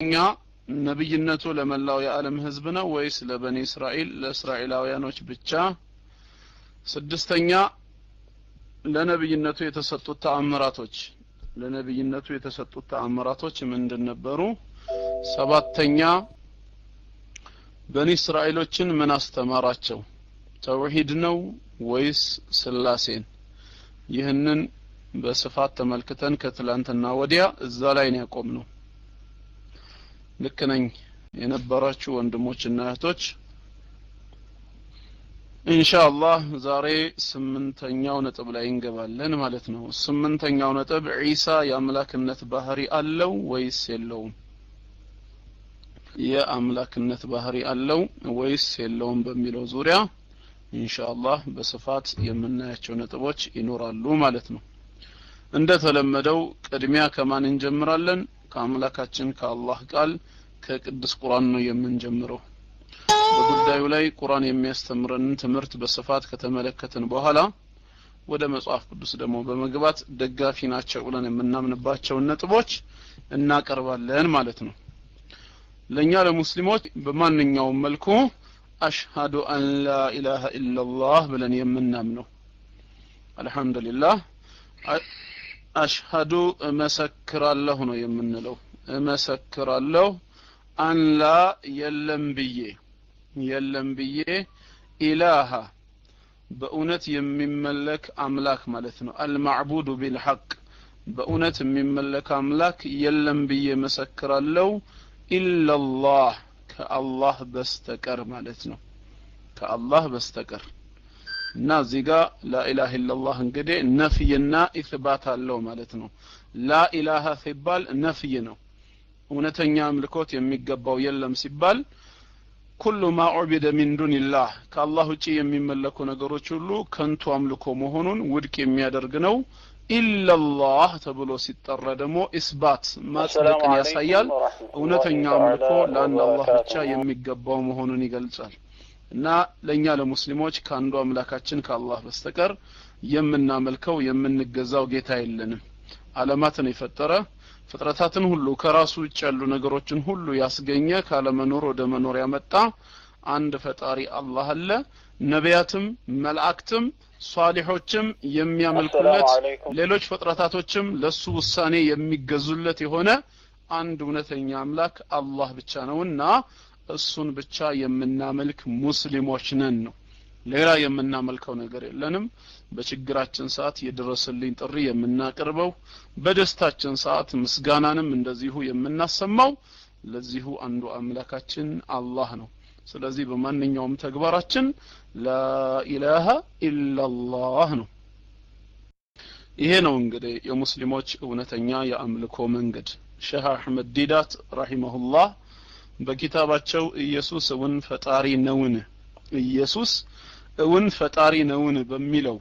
እኛ ነብይነቱ ለመላው የዓለም ህዝብ ነው ወይስ ለበኒ እስራኤል ለእስራኤላውያኖች ብቻ? ስድስተኛ ለነብይነቱ የተሰጡት ተአምራቶች ለነብይነቱ የተሰጡት ተአምራቶች ምንድን ነበሩ? ሰባተኛ በኒ እስራኤሎችን ምን አስተማራቸው? ተውሂድ ነው ወይስ ስላሴን? ይህንን በስፋት ተመልክተን ከትላንትና ወዲያ እዛ ላይ ነው ያቆምነው። ልክ ነኝ የነበራችሁ ወንድሞችና እህቶች ኢንሻአላህ ዛሬ ስምንተኛው ነጥብ ላይ እንገባለን ማለት ነው። ስምንተኛው ነጥብ ዒሳ የአምላክነት ባህሪ አለው ወይስ የለውም? የአምላክነት ባህሪ አለው ወይስ የለውም በሚለው ዙሪያ ኢንሻአላህ በስፋት የምናያቸው ነጥቦች ይኖራሉ ማለት ነው። እንደተለመደው ቅድሚያ ከማን እንጀምራለን? ከአምላካችን ከአላህ ቃል ከቅዱስ ቁርአን ነው የምንጀምረው። በጉዳዩ ላይ ቁርአን የሚያስተምረንን ትምህርት በስፋት ከተመለከትን በኋላ ወደ መጽሐፍ ቅዱስ ደግሞ በመግባት ደጋፊ ናቸው ብለን የምናምንባቸውን ነጥቦች እናቀርባለን ማለት ነው። ለእኛ ለሙስሊሞች በማንኛውም መልኩ አሽሃዱ አን ላ ኢላሃ ብለን የምናምነው አልሐምዱሊላህ አሽሃዱ እመሰክራለሁ ነው የምንለው። እመሰክራለሁ አንላ የለም ብዬ የለም ብዬ ኢላሃ በእውነት የሚመለክ አምላክ ማለት ነው። አልማዕቡዱ ቢልሐቅ በእውነት የሚመለክ አምላክ የለም ብዬ መሰክራለሁ ኢላላህ ከአላህ በስተቀር ማለት ነው። ከአላህ በስተቀር እና እዚህ ጋር ላኢላህ ኢላላህ እንግዲህ ነፍይና ኢትባት አለው ማለት ነው። ላኢላሃ ሲባል ነፍይ ነው። እውነተኛ አምልኮት የሚገባው የለም ሲባል ኩሉ ማ ዑቢደ ሚን ዱንላህ ከአላህ ውጪ የሚመለኩ ነገሮች ሁሉ ከንቱ አምልኮ መሆኑን ውድቅ የሚያደርግ ነው። ኢላላህ ተብሎ ሲጠራ ደግሞ ኢስባት ማጽደቅን ያሳያል። እውነተኛ አምልኮ ለአንድ አላህ ብቻ የሚገባው መሆኑን ይገልጻል። እና ለእኛ ለሙስሊሞች ከአንዱ አምላካችን ከአላህ በስተቀር የምናመልከው የምንገዛው ጌታ የለንም። ዓለማትን የፈጠረ ፍጥረታትን ሁሉ ከራሱ ውጭ ያሉ ነገሮችን ሁሉ ያስገኘ ካለመኖር ወደ መኖር ያመጣ አንድ ፈጣሪ አላህ አለ። ነቢያትም መላእክትም ሷሊሖችም የሚያመልኩለት ሌሎች ፍጥረታቶችም ለሱ ውሳኔ የሚገዙለት የሆነ አንድ እውነተኛ አምላክ አላህ ብቻ ነውና እሱን ብቻ የምናመልክ ሙስሊሞች ነን ነው። ሌላ የምናመልከው ነገር የለንም። በችግራችን ሰዓት የድረስልኝ ጥሪ የምናቀርበው፣ በደስታችን ሰዓት ምስጋናንም እንደዚሁ የምናሰማው ለዚሁ አንዱ አምላካችን አላህ ነው። ስለዚህ በማንኛውም ተግባራችን ላኢላሃ ኢላላህ ነው። ይሄ ነው እንግዲህ የሙስሊሞች እውነተኛ የአምልኮ መንገድ። ሸህ አሕመድ ዲዳት ረሂመሁላህ በኪታባቸው ኢየሱስ እውን ፈጣሪ ነውን ኢየሱስ እውን ፈጣሪ ነውን በሚለው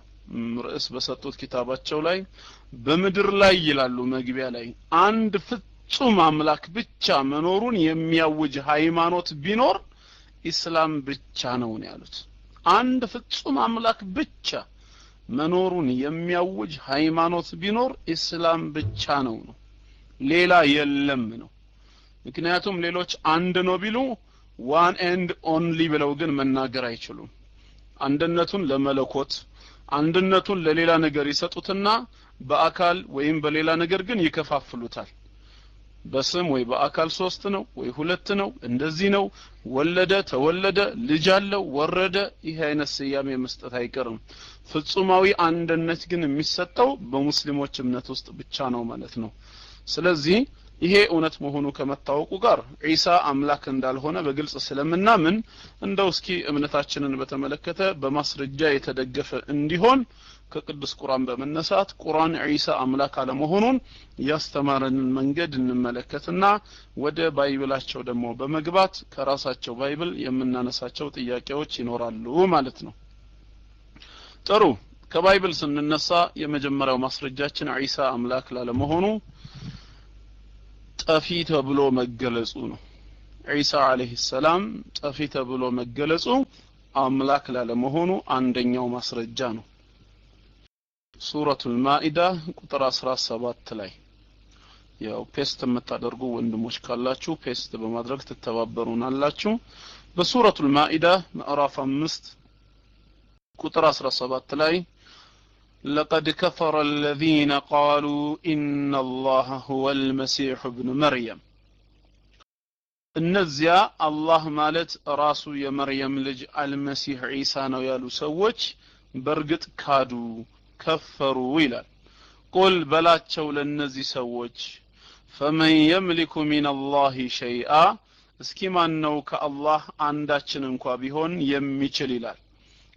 ርዕስ በሰጡት ኪታባቸው ላይ በምድር ላይ ይላሉ መግቢያ ላይ አንድ ፍጹም አምላክ ብቻ መኖሩን የሚያውጅ ሃይማኖት ቢኖር ኢስላም ብቻ ነው ያሉት። አንድ ፍጹም አምላክ ብቻ መኖሩን የሚያውጅ ሃይማኖት ቢኖር ኢስላም ብቻ ነው ነው፣ ሌላ የለም ነው። ምክንያቱም ሌሎች አንድ ነው ቢሉ one and only ብለው ግን መናገር አይችሉም። አንድነቱን ለመለኮት አንድነቱን ለሌላ ነገር ይሰጡትና በአካል ወይም በሌላ ነገር ግን ይከፋፍሉታል። በስም ወይ በአካል ሶስት ነው ወይ ሁለት ነው፣ እንደዚህ ነው፣ ወለደ፣ ተወለደ፣ ልጅ አለው፣ ወረደ። ይህ አይነት ስያሜ መስጠት አይቀርም። ፍጹማዊ አንድነት ግን የሚሰጠው በሙስሊሞች እምነት ውስጥ ብቻ ነው ማለት ነው። ስለዚህ ይሄ እውነት መሆኑ ከመታወቁ ጋር ዒሳ አምላክ እንዳልሆነ በግልጽ ስለምናምን እንደው እስኪ እምነታችንን በተመለከተ በማስረጃ የተደገፈ እንዲሆን ከቅዱስ ቁርአን በመነሳት ቁርአን ዒሳ አምላክ አለመሆኑን ያስተማረንን መንገድ እንመለከትና ወደ Bible ኣቸው ደግሞ በመግባት ከራሳቸው Bible የምናነሳቸው ጥያቄዎች ይኖራሉ ማለት ነው። ጥሩ። ከ Bible ስንነሳ የመጀመሪያው ማስረጃችን ዒሳ አምላክ ላለመሆኑ ጠፊ ተብሎ መገለጹ ነው። ዒሳ عليه السلام ጠፊ ተብሎ መገለጹ አምላክ ላለመሆኑ አንደኛው ማስረጃ ነው። ሱረቱል ማኢዳ ቁጥር 17 ላይ ያው paste የምታደርጉ ወንድሞች ካላችሁ paste በማድረግ ትተባበሩናላችሁ በሱረቱል ማኢዳ ምዕራፍ አምስት ቁጥር 17 ላይ لقد كفر الذين قالوا إن الله هو المسيح ابن مريم እነዚያ አላህ ማለት ራሱ የመርየም ልጅ አልመሲህ ዒሳ ነው ያሉ ሰዎች በእርግጥ ካዱ ከፈሩ ይላል ቁል በላቸው ለእነዚህ ሰዎች ፈመን የምሊኩ ሚን አላህ ሸይአ እስኪ ማን ነው ከአላህ አንዳችን እንኳ ቢሆን የሚችል ይላል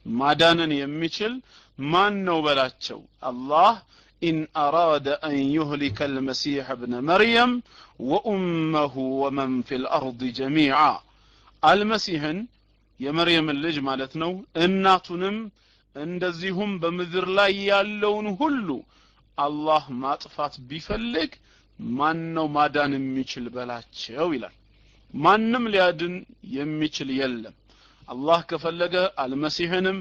ማዳንን የሚችል ማን ነው በላቸው? አላህ ኢን አራደ አን ዩህሊከ አልመሲሕ እብነ መርየም ወኡመሁ ወመን ፊ ልአርድ ጀሚዓ። አልመሲሕን የመርየምን ልጅ ማለት ነው እናቱንም እንደዚሁም በምድር ላይ ያለውን ሁሉ አላህ ማጥፋት ቢፈልግ ማን ነው ማዳን የሚችል በላቸው ይላል። ማንም ሊያድን የሚችል የለም። አላህ ከፈለገ አልመሲሕንም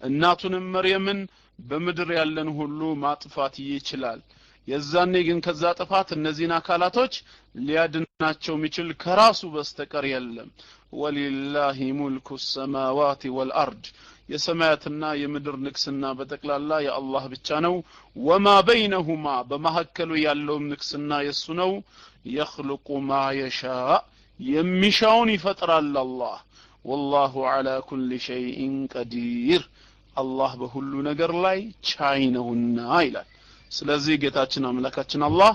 እናቱንም መርየምን በምድር ያለን ሁሉ ማጥፋት ይችላል። የዛኔ ግን ከዛ ጥፋት እነዚህን አካላቶች ሊያድናቸው የሚችል ከራሱ በስተቀር የለም። ወሊላሂ ሙልኩ ሰማዋት ወልአርድ። የሰማያትና የምድር ንግስና በጠቅላላ የአላህ ብቻ ነው። ወማ በይነሁማ በመካከሉ ያለውም ንግስና የእሱ ነው። የኽልቁ ማ የሻ የሚሻውን ይፈጥራል አላህ። ወላሁ ዐላ ኩል ሸይኢን ቀዲር አላህ በሁሉ ነገር ላይ ቻይ ነውና ይላል። ስለዚህ ጌታችን አምላካችን አላህ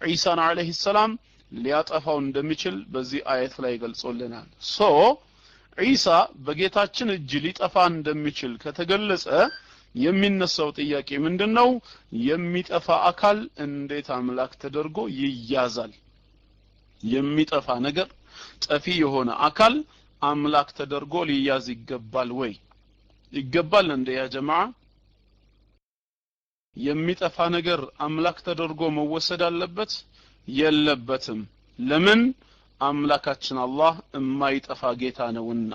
ዒሳን عليه السلام ሊያጠፋው እንደሚችል በዚህ አየት ላይ ገልጾልናል። so ዒሳ በጌታችን እጅ ሊጠፋ እንደሚችል ከተገለጸ የሚነሳው ጥያቄ ምንድን ነው የሚጠፋ አካል እንዴት አምላክ ተደርጎ ይያዛል? የሚጠፋ ነገር ጠፊ የሆነ አካል አምላክ ተደርጎ ሊያዝ ይገባል ወይ ይገባል እንደ ያ ጀማዓ? የሚጠፋ ነገር አምላክ ተደርጎ መወሰድ አለበት? የለበትም። ለምን? አምላካችን አላህ የማይጠፋ ጌታ ነውና።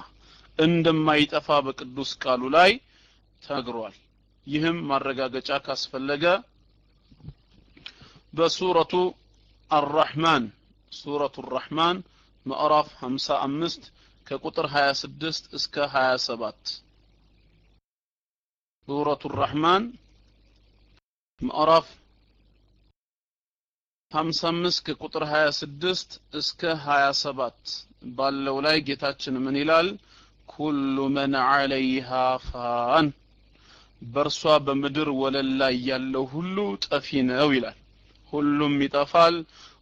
እንደማይጠፋ በቅዱስ ቃሉ ላይ ተነግሯል። ይህም ማረጋገጫ ካስፈለገ በሱረቱ አራሕማን ሱረቱ አራሕማን ምዕራፍ 55 ከቁጥር 26 እስከ 27 ሱረቱ አራሕማን ምዕራፍ 55 ከቁጥር 26 እስከ 27 ባለው ላይ ጌታችን ምን ይላል? ኩሉ መን ዐለይሃ ፋን በእርሷ በምድር ወለል ላይ ያለው ሁሉ ጠፊ ነው ይላል። ሁሉም ይጠፋል።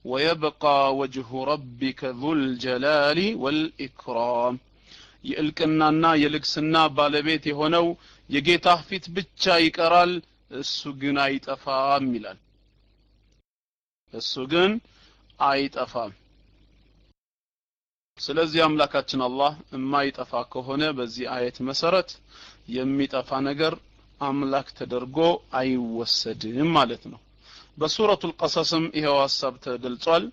ወየብቃ ወጅሁ ረቢከ ዙል ጀላሊ ወልኢክራም የእልቅናና የልግስና ባለቤት የሆነው የጌታ ፊት ብቻ ይቀራል እሱ ግን አይጠፋም ይላል። እሱ ግን አይጠፋም። ስለዚህ አምላካችን አላህ የማይጠፋ ከሆነ በዚህ አየት መሰረት የሚጠፋ ነገር አምላክ ተደርጎ አይወሰድም ማለት ነው። በሱረቱ ልቀሰስም ይኸው ሀሳብ ተገልጿል።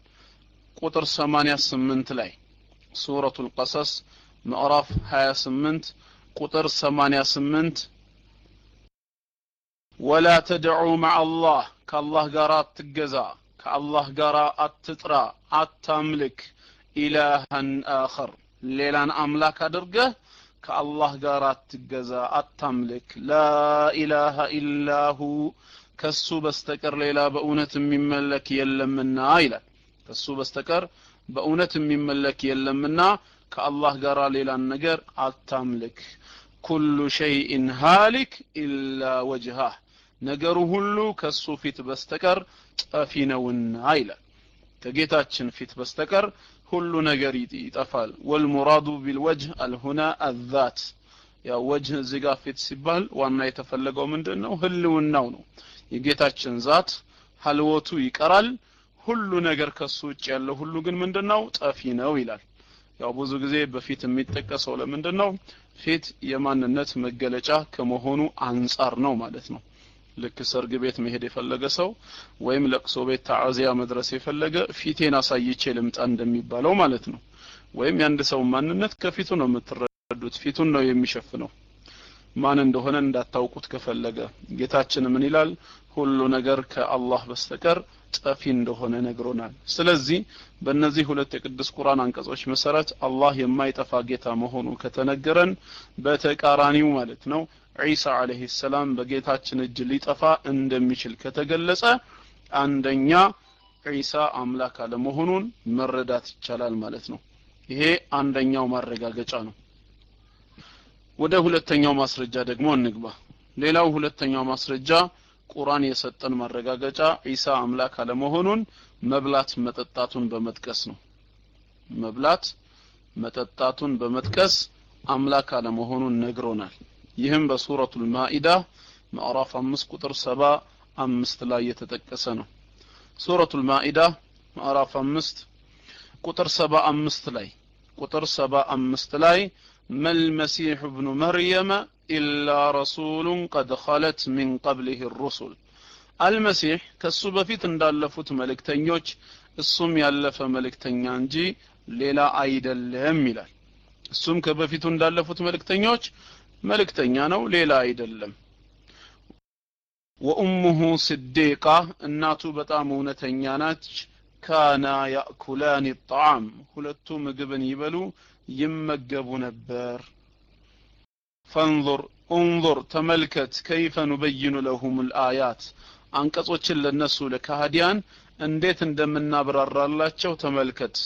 ቁጥር 88 ላይ ሱረቱ ልቀሰስ ምዕራፍ 28 ቁጥር 88 ወላ ተድዑ ማዓ አላህ ከአላህ ጋር አትገዛ ከአላህ ጋር አትጥራ አታምልክ ኢላሃን አኸር። ሌላን አምላክ አድርገህ ከአላህ ጋር አትገዛ አታምልክ። ላኢላሃ ኢላሁ ከሱ በስተቀር ሌላ በእውነት የሚመለክ የለምና ይላል። ከሱ በስተቀር በእውነት የሚመለክ የለምና ከአላህ ጋር ሌላን ነገር አታምልክ። ኩሉ ሸይኢን ሃሊክ ኢላ ወጅሃህ ነገሩ ሁሉ ከሱ ፊት በስተቀር ጠፊ ነውና ይላል። ከጌታችን ፊት በስተቀር ሁሉ ነገር ይጠፋል። ወልሙራዱ ቢልወጅህ አልሁና አዛት። ያው ወጅህ እዚህ ጋር ፊት ሲባል ዋና የተፈለገው ምንድን ነው ህልውናው ነው። የጌታችን ዛት ሀልወቱ ይቀራል። ሁሉ ነገር ከሱ ውጭ ያለው ሁሉ ግን ምንድን ነው ጠፊ ነው ይላል። ያው ብዙ ጊዜ በፊት የሚጠቀሰው ለምንድን ነው ፊት የማንነት መገለጫ ከመሆኑ አንጻር ነው ማለት ነው ልክ ሰርግ ቤት መሄድ የፈለገ ሰው ወይም ለቅሶ ቤት ታዓዚያ መድረስ የፈለገ ፊቴን አሳይቼ ልምጣ እንደሚባለው ማለት ነው። ወይም የአንድ ሰው ማንነት ከፊቱ ነው የምትረዱት ፊቱን ነው የሚሸፍነው። ማን እንደሆነ እንዳታውቁት ከፈለገ። ጌታችን ምን ይላል? ሁሉ ነገር ከአላህ በስተቀር ጠፊ እንደሆነ ነግሮናል። ስለዚህ በእነዚህ ሁለት የቅዱስ ቁርአን አንቀጾች መሰረት አላህ የማይጠፋ ጌታ መሆኑ ከተነገረን በተቃራኒው ማለት ነው ዒሳ አለህ ሰላም በጌታችን እጅ ሊጠፋ እንደሚችል ከተገለጸ አንደኛ ዒሳ አምላክ አለመሆኑን መረዳት ይቻላል ማለት ነው። ይሄ አንደኛው ማረጋገጫ ነው። ወደ ሁለተኛው ማስረጃ ደግሞ እንግባ። ሌላው ሁለተኛው ማስረጃ ቁርአን የሰጠን ማረጋገጫ ዒሳ አምላክ አለመሆኑን መብላት መጠጣቱን በመጥቀስ ነው። መብላት መጠጣቱን በመጥቀስ አምላክ አለመሆኑን ነግሮናል ይህም በሱረቱል ማኢዳ ምዕራፍ አምስት ቁጥር ሰባ አምስት ላይ የተጠቀሰ ነው። ሱረቱል ማኢዳ ምዕራፍ አምስት ቁጥር ሰባ አምስት ላይ ቁጥር ሰባ አምስት ላይ መልመሲሑ ብኑ መርየመ ኢላ ረሱሉን ቀድ ኸለት ሚን ቀብሊህ ሩሱል። አልመሲሕ ከሱ በፊት እንዳለፉት መልእክተኞች እሱም ያለፈ መልእክተኛ እንጂ ሌላ አይደለም ይላል። እሱም ከበፊቱ እንዳለፉት መልእክተኞች መልእክተኛ ነው ሌላ አይደለም። ወኡሙሁ ስዴቃ እናቱ በጣም እውነተኛ ናች። ካና ያእኩላን ጣዕም ሁለቱ ምግብን ይበሉ ይመገቡ ነበር። ፈንظር እንظር ተመልከት ከይፈ ኑበይኑ ለሁም ልአያት አንቀጾችን ለነሱ ለካህዲያን እንዴት እንደምናብራራላቸው ተመልከት።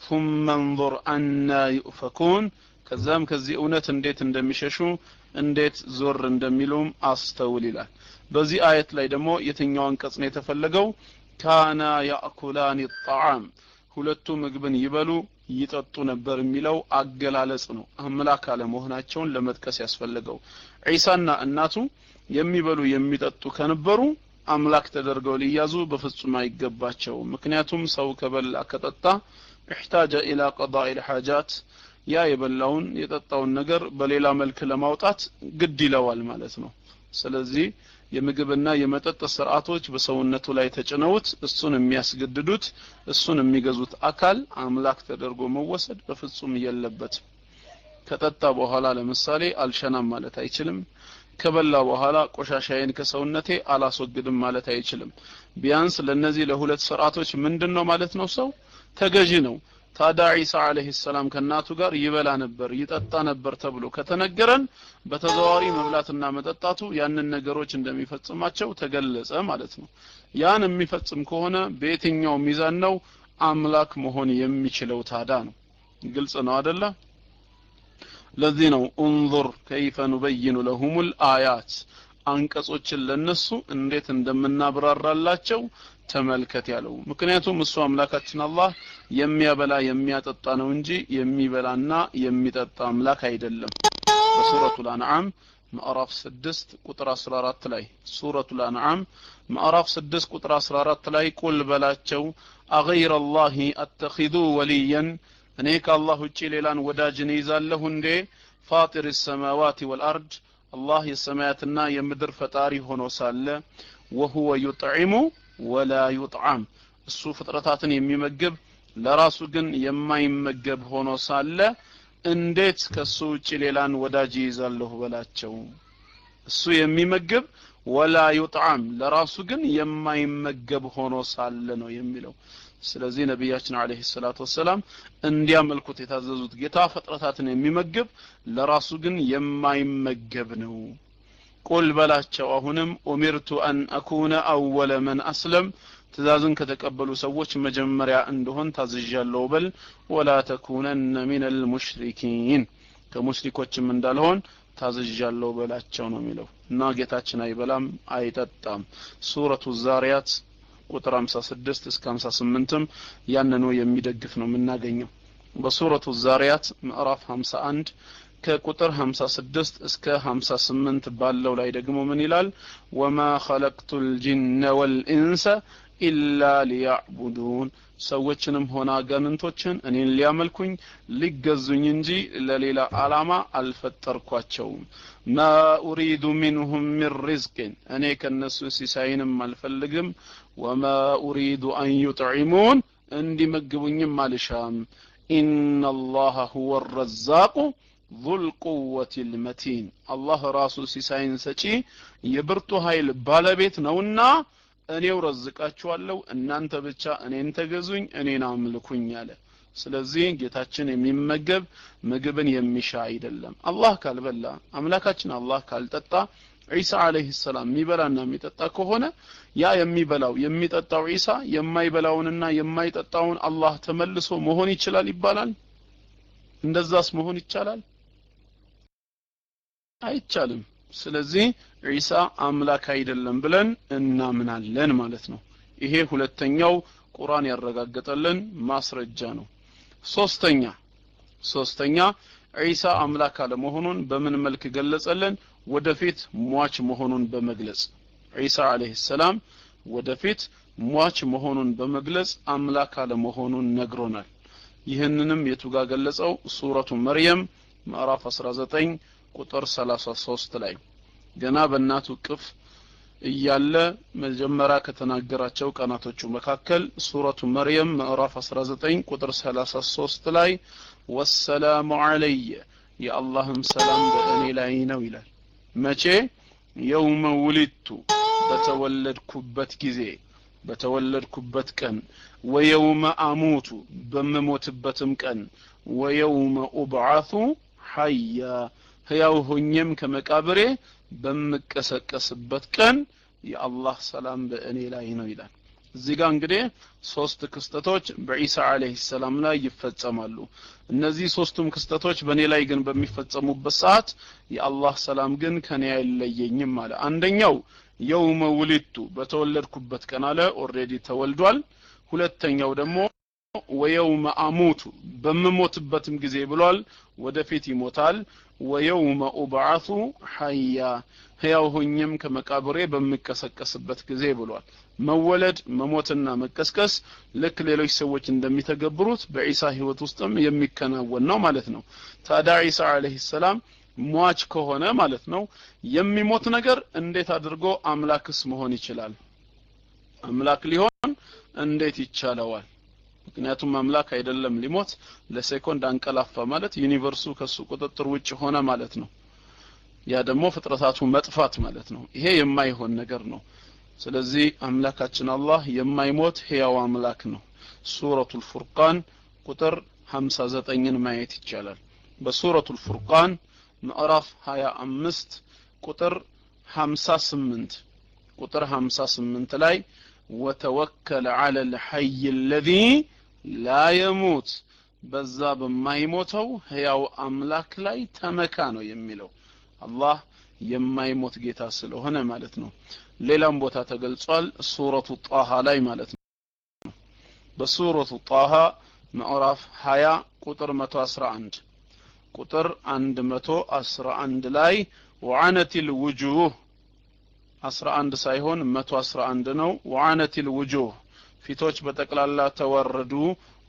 ثم انظر أنا يؤفكون ከዛም ከዚህ እውነት እንዴት እንደሚሸሹ እንዴት ዞር እንደሚሉም አስተውል ይላል በዚህ አየት ላይ ደግሞ የትኛው አንቀጽ ነው የተፈለገው ካና ያእኩላን ጣዓም ሁለቱ ምግብን ይበሉ ይጠጡ ነበር የሚለው አገላለጽ ነው አምላክ አለመሆናቸውን ለመጥቀስ ያስፈለገው ዒሳና እናቱ የሚበሉ የሚጠጡ ከነበሩ አምላክ ተደርገው ሊያዙ በፍጹም አይገባቸው ምክንያቱም ሰው ከበላ ከጠጣ احتاج الى قضاء الحاجات ያ የበላውን የጠጣውን ነገር በሌላ መልክ ለማውጣት ግድ ይለዋል ማለት ነው። ስለዚህ የምግብና የመጠጥ ስርዓቶች በሰውነቱ ላይ ተጭነውት እሱን የሚያስገድዱት እሱን የሚገዙት አካል አምላክ ተደርጎ መወሰድ በፍጹም የለበትም። ከጠጣ በኋላ ለምሳሌ አልሸናም ማለት አይችልም። ከበላ በኋላ ቆሻሻዬን ከሰውነቴ አላስወግድም ማለት አይችልም። ቢያንስ ለነዚህ ለሁለት ስርዓቶች ምንድን ነው ማለት ነው ሰው? ተገዢ ነው ታዳ ዒሳ አለህ ሰላም ከእናቱ ጋር ይበላ ነበር ይጠጣ ነበር ተብሎ ከተነገረን በተዘዋዋሪ መብላትና መጠጣቱ ያንን ነገሮች እንደሚፈጽማቸው ተገለጸ ማለት ነው። ያን የሚፈጽም ከሆነ በየትኛው ሚዛን ነው አምላክ መሆን የሚችለው ታዳ ነው? ግልጽ ነው አደለ ለዚህ ነው እንظር ከይፈ ኑበይኑ ለሁም ልአያት አንቀጾችን ለነሱ እንዴት እንደምናብራራላቸው ተመልከት ያለው። ምክንያቱም እሱ አምላካችን አላህ የሚያበላ የሚያጠጣ ነው እንጂ የሚበላና የሚጠጣ አምላክ አይደለም። በሱረቱ አንዓም ምዕራፍ 6 ቁጥር 14 ላይ ሱረቱ አንዓም ምዕራፍ 6 ቁጥር 14 ላይ ቁል በላቸው አገይረ አላህ አተኺዙ ወልየን እኔ ከአላህ ውጪ ሌላን ወዳጅን ይዛለሁ እንዴ? ፋጢር ሰማዋት ወልአርድ አላህ የሰማያትና የምድር ፈጣሪ ሆኖ ሳለ ወሁወ ዩጥዒሙ ወላ ዩጥዓም እሱ ፍጥረታትን የሚመግብ ለራሱ ግን የማይመገብ ሆኖ ሳለ እንዴት ከሱ ውጭ ሌላን ወዳጅ ይይዛለሁ በላቸው? እሱ የሚመግብ ወላ ዩጥዓም ለራሱ ግን የማይመገብ ሆኖ ሳለ ነው የሚለው። ስለዚህ ነቢያችን አለህ ሰላቱ ወሰላም እንዲያመልኩት የታዘዙት ጌታ ፍጥረታትን የሚመግብ ለራሱ ግን የማይመገብ ነው ቁል በላቸው። አሁንም ኡሚርቱ አን አኩነ አወለ መን አስለም። ትእዛዝን ከተቀበሉ ሰዎች መጀመሪያ እንደሆን ታዝዣለሁ በል። ወላ ተኩነነ ሚን አልሙሽሪኪን ከሙሽሪኮችም እንዳልሆን ታዝዣለሁ በላቸው ነው የሚለው። እና ጌታችን አይበላም አይጠጣም። ሱረቱ ዛሪያት ቁጥር 56 እስከ 58ም ያንኑ የሚደግፍ ነው የምናገኘው። በሱረቱ ዛሪያት ምዕራፍ 51 ከቁጥር 56 እስከ 58 ባለው ላይ ደግሞ ምን ይላል? ወማ ኸለቅቱ ልጅነ ወልኢንሰ ኢላ ሊያዕቡዱን። ሰዎችንም ሆነ አጋንንቶችን እኔን ሊያመልኩኝ ሊገዙኝ እንጂ ለሌላ አላማ አልፈጠርኳቸውም። ما أريد منهم من رزق እኔ ከነሱ ሲሳይንም አልፈልግም። وما أريد أن يطعمون እንዲመግቡኝም አልሻም። إن الله هو الرزاق ذو القوة المتين አላህ ራሱ ሲሳይን ሰጪ የብርቱ ኃይል ባለቤት ነውና እኔው ረዝቃችኋለሁ እናንተ ብቻ እኔን ተገዙኝ እኔን አምልኩኝ አለ። ስለዚህ ጌታችን የሚመገብ ምግብን የሚሻ አይደለም። አላህ ካልበላ አምላካችን አላህ ካልጠጣ ዒሳ አለይሂ ሰላም የሚበላና የሚጠጣ ከሆነ ያ የሚበላው የሚጠጣው ዒሳ የማይበላውንና የማይጠጣውን አላህ ተመልሶ መሆን ይችላል ይባላል? እንደዛስ መሆን ይቻላል አይቻልም። ስለዚህ ዒሳ አምላክ አይደለም ብለን እናምናለን ማለት ነው። ይሄ ሁለተኛው ቁርአን ያረጋገጠልን ማስረጃ ነው። ሶስተኛ ሶስተኛ ዒሳ አምላክ አለመሆኑን በምን መልክ ገለጸልን? ወደፊት ሟች መሆኑን በመግለጽ። ዒሳ አለይሂ ሰላም ወደፊት ሟች መሆኑን በመግለጽ አምላክ አለመሆኑን ነግሮናል። ይህንንም የቱ ጋር ገለጸው? ሱረቱ መርየም ምዕራፍ 19 ቁጥር 33 ላይ ገና በእናቱ ቅፍ እያለ መጀመሪያ ከተናገራቸው ቀናቶቹ መካከል ሱረቱ መርየም ምዕራፍ 19 ቁጥር 33 ላይ ወሰላሙ አለየ የአላህም ሰላም በእኔ ላይ ነው ይላል። መቼ? የውመ ውሊድቱ በተወለድኩበት ጊዜ በተወለድኩበት ቀን። ወየውመ አሙቱ በምሞትበትም ቀን። ወየውመ ኡብዓቱ حيا ህያው ሆኜም ከመቃብሬ በምቀሰቀስበት ቀን የአላህ ሰላም በእኔ ላይ ነው ይላል። እዚህ ጋር እንግዲህ ሶስት ክስተቶች በኢሳ عليه السلام ላይ ይፈጸማሉ። እነዚህ ሶስቱም ክስተቶች በእኔ ላይ ግን በሚፈጸሙበት ሰዓት የአላህ ሰላም ግን ከኔ አይለየኝም አለ። አንደኛው يوم ولدت በተወለድኩበት ቀን አለ። already ተወልዷል። ሁለተኛው ደግሞ ወየውመ አሙቱ በምሞትበትም ጊዜ ብሏል ወደፊት ይሞታል። ወየውመ ኡብዓቱ ሐያ ህያው ሆኜም ከመቃብሬ በምቀሰቀስበት ጊዜ ብሏል። መወለድ መሞትና መቀስቀስ ልክ ሌሎች ሰዎች እንደሚተገብሩት በዒሳ ህይወት ውስጥም የሚከናወን ነው ማለት ነው። ታዲያ ዒሳ አለይሂ ሰላም ሟች ከሆነ ማለት ነው የሚሞት ነገር እንዴት አድርጎ አምላክስ መሆን ይችላል? አምላክ ሊሆን እንዴት ይቻለዋል ምክንያቱም አምላክ አይደለም ሊሞት ለሴኮንድ አንቀላፋ ማለት ዩኒቨርሱ ከሱ ቁጥጥር ውጭ ሆነ ማለት ነው። ያ ደግሞ ፍጥረታቱ መጥፋት ማለት ነው። ይሄ የማይሆን ነገር ነው። ስለዚህ አምላካችን አላህ የማይሞት ህያው አምላክ ነው። ሱረቱል ፉርቃን ቁጥር 59ን ማየት ይቻላል። በሱረቱል ፉርቃን ምዕራፍ 25 ቁጥር 58 ቁጥር 58 ላይ ወተወከለ አለ ልሐይ አለዚ ላ የሙት በዛ በማይሞተው ህያው አምላክ ላይ ተመካ ነው የሚለው። አላህ የማይሞት ጌታ ስለሆነ ማለት ነው። ሌላም ቦታ ተገልጿል ሱረቱ ጣሃ ላይ ማለት ነው። በሱረቱ ጣሃ ምዕራፍ 20 ቁጥር 111 ቁጥር 111 ላይ ወዓነት ልውጁህ 11 ሳይሆን 111 ነው። ወዓነት ልውጁህ ፊቶች በጠቅላላ ተወረዱ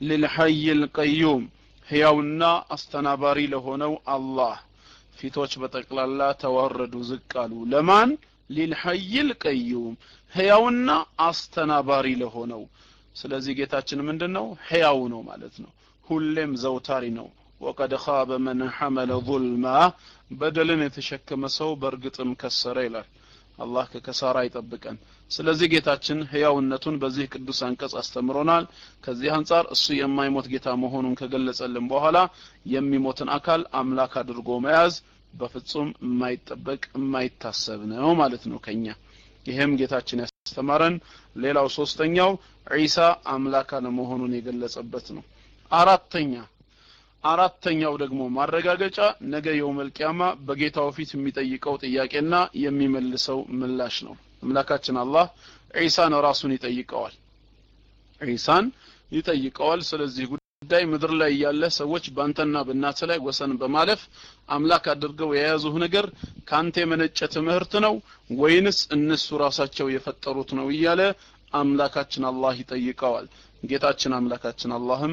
ልልሐይ ልቀዩም ሕያውና አስተናባሪ ለሆነው አላህ። ፊቶች በጠቅላላ ተወረዱ ዝቅ አሉ። ለማን? ሊልሐይ ልቀዩም ሕያውና አስተናባሪ ለሆነው። ስለዚህ ጌታችን ምንድን ነው ሕያው ነው ማለት ነው። ሁሌም ዘውታሪ ነው። ወቀድ ኻበ መን ሐመለ ظልማ በደልን የተሸከመ ሰው በእርግጥም ከሰረ ይላል። አላህ ከከሳራ ይጠብቀን ስለዚህ ጌታችን ህያውነቱን በዚህ ቅዱስ አንቀጽ አስተምሮናል። ከዚህ አንጻር እሱ የማይሞት ጌታ መሆኑን ከገለጸልን በኋላ የሚሞትን አካል አምላክ አድርጎ መያዝ በፍጹም የማይጠበቅ የማይታሰብ ነው ማለት ነው ከኛ ይህም ጌታችን ያስተማረን። ሌላው ሶስተኛው ዒሳ አምላክ አለመሆኑን የገለጸበት ነው። አራተኛ አራተኛው ደግሞ ማረጋገጫ ነገ የውመል በጌታው ፊት የሚጠይቀው ጥያቄና የሚመልሰው ምላሽ ነው አምላካችን አላህ ዒሳን ራሱን ይጠይቀዋል። ዒሳን ይጠይቀዋል። ስለዚህ ጉዳይ ምድር ላይ ያለ ሰዎች በአንተና በእናት ላይ ወሰን በማለፍ አምላክ አድርገው የያዙህ ነገር ካንተ የመነጨ ትምህርት ነው ወይንስ እነሱ ራሳቸው የፈጠሩት ነው እያለ አምላካችን አላህ ይጠይቀዋል። ጌታችን አምላካችን አላህም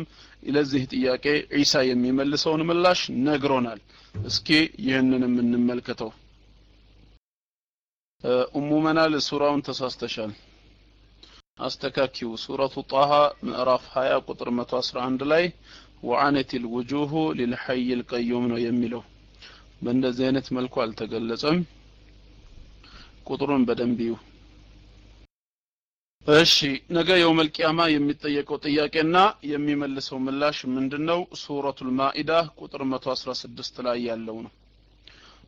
ለዚህ ጥያቄ ዒሳ የሚመልሰውን ምላሽ ነግሮናል። እስኪ ይህንንም እንመልከተው ኡሙ መናል ሱራውን ተሳስተሻል። አስተካኪው። ሱረቱ ጣሃ ምዕራፍ 20 ቁጥር 111 ላይ ወአነት ልውጁሁ ሊልሐይ ልቀዩም ነው የሚለው። በእንደዚህ አይነት መልኩ አልተገለጸም። ቁጥሩን በደንብ ይዩ። እሺ ነገ የውመል ቂያማ የሚጠየቀው ጥያቄና የሚመልሰው ምላሽ ምንድነው? ሱረቱል ማኢዳ ቁጥር 116 ላይ ያለው ነው።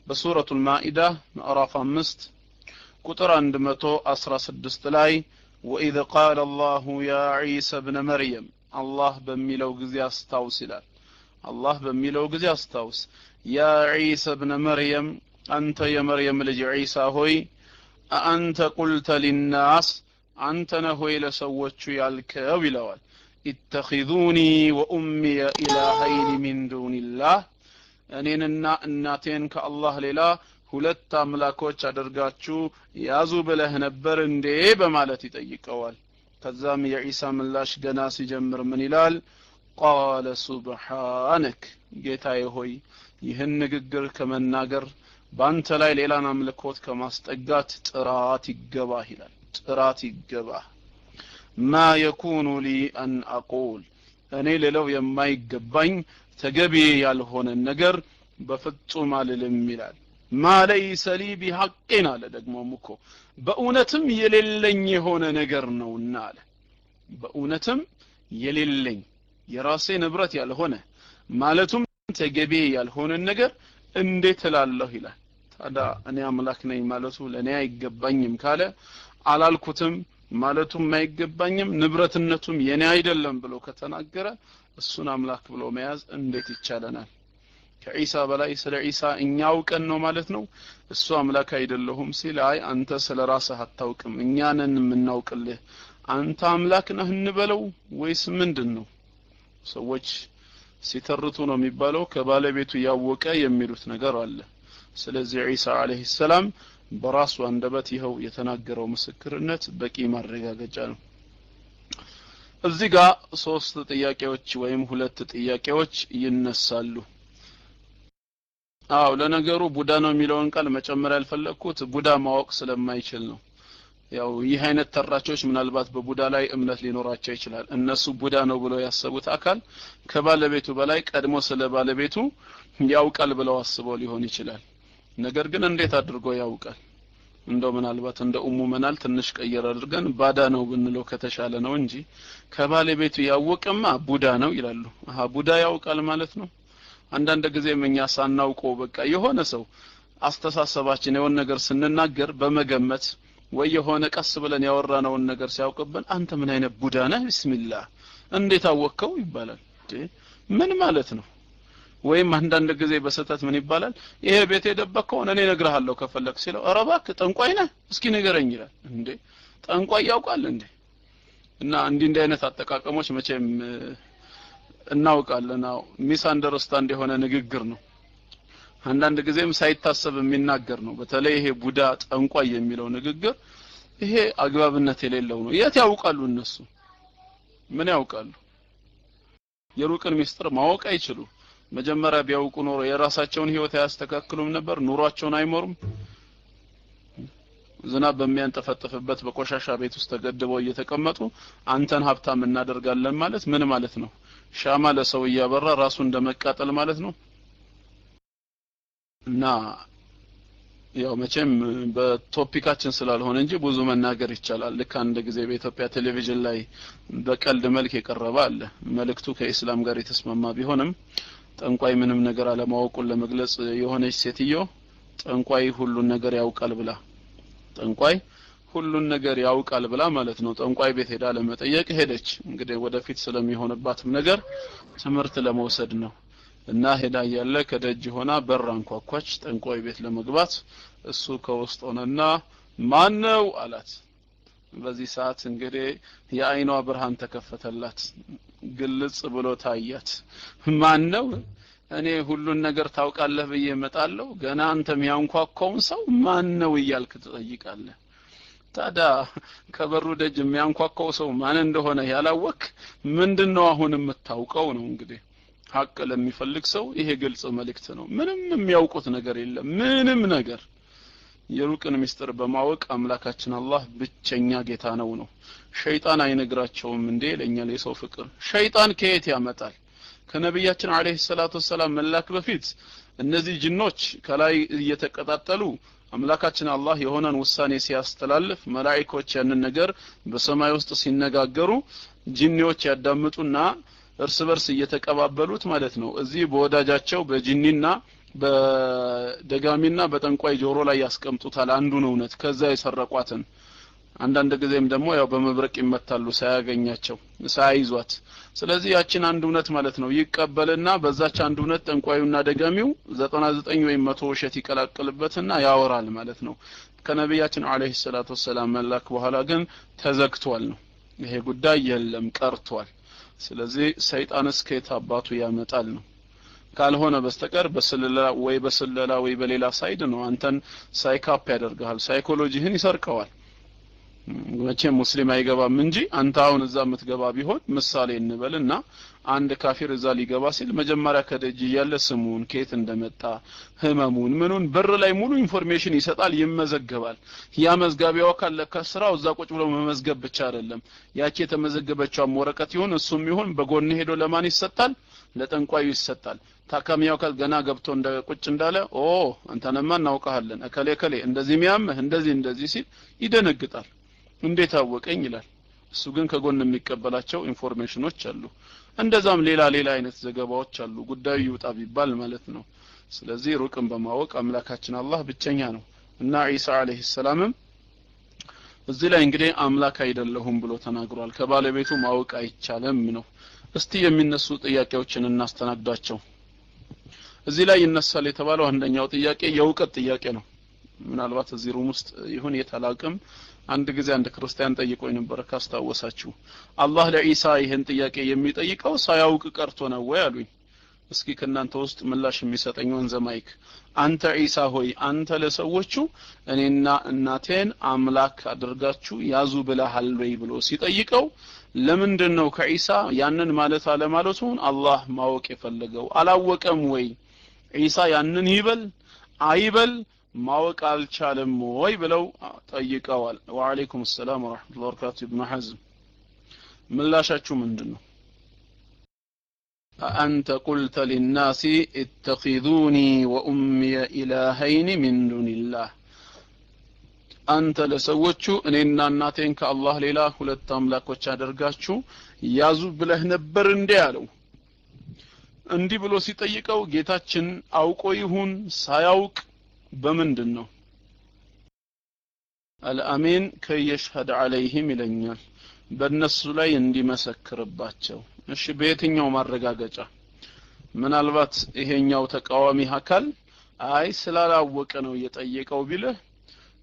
በሱረቱል ማኢዳ ምዕራፍ 5 ቁጥር 116 ላይ ወኢዝ ቃለ አላሁ ያ ዒሳ ብነ መርየም አላህ በሚለው ጊዜ አስታውስ ይላል። አላህ በሚለው ጊዜ አስታውስ። ያ ዒሳ ብነ መርየም አንተ የመርየም ልጅ ዒሳ ሆይ አአንተ ቁልተ ሊናስ አንተ ነህ ሆይ ለሰዎቹ ያልከው ይለዋል። ኢተኺዙኒ ወኡሚየ ኢላሀይን ሚን ዱንላህ እኔንና እናቴን ከአላህ ሌላ ሁለት አምላኮች አድርጋችሁ ያዙ ብለህ ነበር እንዴ? በማለት ይጠይቀዋል። ከዛም የዒሳ ምላሽ ገና ሲጀምር ምን ይላል? ቃለ ሱብሓነክ ጌታዬ ሆይ ይህን ንግግር ከመናገር በአንተ ላይ ሌላን አምልኮት ከማስጠጋት ጥራት ይገባህ ይላል። ጥራት ይገባህ። ማ የኩኑ ሊ አን አቁል እኔ ልለው የማይገባኝ ተገቢ ያልሆነን ነገር በፍጹም አልልም ይላል ማ ለይሰ ሊ ቢሐቅን አለ ደግሞም እኮ። በእውነትም የሌለኝ የሆነ ነገር ነውና አለ። በእውነትም የሌለኝ የራሴ ንብረት ያልሆነ ማለቱም ተገቢ ያልሆነን ነገር እንዴት እላለሁ ይላል። ታዲያ እኔ አምላክ ነኝ ማለቱ ለእኔ አይገባኝም ካለ አላልኩትም ማለቱም አይገባኝም ንብረትነቱም የኔ አይደለም ብሎ ከተናገረ እሱን አምላክ ብሎ መያዝ እንዴት ይቻለናል ከዒሳ በላይ ስለ ዒሳ እኛ አውቀን ነው ማለት ነው። እሱ አምላክ አይደለሁም ሲል አይ አንተ ስለ ራስህ አታውቅም እኛንን የምናውቅልህ። አንተ አምላክ ነህ እንበለው ወይስ ምንድን ነው ሰዎች ሲተርቱ ነው የሚባለው ከባለቤቱ ያወቀ የሚሉት ነገር አለ። ስለዚህ ዒሳ አለይሂ ሰላም በራሱ አንደበት ይኸው የተናገረው ምስክርነት በቂ ማረጋገጫ ነው። እዚህ ጋር ሶስት ጥያቄዎች ወይም ሁለት ጥያቄዎች ይነሳሉ አው ለነገሩ ቡዳ ነው የሚለውን ቃል መጨመር ያልፈለግኩት ቡዳ ማወቅ ስለማይችል ነው። ያው ይህ አይነት ተራቾች ምናልባት በቡዳ ላይ እምነት ሊኖራቸው ይችላል። እነሱ ቡዳ ነው ብለው ያሰቡት አካል ከባለቤቱ በላይ ቀድሞ ስለ ባለቤቱ ያውቃል ብለው አስበው ሊሆን ይችላል። ነገር ግን እንዴት አድርጎ ያውቃል? እንደው ምናልባት እንደ ኡሙ መናል ትንሽ ቀየር አድርገን ባዳ ነው ብንለው ከተሻለ ነው እንጂ ከባለቤቱ ያወቀማ ቡዳ ነው ይላሉ። አሀ ቡዳ ያውቃል ማለት ነው አንዳንድ ጊዜም እኛ ሳናውቀው በቃ የሆነ ሰው አስተሳሰባችን የሆነ ነገር ስንናገር በመገመት ወይ የሆነ ቀስ ብለን ያወራነውን ነገር ሲያውቅብን አንተ ምን አይነት ቡዳ ነህ? ቢስሚላህ እንዴት አወቅከው? ይባላል። ምን ማለት ነው? ወይም አንዳንድ ጊዜ በስህተት ምን ይባላል? ይሄ ቤት የደበቅከውን እኔ እነግርሃለሁ ከፈለግ ሲለው ኧረ እባክህ ጠንቋይ ነህ? እስኪ ንገረኝ ይላል። እንዴ! ጠንቋይ ያውቃል እንዴ? እና እንዲህ እንዲህ አይነት አጠቃቀሞች መቼም እናውቃለን። አዎ ሚስ አንደርስታንድ የሆነ ንግግር ነው። አንዳንድ ጊዜም ሳይታሰብ የሚናገር ነው። በተለይ ይሄ ቡዳ ጠንቋይ የሚለው ንግግር ይሄ አግባብነት የሌለው ነው። የት ያውቃሉ እነሱ? ምን ያውቃሉ? የሩቅን ሚስጥር ማወቅ አይችሉ መጀመሪያ ቢያውቁ ኖሮ የራሳቸውን ህይወት አያስተካክሉም ነበር ኑሯቸውን አይሞሩም ዝናብ በሚያንጠፈጥፍበት በቆሻሻ ቤት ውስጥ ተገድበው እየተቀመጡ አንተን ሀብታም እናደርጋለን ማለት ምን ማለት ነው? ሻማ ለሰው እያበራ ራሱ እንደመቃጠል ማለት ነው? እና ያው መቼም በቶፒካችን ስላልሆነ እንጂ ብዙ መናገር ይቻላል። ልክ አንድ ጊዜ በኢትዮጵያ ቴሌቪዥን ላይ በቀልድ መልክ የቀረበ አለ። መልእክቱ ከኢስላም ጋር የተስማማ ቢሆንም ጠንቋይ ምንም ነገር አለማወቁን ለመግለጽ የሆነች ሴትዮ ጠንቋይ ሁሉን ነገር ያውቃል ብላ ጠንቋይ ሁሉን ነገር ያውቃል ብላ ማለት ነው። ጠንቋይ ቤት ሄዳ ለመጠየቅ ሄደች። እንግዲህ ወደፊት ስለሚሆንባትም ነገር ትምህርት ለመውሰድ ነው። እና ሄዳ እያለ ከደጅ ሆና በር አንኳኳች። ጠንቋይ ቤት ለመግባት እሱ ከውስጥ ሆነና ማን ነው አላት። በዚህ ሰዓት እንግዲህ የአይኗ ብርሃን ተከፈተላት። ግልጽ ብሎ ታያት። ማን ነው እኔ ሁሉን ነገር ታውቃለህ ብዬ እመጣለሁ። ገና አንተ የሚያንኳኳውን ሰው ማን ነው እያልክ ትጠይቃለህ? ታዲያ ከበሩ ደጅ የሚያንኳኳው ሰው ማን እንደሆነ ያላወክ ምንድን ነው አሁን የምታውቀው ነው እንግዲህ። ሀቅ ለሚፈልግ ሰው ይሄ ግልጽ መልእክት ነው። ምንም የሚያውቁት ነገር የለም። ምንም ነገር። የሩቅን ምስጢር በማወቅ አምላካችን አላህ ብቸኛ ጌታ ነው ነው። ሸይጣን አይነግራቸውም እንዴ ይለኛል የሰው ፍቅር? ሸይጣን ከየት ያመጣል ከነቢያችን አለይሂ ሰላቱ ወሰላም መላክ በፊት እነዚህ ጅኖች ከላይ እየተቀጣጠሉ አምላካችን አላህ የሆነን ውሳኔ ሲያስተላልፍ መላኢኮች ያንን ነገር በሰማይ ውስጥ ሲነጋገሩ ጂኒዎች ያዳምጡና እርስ በርስ እየተቀባበሉት ማለት ነው። እዚህ በወዳጃቸው በጂኒና በደጋሚና በጠንቋይ ጆሮ ላይ ያስቀምጡታል። አንዱን እውነት ከዛ የሰረቋትን አንዳንድ ጊዜም ደግሞ ያው በመብረቅ ይመታሉ ሳያገኛቸው ሳያይዟት ስለዚህ ያችን አንድ እውነት ማለት ነው። ይቀበልና በዛች አንድ እውነት ጠንቋዩና ደጋሚው ዘጠና ዘጠኝ ወይም መቶ ውሸት ይቀላቅልበትና ያወራል ማለት ነው። ከነቢያችን عليه الصلاة والسلام መላክ በኋላ ግን ተዘግቷል ነው። ይሄ ጉዳይ የለም ቀርቷል። ስለዚህ ሰይጣንስ ከየት አባቱ ያመጣል ነው? ካልሆነ በስተቀር በስለላ ወይ በስለላ ወይ በሌላ side ነው። አንተን ሳይካፕ ያደርግሃል ሳይኮሎጂህን ይሰርቀዋል መቼም ሙስሊም አይገባም እንጂ አንተ አሁን እዛ የምትገባ ቢሆን ምሳሌ እንበልና አንድ ካፊር እዛ ሊገባ ሲል መጀመሪያ ከደጅ እያለ ስሙን ከየት እንደመጣ ህመሙን ምኑን በር ላይ ሙሉ information ይሰጣል ይመዘገባል። ያ መዝጋቢያው አካል ለካ ስራው እዛ ቁጭ ብሎ መመዝገብ ብቻ አይደለም። ያቺ የተመዘገበችውም ወረቀት ይሁን እሱም ይሁን በጎን ሄዶ ለማን ይሰጣል? ለጠንቋዩ ይሰጣል። ታካሚያው አካል ገና ገብቶ እንደ ቁጭ እንዳለ ኦ አንተንማ እናውቀሃለን እከሌ እከሌ እንደዚህ ሚያምህ እንደዚህ እንደዚህ ሲል ይደነግጣል እንዴት አወቀኝ ይላል። እሱ ግን ከጎን የሚቀበላቸው information ኦች አሉ። እንደዛም ሌላ ሌላ አይነት ዘገባዎች አሉ። ጉዳዩ ይውጣ ቢባል ማለት ነው። ስለዚህ ሩቅን በማወቅ አምላካችን አላህ ብቸኛ ነው እና ዒሳ عليه السلام ም እዚህ ላይ እንግዲህ አምላክ አይደለሁም ብሎ ተናግሯል። ከባለቤቱ ማወቅ አይቻልም ነው። እስቲ የሚነሱ ጥያቄዎችን እናስተናግዳቸው። እዚህ ላይ ይነሳል የተባለው አንደኛው ጥያቄ የእውቀት ጥያቄ ነው። ምናልባት እዚህ room ውስጥ ይሁን የታላቅም አንድ ጊዜ አንድ ክርስቲያን ጠይቆ የነበረ ካስታወሳችሁ አላህ ለኢሳ ይህን ጥያቄ የሚጠይቀው ሳያውቅ ቀርቶ ነው ወይ አሉኝ። እስኪ ከእናንተ ውስጥ ምላሽ የሚሰጠኝ on the mic። አንተ ዒሳ ሆይ አንተ ለሰዎቹ እኔና እናቴን አምላክ አድርጋችሁ ያዙ ብለሃል ወይ ብሎ ሲጠይቀው ለምንድን ነው ከዒሳ ያንን ማለት አለማለቱን አላህ ማወቅ የፈለገው? አላወቀም ወይ? ዒሳ ያንን ይበል አይበል ማወቅ አልቻለም ወይ ብለው ጠይቀዋል ወአለይኩም ሰላም ወራህመቱላሂ ወበረካቱ ኢብኑ ሐዝም ምላሻችሁ ምንድን ነው أأنت قلت للناس اتخذوني وأمي إلهين من دون الله አንተ ለሰዎቹ እኔና እናቴን ከአላህ ሌላ ሁለት አምላኮች አደርጋችሁ ያዙ ብለህ ነበር እንዴ አለው እንዲህ ብሎ ሲጠይቀው ጌታችን አውቆ ይሁን ሳያውቅ በምንድን ነው አልአሚን ከየሽሀድ አለይህም ይለኛል። በእነሱ ላይ እንዲመሰክርባቸው። እሺ በየትኛው ማረጋገጫ? ምናልባት ይሄኛው ተቃዋሚ አካል አይ ስላላወቀ ነው እየጠየቀው ቢልህ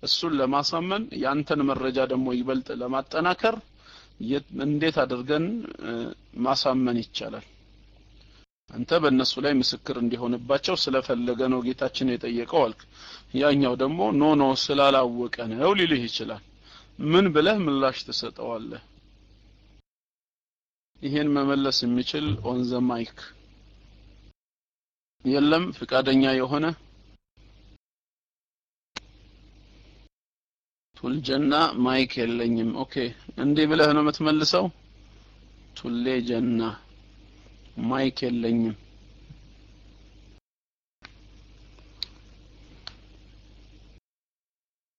እሱን ለማሳመን ያንተን መረጃ ደግሞ ይበልጥ ለማጠናከር እንዴት አድርገን ማሳመን ይቻላል አንተ በእነሱ ላይ ምስክር እንዲሆንባቸው ስለፈለገ ነው ጌታችን የጠየቀው አልክ። ያኛው ደግሞ no no ስላላወቀ ነው ሊልህ ይችላል። ምን ብለህ ምላሽ ትሰጠዋለህ? ይሄን መመለስ የሚችል on the mic የለም። ፍቃደኛ የሆነ ቱልጀና mic የለኝም። okay። እንዲህ ብለህ ነው የምትመልሰው? ቱሌ ጀና mic የለኝም።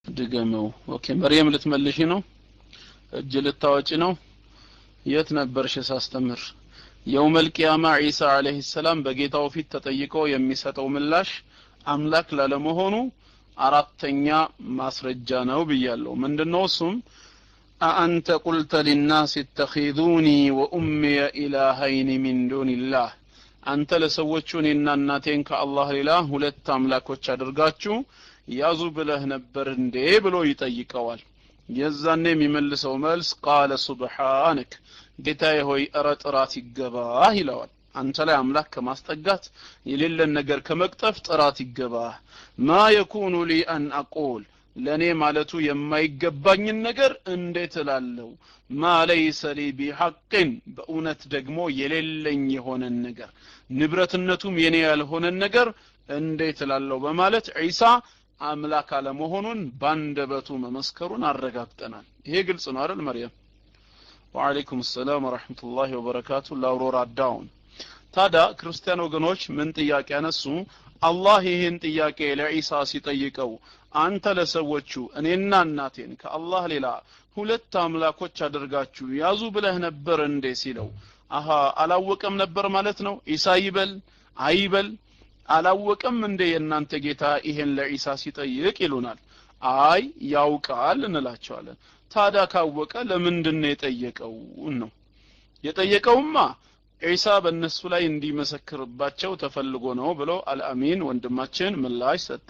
ድገመው። okay መርየም ልትመልሺ ነው? እጅ ልታወጪ ነው? የት ነበርሽ ሳስተምር? يوم القيامة ዒሳ عليه السلام በጌታው ፊት ተጠይቆ የሚሰጠው ምላሽ አምላክ ላለመሆኑ አራተኛ ማስረጃ ነው ብያለሁ። ምንድነው እሱም أأنت قلت للناس اتخذوني وأمي إلهين من دون الله አንተ ለሰዎቹ እኔና እናቴን ከአላህ ሌላ ሁለት አምላኮች አድርጋችሁ ያዙ ብለህ ነበር እንዴ ብሎ ይጠይቀዋል የዛኔ የሚመልሰው መልስ ቃለ ሱብሓንክ ጌታዬ ሆይ እረ ጥራት ይገባህ ይለዋል አንተ ላይ አምላክ ከማስጠጋት የሌለን ነገር ከመቅጠፍ ጥራት ይገባህ ማ የኩኑ ሊ አን አቁል ለእኔ ማለቱ የማይገባኝን ነገር እንዴት እላለሁ? ማ ለይሰ ሊ ቢሐቅን በእውነት ደግሞ የሌለኝ የሆነን ነገር ንብረትነቱም የኔ ያልሆነን ነገር እንዴት እላለሁ? በማለት ዒሳ አምላክ አለመሆኑን ባንደበቱ መመስከሩን አረጋግጠናል። ይሄ ግልጽ ነው አይደል መርየም? ወአለይኩም ሰላም ወራህመቱላሂ ወበረካቱ። ላውሮራ ዳውን። ታዲያ ክርስቲያን ወገኖች ምን ጥያቄ ያነሱ አላህ ይህን ጥያቄ ለዒሳ ሲጠይቀው አንተ ለሰዎቹ እኔና እናቴን ከአላህ ሌላ ሁለት አምላኮች አድርጋችሁ ያዙ ብለህ ነበር እንዴ ሲለው አሃ አላወቀም ነበር ማለት ነው? ኢሳ ይበል አይበል? አላወቀም እንዴ የእናንተ ጌታ ይሄን ለኢሳ ሲጠይቅ ይሉናል። አይ ያውቃል እንላቸዋለን። ታዲያ ካወቀ ለምንድን የጠየቀው ነው? የጠየቀውማ ዒሳ በእነሱ ላይ እንዲመሰክርባቸው ተፈልጎ ነው ብሎ አልአሚን ወንድማችን ምላሽ ሰጠ።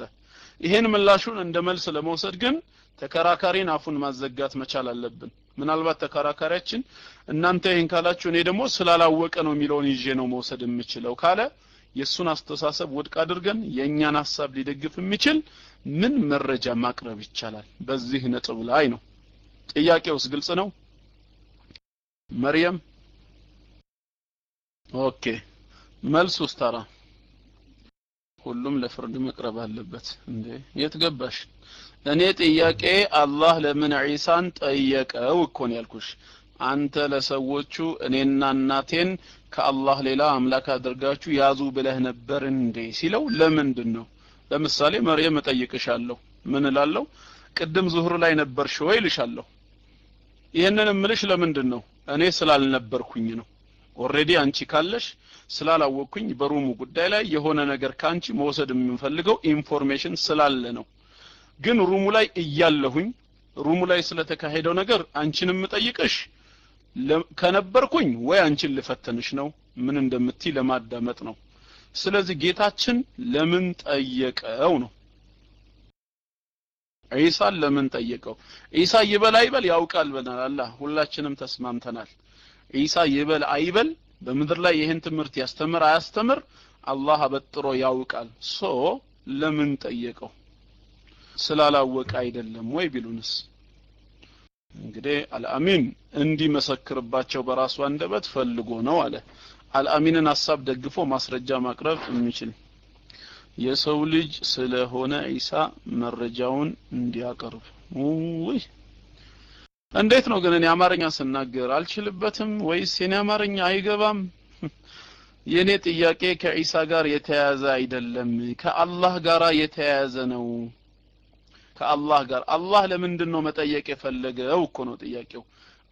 ይሄን ምላሹን እንደ መልስ ለመውሰድ ግን ተከራካሪን አፉን ማዘጋት መቻል አለብን። ምናልባት ተከራካሪያችን እናንተ ይህን ካላችሁ እኔ ደግሞ ስላላወቀ ነው የሚለውን ይዤ ነው መውሰድ የምችለው ካለ የእሱን አስተሳሰብ ውድቅ አድርገን የእኛን ሀሳብ ሊደግፍ የሚችል ምን መረጃ ማቅረብ ይቻላል? በዚህ ነጥብ ላይ ነው። ጥያቄውስ ግልጽ ነው? መርየም okay። መልስ ውስጥ ታራ ሁሉም ለፍርድ መቅረብ አለበት እንዴ? የት ገባሽ? እኔ ጥያቄ አላህ ለምን ዒሳን ጠየቀው እኮ ነው ያልኩሽ። አንተ ለሰዎቹ እኔና እናቴን ከአላህ ሌላ አምላክ አድርጋችሁ ያዙ ብለህ ነበር እንዴ ሲለው ለምንድን ነው ለምሳሌ መርየም እጠይቅሻለሁ። ምን እላለሁ? ቅድም ዙሁር ላይ ነበርሽ ወይ እልሻለሁ። ይህንን እምልሽ ለምንድን ነው እኔ ስላልነበርኩኝ ነው already አንቺ ካለሽ ስላላወቅኩኝ በ room ኡ ጉዳይ ላይ የሆነ ነገር ከአንቺ መውሰድ የምንፈልገው information ስላለ ነው። ግን room ኡ ላይ እያለሁኝ room ኡ ላይ ስለተካሄደው ነገር አንቺን የምጠይቅሽ ከነበርኩኝ ወይ አንቺን ልፈትንሽ ነው ምን እንደምትይ ለማዳመጥ ነው። ስለዚህ ጌታችን ለምን ጠየቀው ነው። ዒሳን ለምን ጠየቀው? ዒሳ ይበል ያውቃል ብለናል። አላህ ሁላችንም ተስማምተናል ዒሳ ይበል አይበል በምድር ላይ ይህን ትምህርት ያስተምር አያስተምር አላህ አበጥሮ ያውቃል። so ለምን ጠየቀው? ስላላወቀ አይደለም ወይ ቢሉንስ? እንግዲህ አልአሚን እንዲመሰክርባቸው በራሱ አንደበት ፈልጎ ነው አለ። አልአሚንን ሀሳብ ደግፎ ማስረጃ ማቅረብ የሚችል የሰው ልጅ ስለሆነ ኢሳ መረጃውን እንዲያቀርብ። ውይ እንዴት ነው ግን እኔ አማርኛ ስናገር? አልችልበትም ወይስ የኔ አማርኛ አይገባም? የኔ ጥያቄ ከኢሳ ጋር የተያያዘ አይደለም። ከአላህ ጋር የተያያዘ ነው። ከአላህ ጋር አላህ ለምንድን ነው መጠየቅ የፈለገው እኮ ነው ጥያቄው።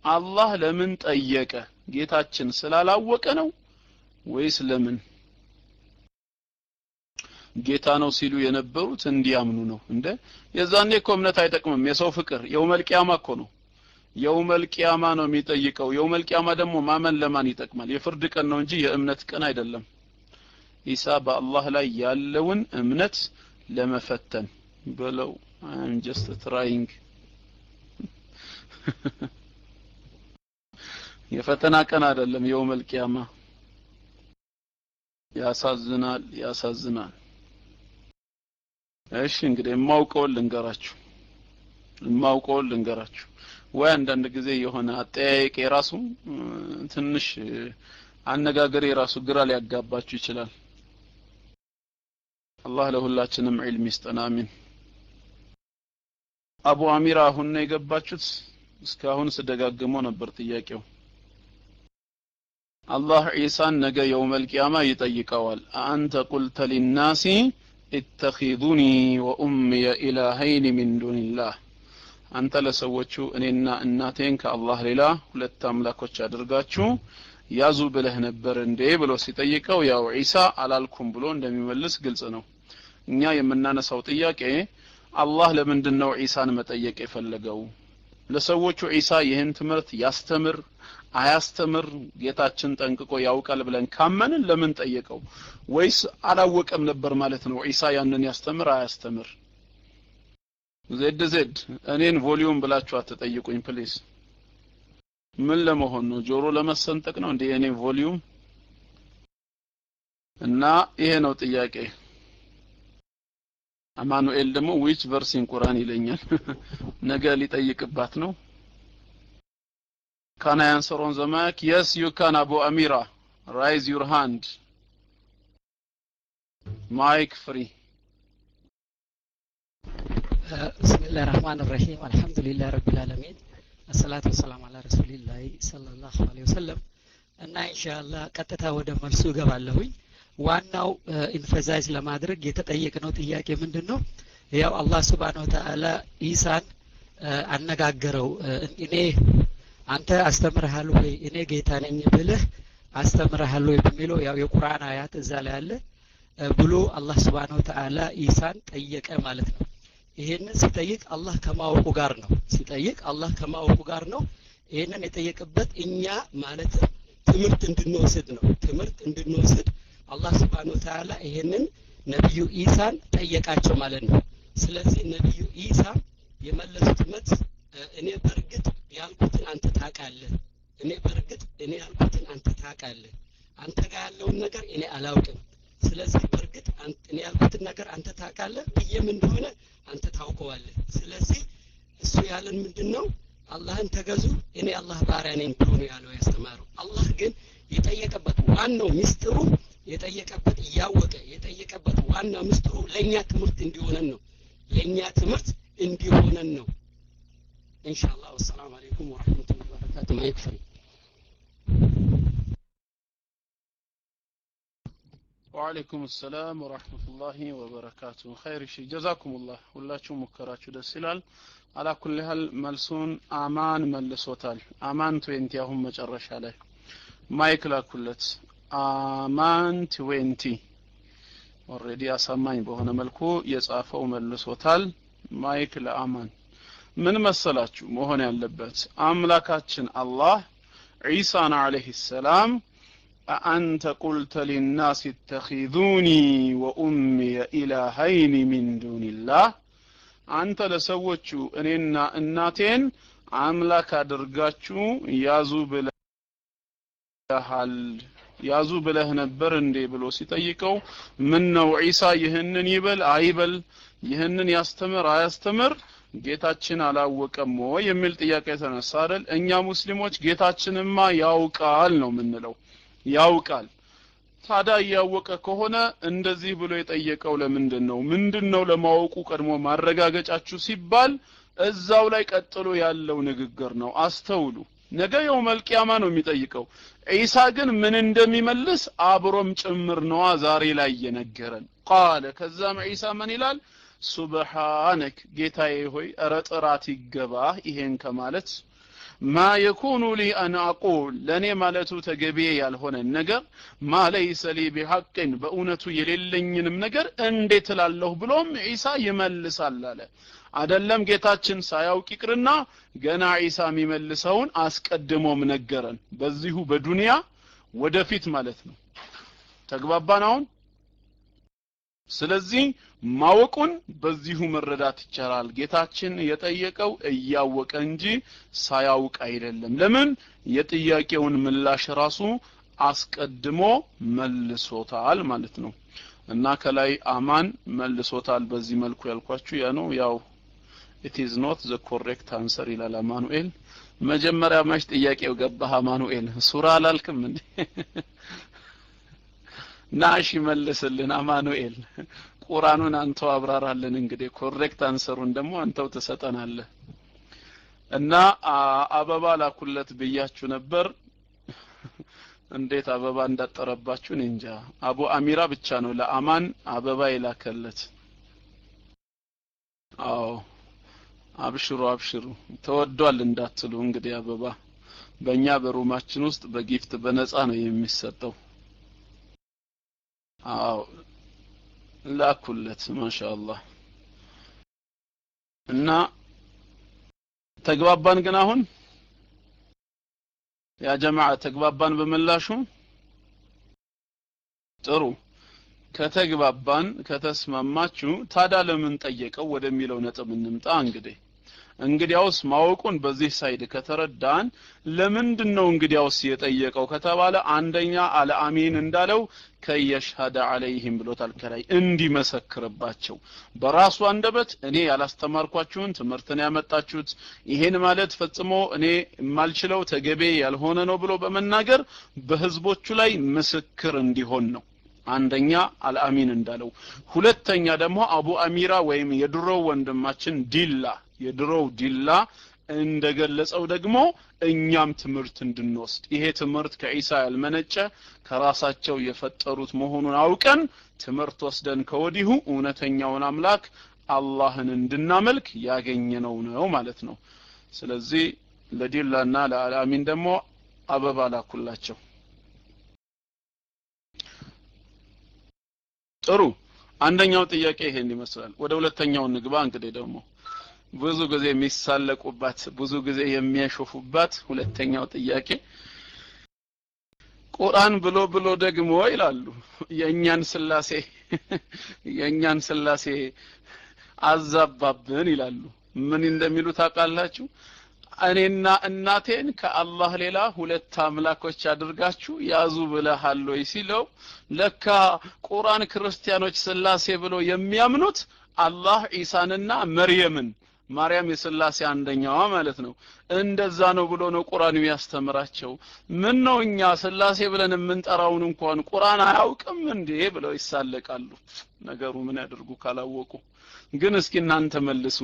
አላህ ለምን ጠየቀ? ጌታችን ስላላወቀ ነው ወይስ ለምን? ጌታ ነው ሲሉ የነበሩት እንዲያምኑ ነው እንደ የዛኔ እኮ እምነት አይጠቅምም። የሰው ፍቅር የውመል ቂያማ እኮ ነው የውመል ቂያማ ነው የሚጠይቀው። የውመል ደግሞ ማመን ለማን ይጠቅማል? የፍርድ ቀን ነው እንጂ የእምነት ቀን አይደለም። ኢሳ በአላህ ላይ ያለውን እምነት ለመፈተን ብለው I'm just trying. የፈተና ቀን አይደለም የውመል ያሳዝናል ያሳዝናል። እሺ እንግዲህ የማውቀውን ልንገራችሁ። የማውቀውን ልንገራችሁ ወይ አንዳንድ ጊዜ የሆነ አጠያየቅ የራሱ ትንሽ አነጋገር የራሱ ግራ ሊያጋባችሁ ይችላል። አላህ ለሁላችንም ዒልም ይስጠን አሚን። አቡ አሚራ አሁን ነው የገባችሁት? እስካሁን ስደጋግመው ነበር ጥያቄው። አላህ ዒሳን ነገ የውመል ቂያማ ይጠይቀዋል። አንተ ቁልተ ሊናሲ ኢተኺዙኒ ወኡምየ ኢላሀይን ሚን ዱንላህ አንተ ለሰዎቹ እኔና እናቴን ከአላህ ሌላ ሁለት አምላኮች አድርጋችሁ ያዙ ብለህ ነበር እንዴ ብሎ ሲጠይቀው ያው ዒሳ አላልኩም ብሎ እንደሚመልስ ግልጽ ነው። እኛ የምናነሳው ጥያቄ አላህ ለምንድን ነው ዒሳን መጠየቅ የፈለገው? ለሰዎቹ ዒሳ ይህን ትምህርት ያስተምር አያስተምር ጌታችን ጠንቅቆ ያውቃል ብለን ካመንን ለምን ጠየቀው? ወይስ አላወቀም ነበር ማለት ነው ዒሳ ያንን ያስተምር አያስተምር ዜድ ዜድ እኔን volume ብላችሁ አትጠይቁኝ please። ምን ለመሆን ነው? ጆሮ ለመሰንጠቅ ነው እንዴ እኔ volume? እና ይሄ ነው ጥያቄ። አማኑኤል ደግሞ which verse in Quran ይለኛል? ነገ ሊጠይቅባት ነው። can I answer on the mic yes you can አቡ አሚራ raise your hand mic free بسم الله الرحمن الرحيم الحمد لله رب العالمين الصلاة والسلام على رسول الله صلى الله عليه وسلم እና إن شاء الله ቀጥታ ወደ መልሱ እገባለሁኝ። ዋናው emphasize ለማድረግ የተጠየቅነው ጥያቄ ምንድን ነው ያው አላህ سبحانه وتعالى ኢሳን አነጋገረው። እኔ አንተ አስተምርሃል ወይ? እኔ ጌታ ነኝ ብልህ አስተምርሃል ወይ በሚለው ያው የቁርአን አያት እዛ ላይ አለ። ብሎ አላህ ስብሓን ወተአላ ኢሳን ጠየቀ ማለት ነው። ይሄንን ሲጠይቅ አላህ ከማወቁ ጋር ነው። ሲጠይቅ አላህ ከማወቁ ጋር ነው። ይሄንን የጠየቅበት እኛ ማለት ትምህርት እንድንወስድ ነው። ትምህርት እንድንወስድ አላህ ስብሓን ወተአላ ይሄንን ነቢዩ ኢሳን ጠየቃቸው ማለት ነው። ስለዚህ ነቢዩ ኢሳ የመለሱት መልስ እኔ በእርግጥ ያልኩትን አንተ ታውቃለህ። እኔ በእርግጥ እኔ ያልኩትን አንተ ታውቃለህ። አንተ ጋር ያለውን ነገር እኔ አላውቅም ስለዚህ በእርግጥ እኔ ያልኩትን ነገር አንተ ታውቃለህ ብዬም እንደሆነ አንተ ታውቀዋለህ። ስለዚህ እሱ ያለን ምንድን ነው አላህን ተገዙ እኔ አላህ ባሪያ ነኝ ብሎ ነው ያለው ያስተማረው። አላህ ግን የጠየቀበት ዋናው ሚስጥሩ የጠየቀበት እያወቀ የጠየቀበት ዋና ምስጢሩ ለእኛ ትምህርት እንዲሆነን ነው። ለእኛ ትምህርት እንዲሆነን ነው። إن شاء الله። والسلام عليكم ورحمة الله وبركاته mic free وعليكم السلام ورحمة الله وبركاته خير እሺ جزاكم الله ሁላችሁም ሙከራችሁ ደስ ይላል على كل حال መልሱን አማን መልሶታል አማን twenty አሁን መጨረሻ ላይ mic ላኩለት አማን twenty already አሳማኝ በሆነ መልኩ የጻፈው መልሶታል mic ለአማን ምን መሰላችሁ መሆን ያለበት አምላካችን አላህ ዒሳን عليه السلام أأنت قلت للناس اتخذوني وأمي إلهين من دون الله አንተ ለሰዎቹ እኔና እናቴን አምላክ አድርጋችሁ ያዙ ብለሃል ያዙ ብለህ ነበር እንዴ ብሎ ሲጠይቀው ምን ነው ዒሳ ይህንን ይበል አይበል ይህንን ያስተምር አያስተምር ጌታችን አላወቀም ወይ የሚል ጥያቄ የተነሳ አይደል እኛ ሙስሊሞች ጌታችንማ ያውቃል ነው የምንለው ያውቃል። ታዲያ እያወቀ ከሆነ እንደዚህ ብሎ የጠየቀው ለምንድን ነው ምንድን ነው ለማወቁ ቀድሞ ማረጋገጫችሁ ሲባል እዛው ላይ ቀጥሎ ያለው ንግግር ነው። አስተውሉ። ነገ የው መልቅያማ ነው የሚጠይቀው። ዒሳ ግን ምን እንደሚመልስ አብሮም ጭምር ነዋ ዛሬ ላይ እየነገረን ቃለ ከዛም ዒሳ ምን ይላል? ሱብሓነክ ጌታዬ ሆይ እረ ጥራት ይገባህ ይሄን ከማለት ማ የኩኑ ሊ አን አቁል ለእኔ ማለቱ ተገቢ ያልሆነን ነገር ማ ለይሰ ሊ ቢሐቅን በእውነቱ የሌለኝንም ነገር እንዴት እላለሁ ብሎም ዒሳ ይመልሳል አለ። አደለም ጌታችን ሳያውቅ ይቅርና ገና ዒሳ የሚመልሰውን አስቀድሞም ነገረን። በዚሁ በዱንያ ወደፊት ማለት ነው። ተግባባን አሁን ስለዚህ ማወቁን በዚሁ መረዳት ይቻላል። ጌታችን የጠየቀው እያወቀ እንጂ ሳያውቅ አይደለም። ለምን? የጥያቄውን ምላሽ ራሱ አስቀድሞ መልሶታል ማለት ነው። እና ከላይ አማን መልሶታል በዚህ መልኩ ያልኳችሁ ያ ነው። ያው it is not the correct answer ይላል አማኑኤል። መጀመሪያ ማሽ ጥያቄው ገባህ አማኑኤል? ሱራ አላልክም እንዴ ናሽ ይመልስልን አማኑኤል። ቁርአኑን አንተው አብራራልን እንግዲህ correct answer ኡን ደግሞ አንተው ትሰጠናለህ። እና አበባ ላኩለት ብያችሁ ነበር። እንዴት አበባ እንዳጠረባችሁ እኔ እንጃ። አቡ አሚራ ብቻ ነው ለአማን አበባ የላከለት። አዎ። አብሽሩ አብሽሩ። ተወዷል እንዳትሉ እንግዲህ አበባ። በእኛ በሩማችን ውስጥ በጊፍት በነፃ ነው የሚሰጠው አዎ ላኩለት ማሻአላህ። እና ተግባባን ግን አሁን? ያ ጀማዓ ተግባባን በምላሹ? ጥሩ። ከተግባባን ከተስማማችሁ ታዲያ ለምን ጠየቀው ወደሚለው ነጥብ እንምጣ እንግዲህ እንግዲያውስ ማወቁን በዚህ ሳይድ ከተረዳን ለምንድን ነው እንግዲያውስ የጠየቀው ከተባለ አንደኛ አልአሚን እንዳለው ከየሽሀደ አለይህም ብሎታል። ከላይ እንዲመሰክርባቸው በራሱ አንደበት እኔ ያላስተማርኳችሁን ትምህርትን ያመጣችሁት። ይሄን ማለት ፈጽሞ እኔ የማልችለው ተገቤ ያልሆነ ነው ብሎ በመናገር በህዝቦቹ ላይ ምስክር እንዲሆን ነው። አንደኛ አልአሚን እንዳለው። ሁለተኛ ደግሞ አቡ አሚራ ወይም የድሮው ወንድማችን ዲላ የድሮው ዲላ እንደገለጸው ደግሞ እኛም ትምህርት እንድንወስድ። ይሄ ትምህርት ከኢሳ ያልመነጨ ከራሳቸው የፈጠሩት መሆኑን አውቀን ትምህርት ወስደን ከወዲሁ እውነተኛውን አምላክ አላህን እንድናመልክ ያገኘነው ነው ማለት ነው። ስለዚህ ለዲላና ለአልአሚን ደግሞ አበባ ላኩላቸው። ጥሩ። አንደኛው ጥያቄ ይሄን ይመስላል። ወደ ሁለተኛው ንግባ እንግዲህ ደግሞ ብዙ ጊዜ የሚሳለቁባት ብዙ ጊዜ የሚያሾፉባት ሁለተኛው ጥያቄ ቁርአን ብሎ ብሎ ደግሞ ይላሉ። የእኛን ስላሴ የእኛን ስላሴ አዛባብን ይላሉ። ምን እንደሚሉ ታውቃላችሁ? እኔና እናቴን ከአላህ ሌላ ሁለት አምላኮች አድርጋችሁ ያዙ ብለሃል ወይ ሲለው ለካ ቁርአን ክርስቲያኖች ስላሴ ብሎ የሚያምኑት አላህ ኢሳንና መርየምን ማርያም የስላሴ አንደኛዋ ማለት ነው። እንደዛ ነው ብሎ ነው ቁርአን የሚያስተምራቸው። ምን ነው እኛ ስላሴ ብለን የምንጠራውን እንኳን ቁርአን አያውቅም እንዴ ብለው ይሳለቃሉ። ነገሩ ምን ያደርጉ ካላወቁ። ግን እስኪ እናንተ መልሱ።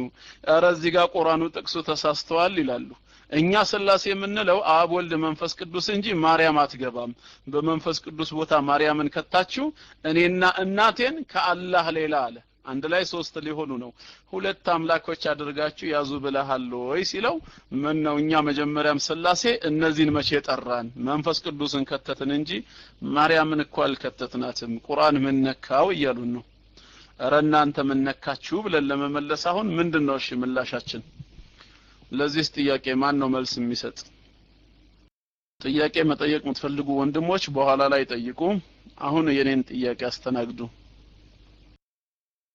ኧረ እዚህ ጋር ቁርአኑ ጥቅሱ ተሳስተዋል ይላሉ። እኛ ስላሴ የምንለው አብ ወልድ መንፈስ ቅዱስ እንጂ ማርያም አትገባም። በመንፈስ ቅዱስ ቦታ ማርያምን ከታችሁ እኔና እናቴን ከአላህ ሌላ አለ አንድ ላይ ሶስት ሊሆኑ ነው። ሁለት አምላኮች አድርጋችሁ ያዙ ብለሃል ወይ ሲለው ምን ነው እኛ መጀመሪያም ስላሴ እነዚህን መቼ ጠራን? መንፈስ ቅዱስን ከተትን እንጂ ማርያምን እኮ አልከተትናትም። ቁርአን ምን ነካው እያሉን ነው። እረ እናንተ ምን ነካችሁ ብለን ለመመለስ አሁን ምንድን ነው እሺ ምላሻችን? ለዚህ ጥያቄ ማን ነው መልስ የሚሰጥ? ጥያቄ መጠየቅ የምትፈልጉ ወንድሞች በኋላ ላይ ጠይቁ። አሁን የኔን ጥያቄ አስተናግዱ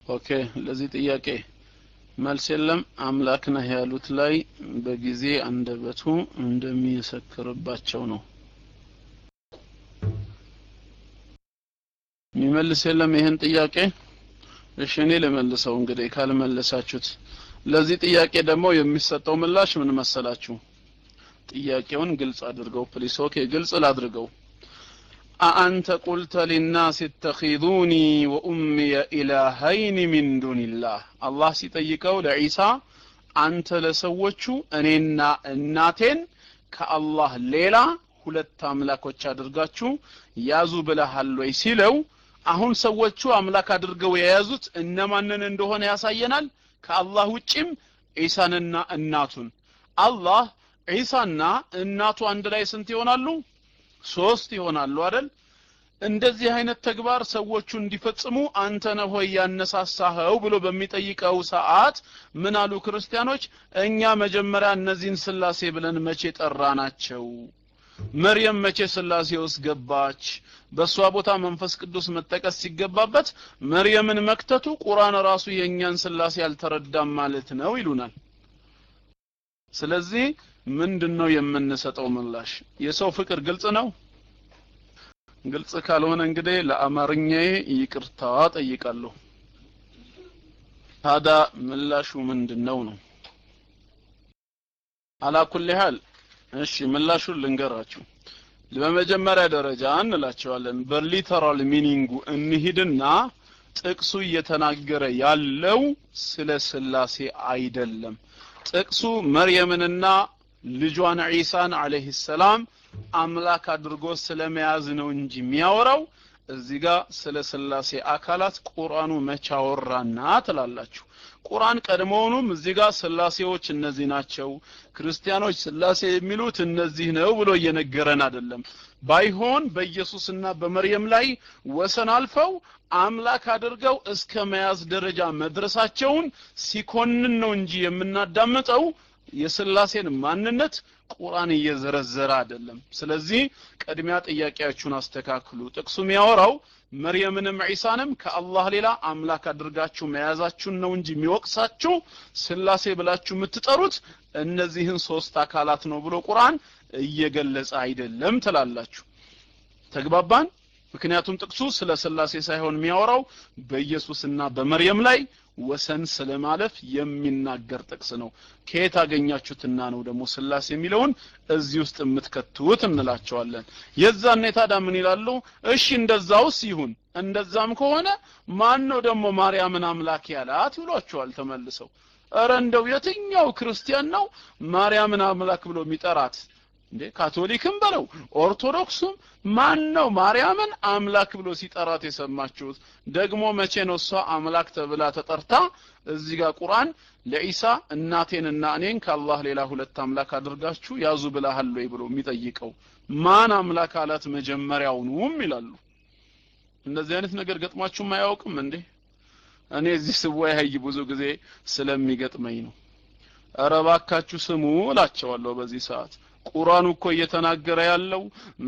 okay ለዚህ ጥያቄ መልስ የለም። አምላክ ነህ ያሉት ላይ በጊዜ አንደበቱ እንደሚመሰክርባቸው ነው። የሚመልስ የለም ይህን ጥያቄ? እሺ እኔ ልመልሰው እንግዲህ ካልመለሳችሁት። ለዚህ ጥያቄ ደግሞ የሚሰጠው ምላሽ ምን መሰላችሁ? ጥያቄውን ግልጽ አድርገው please okay ግልጽ ላድርገው አአንተ ቁልተ ሊናስ ተኪዙኒ ወኡምየ ኢላሀይን ሚን ዱንላህ አላህ ሲጠይቀው ለዒሳ አንተ ለሰዎቹ እኔና እናቴን ከአላህ ሌላ ሁለት አምላኮች አድርጋችሁ ያዙ ብለሃል ወይ ሲለው አሁን ሰዎቹ አምላክ አድርገው የያዙት እነማንን እንደሆነ ያሳየናል። ከአላህ ውጪም ዒሳንና እናቱን። አላህ ዒሳና እናቱ አንድ ላይ ስንት ይሆናሉ? ሶስት ይሆናሉ አይደል? እንደዚህ አይነት ተግባር ሰዎቹ እንዲፈጽሙ አንተ ነህ ሆይ ያነሳሳኸው ብሎ በሚጠይቀው ሰዓት ምን አሉ ክርስቲያኖች? እኛ መጀመሪያ እነዚህን ስላሴ ብለን መቼ ጠራናቸው? መርየም መቼ ስላሴ ውስጥ ገባች? በእሷ ቦታ መንፈስ ቅዱስ መጠቀስ ሲገባበት መርየምን መክተቱ ቁርአን ራሱ የእኛን ስላሴ አልተረዳም ማለት ነው ይሉናል። ስለዚህ ምንድን ነው የምንሰጠው ምላሽ? የሰው ፍቅር ግልጽ ነው? ግልጽ ካልሆነ እንግዲህ ለአማርኛዬ ይቅርታ ጠይቃለሁ። ታዳ ምላሹ ምንድን ነው? ነው አላኩል ያህል እሺ ምላሹን ልንገራችሁ። በመጀመሪያ ደረጃ እንላቸዋለን። በሊተራል ሚኒንጉ እንሂድና ጥቅሱ እየተናገረ ያለው ስለ ስላሴ አይደለም። ጥቅሱ መርየምንና ልጇን ዒሳን አለይሂ ሰላም አምላክ አድርጎ ስለመያዝ ነው እንጂ የሚያወራው። እዚህ ጋር ስለ ስላሴ አካላት ቁርአኑ መቻወራና ትላላችሁ? ቁርአን ቀድሞውኑም እዚህ ጋር ስላሴዎች እነዚህ ናቸው ክርስቲያኖች ስላሴ የሚሉት እነዚህ ነው ብሎ እየነገረን አይደለም። ባይሆን በኢየሱስና በመርየም ላይ ወሰን አልፈው አምላክ አድርገው እስከ መያዝ ደረጃ መድረሳቸውን ሲኮንን ነው እንጂ የምናዳምጠው የስላሴን ማንነት ቁርአን እየዘረዘረ አይደለም። ስለዚህ ቅድሚያ ጥያቄያችሁን አስተካክሉ። ጥቅሱ የሚያወራው መርየምንም ዒሳንም ከአላህ ሌላ አምላክ አድርጋችሁ መያዛችሁን ነው እንጂ የሚወቅሳችሁ ስላሴ ብላችሁ የምትጠሩት እነዚህን ሶስት አካላት ነው ብሎ ቁርአን እየገለጸ አይደለም ትላላችሁ። ተግባባን? ምክንያቱም ጥቅሱ ስለ ስላሴ ሳይሆን የሚያወራው በኢየሱስና በመርየም ላይ ወሰን ስለማለፍ የሚናገር ጥቅስ ነው። ከየት አገኛችሁትና ነው ደግሞ ስላሴ የሚለውን እዚህ ውስጥ የምትከቱት እንላቸዋለን። የዛኔ ታዲያ ምን ይላሉ? እሺ እንደዛውስ ይሁን። እንደዛም ከሆነ ማን ነው ደግሞ ማርያምን አምላክ ያላት ይሏቸዋል ተመልሰው። እረ እንደው የትኛው ክርስቲያን ነው ማርያምን አምላክ ብሎ የሚጠራት እንዴ? ካቶሊክም በለው ኦርቶዶክሱም ማን ነው ማርያምን አምላክ ብሎ ሲጠራት የሰማችሁት? ደግሞ መቼ ነው እሷ አምላክ ተብላ ተጠርታ እዚህ ጋር ቁርአን ለኢሳ እናቴንና እኔን ከአላህ ሌላ ሁለት አምላክ አድርጋችሁ ያዙ ብለሃል ወይ ብሎ የሚጠይቀው? ማን አምላክ አላት መጀመሪያውኑም ይላሉ። እንደዚህ አይነት ነገር ገጥሟችሁም አያውቅም እንዴ? እኔ እዚህ ስወያይ ብዙ ጊዜ ስለሚገጥመኝ ነው። ኧረ እባካችሁ ስሙ እላቸዋለሁ በዚህ ሰዓት ቁርአኑ እኮ እየተናገረ ያለው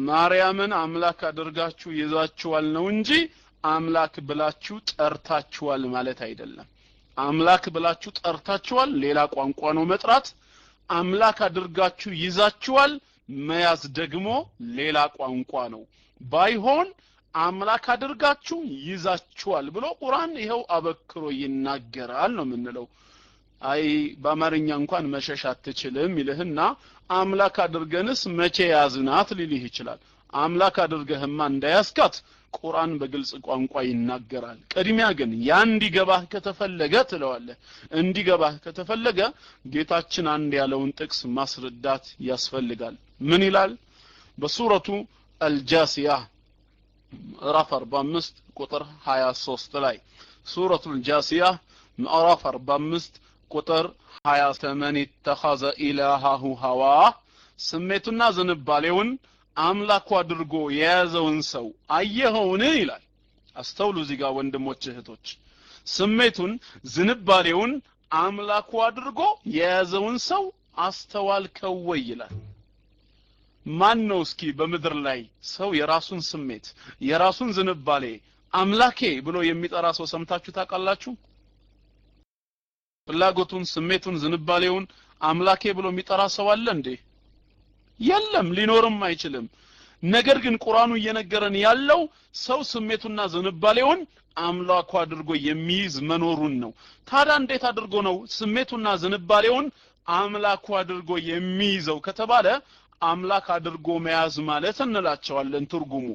ማርያምን አምላክ አድርጋችሁ ይዛችኋል ነው እንጂ አምላክ ብላችሁ ጠርታችኋል ማለት አይደለም። አምላክ ብላችሁ ጠርታችኋል ሌላ ቋንቋ ነው መጥራት። አምላክ አድርጋችሁ ይዛችኋል መያዝ ደግሞ ሌላ ቋንቋ ነው። ባይሆን አምላክ አድርጋችሁ ይዛችኋል ብሎ ቁርአን ይኸው አበክሮ ይናገራል ነው የምንለው። አይ በአማርኛ እንኳን መሸሽ አትችልም ይልህና አምላክ አድርገንስ መቼ ያዝናት ሊልህ ይችላል? አምላክ አድርገህማ እንዳያስካት ቁርአን በግልጽ ቋንቋ ይናገራል። ቅድሚያ ግን ያ እንዲገባህ ከተፈለገ ትለዋለህ። እንዲገባህ ከተፈለገ ጌታችን አንድ ያለውን ጥቅስ ማስረዳት ያስፈልጋል። ምን ይላል? በሱረቱ አልጃሲያ ምዕራፍ 45 ቁጥር 23 ላይ ሱረቱ አልጃሲያ ምዕራፍ 45 ቁጥር 28 ተኸዘ ኢላሃሁ ሀዋ ስሜቱና ዝንባሌውን አምላኩ አድርጎ የያዘውን ሰው አየኸውን ይላል። አስተውሉ እዚህ ጋር ወንድሞች እህቶች። ስሜቱን ዝንባሌውን አምላኩ አድርጎ የያዘውን ሰው አስተዋልከው ወይ ይላል። ማን ነው እስኪ በምድር ላይ ሰው የራሱን ስሜት የራሱን ዝንባሌ አምላኬ ብሎ የሚጠራ ሰው ሰምታችሁ ታውቃላችሁ ፍላጎቱን ስሜቱን ዝንባሌውን አምላኬ ብሎ የሚጠራ ሰው አለ እንዴ? የለም ሊኖርም አይችልም። ነገር ግን ቁርአኑ እየነገረን ያለው ሰው ስሜቱና ዝንባሌውን አምላኩ አድርጎ የሚይዝ መኖሩን ነው። ታዲያ እንዴት አድርጎ ነው ስሜቱና ዝንባሌውን አምላኩ አድርጎ የሚይዘው ከተባለ አምላክ አድርጎ መያዝ ማለት እንላቸዋለን ትርጉሙ።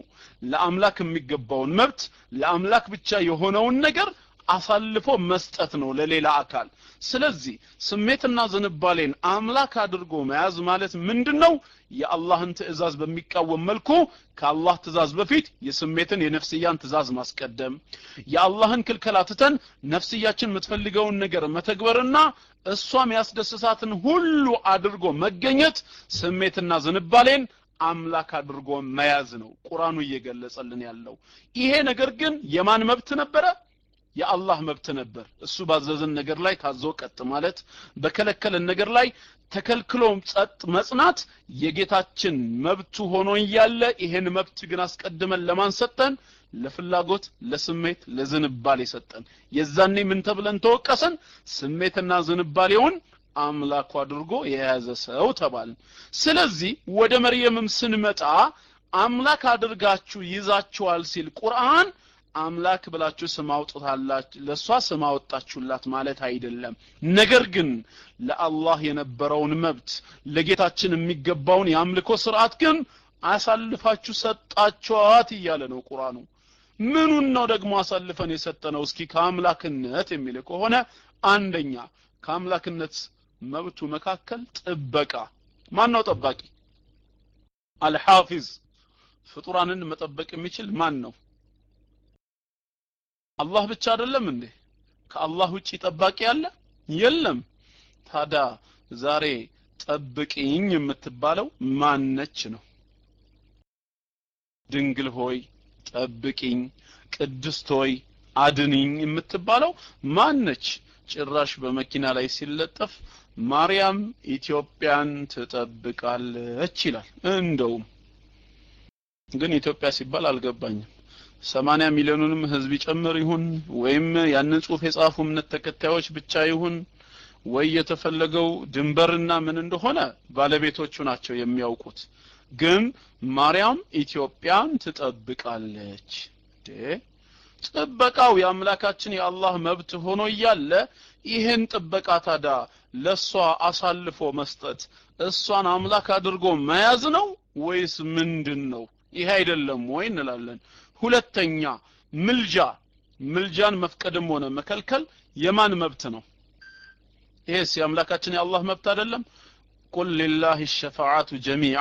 ለአምላክ የሚገባውን መብት ለአምላክ ብቻ የሆነውን ነገር አሳልፎ መስጠት ነው ለሌላ አካል። ስለዚህ ስሜትና ዝንባሌን አምላክ አድርጎ መያዝ ማለት ምንድን ነው የአላህን ትእዛዝ በሚቃወም መልኩ ከአላህ ትእዛዝ በፊት የስሜትን የነፍስያን ትእዛዝ ማስቀደም የአላህን ክልከላ ትተን ነፍስያችን የምትፈልገውን ነገር መተግበርና እሷም ያስደስሳትን ሁሉ አድርጎ መገኘት ስሜትና ዝንባሌን አምላክ አድርጎ መያዝ ነው ቁርአኑ እየገለጸልን ያለው። ይሄ ነገር ግን የማን መብት ነበረ የአላህ መብት ነበር። እሱ ባዘዘን ነገር ላይ ታዞ ቀጥ ማለት በከለከለን ነገር ላይ ተከልክሎ ጸጥ መጽናት የጌታችን መብቱ ሆኖ እያለ ይሄን መብት ግን አስቀድመን ለማን ሰጠን? ለፍላጎት ለስሜት ለዝንባሌ ሰጠን። የዛኔ ምን ተብለን ተወቀሰን? ስሜትና ዝንባሌውን አምላኩ አድርጎ የያዘ ሰው ተባልን። ስለዚህ ወደ መርየምም ስንመጣ አምላክ አድርጋችሁ ይዛችኋል ሲል ቁርአን አምላክ ብላችሁ ስም አውጥታላችሁ ለእሷ ስም አወጣችሁላት ማለት አይደለም። ነገር ግን ለአላህ የነበረውን መብት ለጌታችን የሚገባውን የአምልኮ ስርዓት ግን አሳልፋችሁ ሰጣችኋት እያለ ነው ቁርአኑ። ምኑን ነው ደግሞ አሳልፈን የሰጠነው? እስኪ ከአምላክነት የሚል ከሆነ አንደኛ ከአምላክነት መብቱ መካከል ጥበቃ። ማን ነው ጠባቂ? አልሐፊዝ። ፍጡራንን መጠበቅ የሚችል ማን ነው አላህ ብቻ አይደለም እንዴ? ከአላህ ውጪ ጠባቂ አለ? የለም። ታዲያ ዛሬ ጠብቅኝ የምትባለው ማነች ነው? ድንግል ሆይ ጠብቅኝ ቅድስት ሆይ አድንኝ የምትባለው ማነች ጭራሽ በመኪና ላይ ሲለጠፍ ማርያም ኢትዮጵያን ትጠብቃለች ይላል። እንደውም ግን ኢትዮጵያ ሲባል አልገባኝም ሰማንያ ሚሊዮኑንም ህዝብ ይጨምር ይሁን ወይም ያንን ጽሁፍ የጻፉ እምነት ተከታዮች ብቻ ይሁን ወይ የተፈለገው ድንበርና ምን እንደሆነ ባለቤቶቹ ናቸው የሚያውቁት። ግን ማርያም ኢትዮጵያን ትጠብቃለች። ጥበቃው የአምላካችን የአላህ መብት ሆኖ እያለ ይህን ጥበቃ ታዳ ለእሷ አሳልፎ መስጠት እሷን አምላክ አድርጎ መያዝ ነው ወይስ ምንድን ነው? ይህ አይደለም ወይ እንላለን ሁለተኛ ምልጃ። ምልጃን መፍቀድም ሆነ መከልከል የማን መብት ነው? ይሄስ የአምላካችን የአላህ መብት አይደለም? ቁል ሊላህ ሸፋዓቱ ጀሚዓ።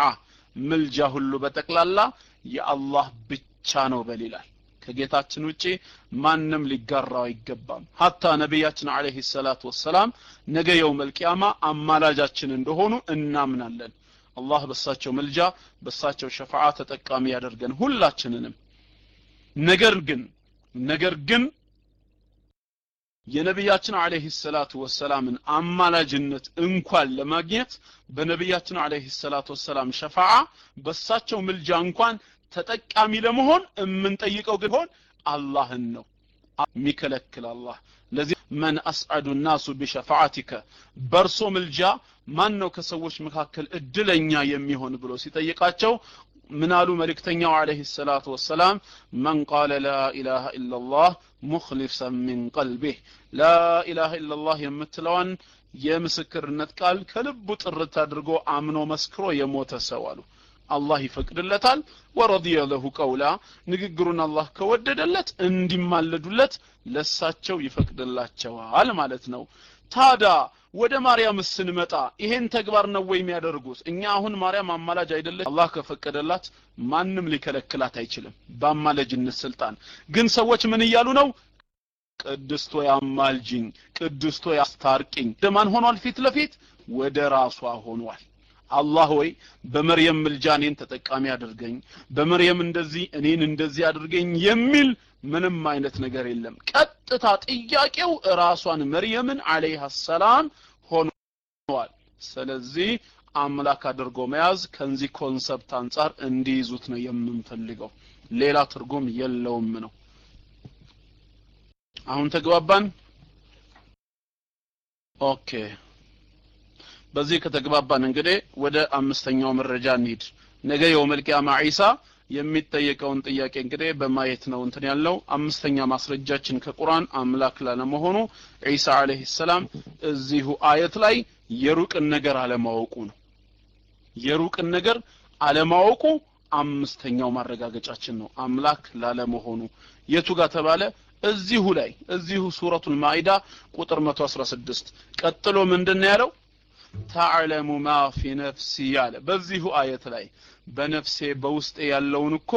ምልጃ ሁሉ በጠቅላላ የአላህ ብቻ ነው በል ይላል። ከጌታችን ውጪ ማንም ሊጋራው አይገባም። ሀታ ነቢያችን አለይሂ ሰላቱ ወሰላም ነገ የውመል ቂያማ አማላጃችን እንደሆኑ እናምናለን። አላህ በሳቸው ምልጃ በሳቸው ሸፋዓ ተጠቃሚ ያደርገን ሁላችንንም ነገር ግን ነገር ግን የነቢያችን አለይሂ ሰላቱ ወሰላምን አማላጅነት እንኳን ለማግኘት በነቢያችን አለይሂ ሰላቱ ወሰላም ሸፋዓ በሳቸው ምልጃ እንኳን ተጠቃሚ ለመሆን የምንጠይቀው ግን ሆን አላህን ነው። የሚከለክል አላህ። ለዚህ መን አስዐዱ ናሱ ቢሸፋዓቲከ በርሶ ምልጃ ማን ነው ከሰዎች መካከል እድለኛ የሚሆን ብሎ ሲጠይቃቸው ምን አሉ መልእክተኛው አለይሂ ሰላቱ ወሰላም? መን ቃለ ላ ኢላሃ ኢላላህ ሙኽሊሰን ሚን ቀልቢህ ላ ኢላሃ ኢላላህ የምትለዋን የምስክርነት ቃል ከልቡ ጥርት አድርጎ አምኖ መስክሮ የሞተ ሰው አሉ። አላህ ይፈቅድለታል። ወረዲየ ለሁ ቀውላ። ንግግሩን አላህ ከወደደለት እንዲማለዱለት ለሳቸው ይፈቅድላቸዋል ማለት ነው። ታዳ ወደ ማርያም ስንመጣ ይሄን ተግባር ነው ወይ የሚያደርጉት? እኛ አሁን ማርያም አማላጅ አይደለች። አላህ ከፈቀደላት ማንም ሊከለክላት አይችልም። በአማላጅነት ስልጣን ግን ሰዎች ምን እያሉ ነው? ቅድስቶ ያማልጅኝ ቅድስቶ ያስታርቅኝ ደማን ሆኗል? ፊት ለፊት ወደ ራሷ ሆኗል። አላህ ወይ በመርየም ምልጃ እኔን ተጠቃሚ አድርገኝ በመርየም እንደዚህ እኔን እንደዚህ አድርገኝ የሚል ምንም አይነት ነገር የለም። ቀጥታ ጥያቄው ራሷን መርየምን عليها السلام ሆኗል። ስለዚህ አምላክ አድርጎ መያዝ ከዚህ concept አንጻር እንዲይዙት ነው የምንፈልገው። ሌላ ትርጉም የለውም ነው። አሁን ተግባባን? okay። በዚህ ከተግባባን እንግዲህ ወደ አምስተኛው መረጃ እንሂድ። ነገ የውመል ቂያማ ዒሳ የሚጠየቀውን ጥያቄ እንግዲህ በማየት ነው እንትን ያለው። አምስተኛ ማስረጃችን ከቁርአን አምላክ ላለመሆኑ ዒሳ አለይሂ ሰላም እዚሁ አየት ላይ የሩቅን ነገር አለማወቁ ነው። የሩቅን ነገር አለማወቁ አምስተኛው ማረጋገጫችን ነው። አምላክ ላለመሆኑ የቱ ጋር ተባለ? እዚሁ ላይ እዚሁ ሱረቱል ማኢዳ ቁጥር 116 ቀጥሎ ምንድን ያለው? ተዕለሙ ማ ፊ ነፍሲ ያለ በዚሁ አየት ላይ በነፍሴ በውስጤ ያለውን እኮ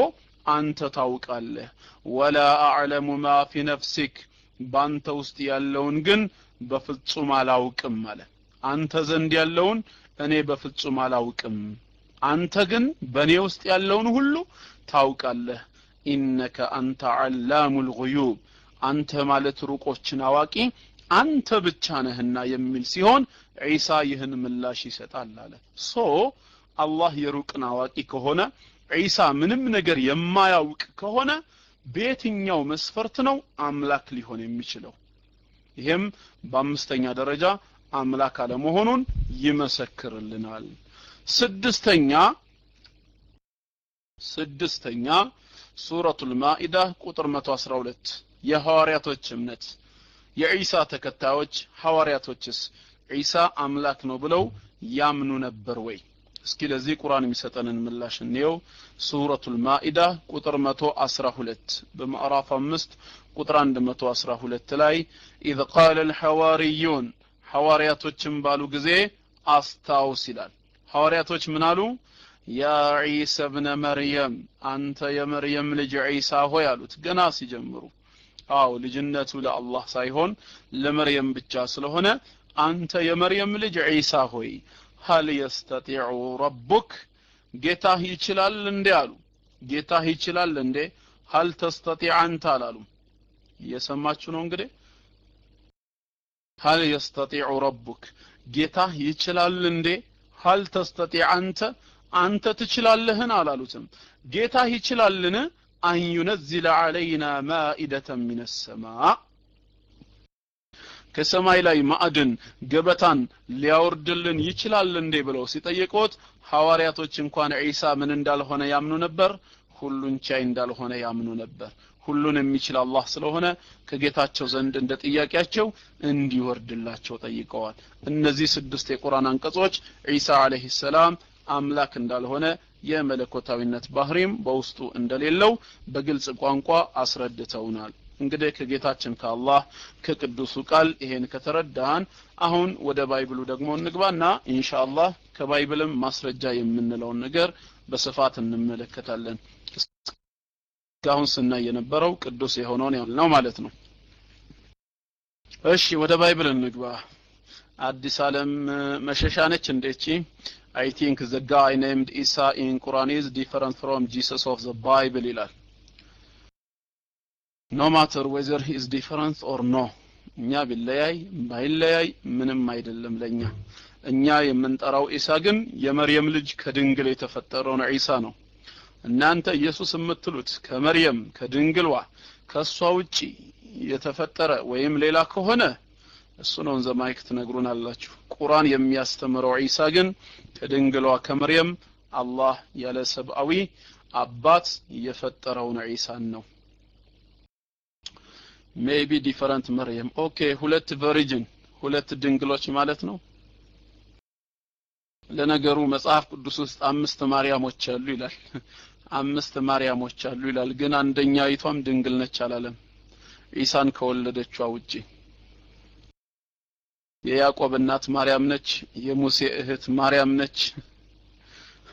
አንተ ታውቃለህ። ወላ አዕለሙ ማ ፊ ነፍሲክ በአንተ ውስጥ ያለውን ግን በፍጹም አላውቅም አለ። አንተ ዘንድ ያለውን እኔ በፍጹም አላውቅም። አንተ ግን በእኔ ውስጥ ያለውን ሁሉ ታውቃለህ። ኢነከ አንተ ዓላሙ ልጉዩብ አንተ ማለት ሩቆችን አዋቂ አንተ ብቻ ነህና የሚል ሲሆን ዒሳ ይህን ምላሽ ይሰጣል አለ። so አላህ የሩቅን አዋቂ ከሆነ ዒሳ ምንም ነገር የማያውቅ ከሆነ በየትኛው መስፈርት ነው አምላክ ሊሆን የሚችለው? ይሄም በአምስተኛ ደረጃ አምላክ አለመሆኑን ይመሰክርልናል። ስድስተኛ ስድስተኛ ሱረቱል ማኢዳ ቁጥር 112 የሐዋርያቶች እምነት። የዒሳ ተከታዮች ሐዋርያቶችስ ዒሳ አምላክ ነው ብለው ያምኑ ነበር ወይ እስኪ ለዚህ ቁርአን የሚሰጠንን ምላሽ እንየው። ሱረቱል ማኢዳ ቁጥር 112 በምዕራፍ 5 ቁጥር 112 ላይ إذ قال الحواريون ሐዋርያቶችም ባሉ ጊዜ አስታውስ ይላል። ሐዋርያቶች ምን አሉ? ያ ዒሳ ብነ መርየም አንተ የመርየም ልጅ ዒሳ ሆይ አሉት። ገና ሲጀምሩ አው ልጅነቱ ለአላህ ሳይሆን ለመርየም ብቻ ስለሆነ አንተ የመርየም ልጅ ዒሳ ሆይ ሀል የስተጢዑ ረቡክ ጌታህ ይችላል እንዴ አሉ። ጌታህ ይችላል እንዴ? ሀል ተስተጢዕ አንተ አላሉም እየሰማችሁ ነው እንግዲህ? ሀል የስተጢዑ ረቡክ ጌታህ ይችላል እንዴ? ሀል ተስተጢዕ አንተ አንተ ትችላለህን አላሉትም። ጌታህ ይችላልን? አን ዩነዝለ ዐለይና ማኢደተን ሚነ ሰማእ ከሰማይ ላይ ማዕድን ገበታን ሊያወርድልን ይችላል እንዴ ብለው ሲጠይቁት ሐዋርያቶች እንኳን ዒሳ ምን እንዳልሆነ ያምኑ ነበር? ሁሉን ቻይ እንዳልሆነ ያምኑ ነበር። ሁሉን የሚችል አላህ ስለሆነ ከጌታቸው ዘንድ እንደ ጥያቄያቸው እንዲወርድላቸው ጠይቀዋል። እነዚህ ስድስት የቁርአን አንቀጾች ዒሳ አለይሂ ሰላም አምላክ እንዳልሆነ የመለኮታዊነት ባህሪም በውስጡ እንደሌለው በግልጽ ቋንቋ አስረድተውናል እንግዲህ ከጌታችን ከአላህ ከቅዱሱ ቃል ይሄን ከተረዳን አሁን ወደ ባይብሉ ደግሞ እንግባና ኢንሻአላህ ከባይብልም ማስረጃ የምንለውን ነገር በስፋት እንመለከታለን። እስካሁን ስናይ የነበረው ቅዱስ የሆነውን ያህል ነው ማለት ነው። እሺ ወደ Bible እንግባ። አዲስ ዓለም መሸሻ ነች እንዴቺ I think the guy named Isa in Quran is different from Jesus of the Bible ይላል no matter whether he is different or no እኛ ቢለያይ ባይለያይ ምንም አይደለም ለኛ እኛ የምንጠራው ኢሳ ግን የመርየም ልጅ ከድንግል የተፈጠረውን ዒሳ ነው። እናንተ ኢየሱስ የምትሉት ከመርየም ከድንግልዋ ከእሷ ውጪ የተፈጠረ ወይም ሌላ ከሆነ እሱ ነው በ mic ትነግሩናላችሁ ቁርአን የሚያስተምረው ዒሳ ግን ከድንግሏ ከመርየም አላህ ያለ ሰብአዊ አባት የፈጠረውን ዒሳን ነው maybe different መርየም okay ሁለት virgin ሁለት ድንግሎች ማለት ነው። ለነገሩ መጽሐፍ ቅዱስ ውስጥ አምስት ማርያሞች አሉ ይላል። አምስት ማርያሞች አሉ ይላል። ግን አንደኛይቷም ድንግል ነች አላለም። ኢሳን ከወለደችዋ ውጪ። የያዕቆብ እናት ማርያም ነች። የሙሴ እህት ማርያም ነች።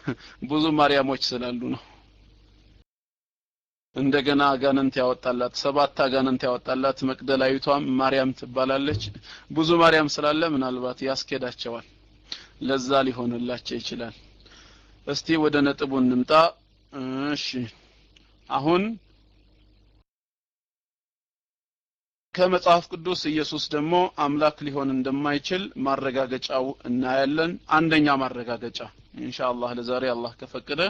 ብዙ ማርያሞች ስላሉ ነው እንደገና አጋንንት ያወጣላት ሰባት አጋንንት ያወጣላት መቅደላዊቷም ማርያም ትባላለች። ብዙ ማርያም ስላለ ምናልባት ያስኬዳቸዋል። ለዛ ሊሆንላቸው ይችላል። እስቲ ወደ ነጥቡ እንምጣ። እሺ። አሁን ከመጽሐፍ ቅዱስ ኢየሱስ ደግሞ አምላክ ሊሆን እንደማይችል ማረጋገጫው እናያለን። አንደኛ ማረጋገጫ። ኢንሻአላህ ለዛሬ አላህ ከፈቀደ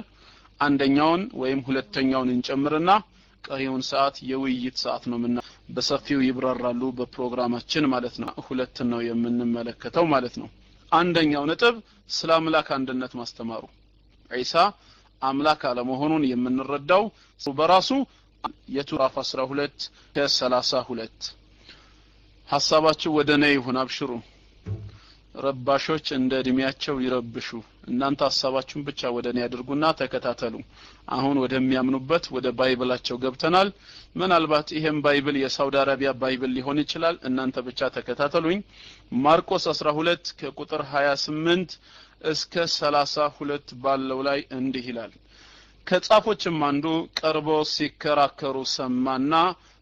አንደኛውን ወይም ሁለተኛውን እንጨምርና ቀሪውን ሰዓት የውይይት ሰዓት ነው ምና በሰፊው ይብራራሉ በፕሮግራማችን ማለት ነው። ሁለት ነው የምንመለከተው ማለት ነው። አንደኛው ነጥብ ስለ አምላክ አንድነት ማስተማሩ። ዒሳ አምላክ አለመሆኑን የምንረዳው በራሱ የቱራፍ 12 ከ32 ሐሳባችሁ ወደ እኔ ይሁን። አብሽሩ ረባሾች እንደ እድሜያቸው ይረብሹ። እናንተ ሐሳባችሁን ብቻ ወደ እኔ ያድርጉና ተከታተሉ። አሁን ወደሚያምኑበት ወደ Bible ኣቸው ገብተናል። ምናልባት ይሄም Bible የሳውዲ አረቢያ Bible ሊሆን ይችላል። እናንተ ብቻ ተከታተሉኝ። ማርቆስ 12 ከቁጥር 28 እስከ 32 ባለው ላይ እንዲህ ይላል። ከጻፎችም አንዱ ቀርቦ ሲከራከሩ ሰማና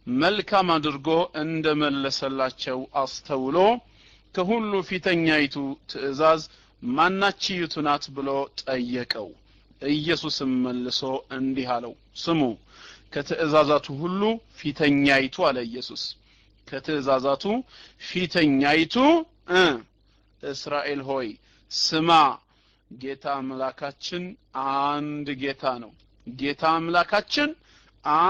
መልካም አድርጎ እንደመለሰላቸው አስተውሎ ከሁሉ ፊተኛይቱ ትእዛዝ ማናችይቱ ናት ብሎ ጠየቀው። ኢየሱስም መልሶ እንዲህ አለው ስሙ ከትእዛዛቱ ሁሉ ፊተኛይቱ አለ ኢየሱስ። ከትእዛዛቱ ፊተኛይቱ እስራኤል ሆይ ስማ ጌታ አምላካችን አንድ ጌታ ነው። ጌታ አምላካችን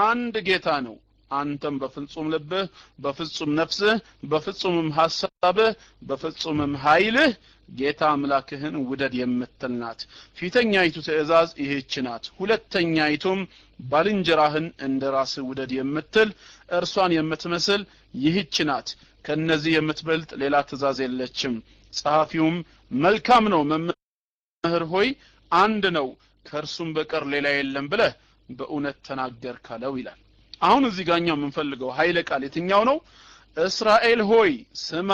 አንድ ጌታ ነው አንተም በፍጹም ልብህ በፍጹም ነፍስህ በፍጹምም ሐሳብህ በፍጹምም ኃይልህ ጌታ አምላክህን ውደድ የምትል ናት። ፊተኛይቱ ትእዛዝ ይህች ናት። ሁለተኛይቱም ባልንጀራህን እንደ ራስህ ውደድ የምትል እርሷን የምትመስል ይህች ናት። ከነዚህ የምትበልጥ ሌላ ትእዛዝ የለችም። ጸሐፊውም መልካም ነው መምህር ሆይ አንድ ነው ከእርሱም በቀር ሌላ የለም ብለህ በእውነት ተናገር ካለው ይላል አሁን እዚህ ጋ እኛ የምንፈልገው ኃይለ ቃል የትኛው ነው? እስራኤል ሆይ ስማ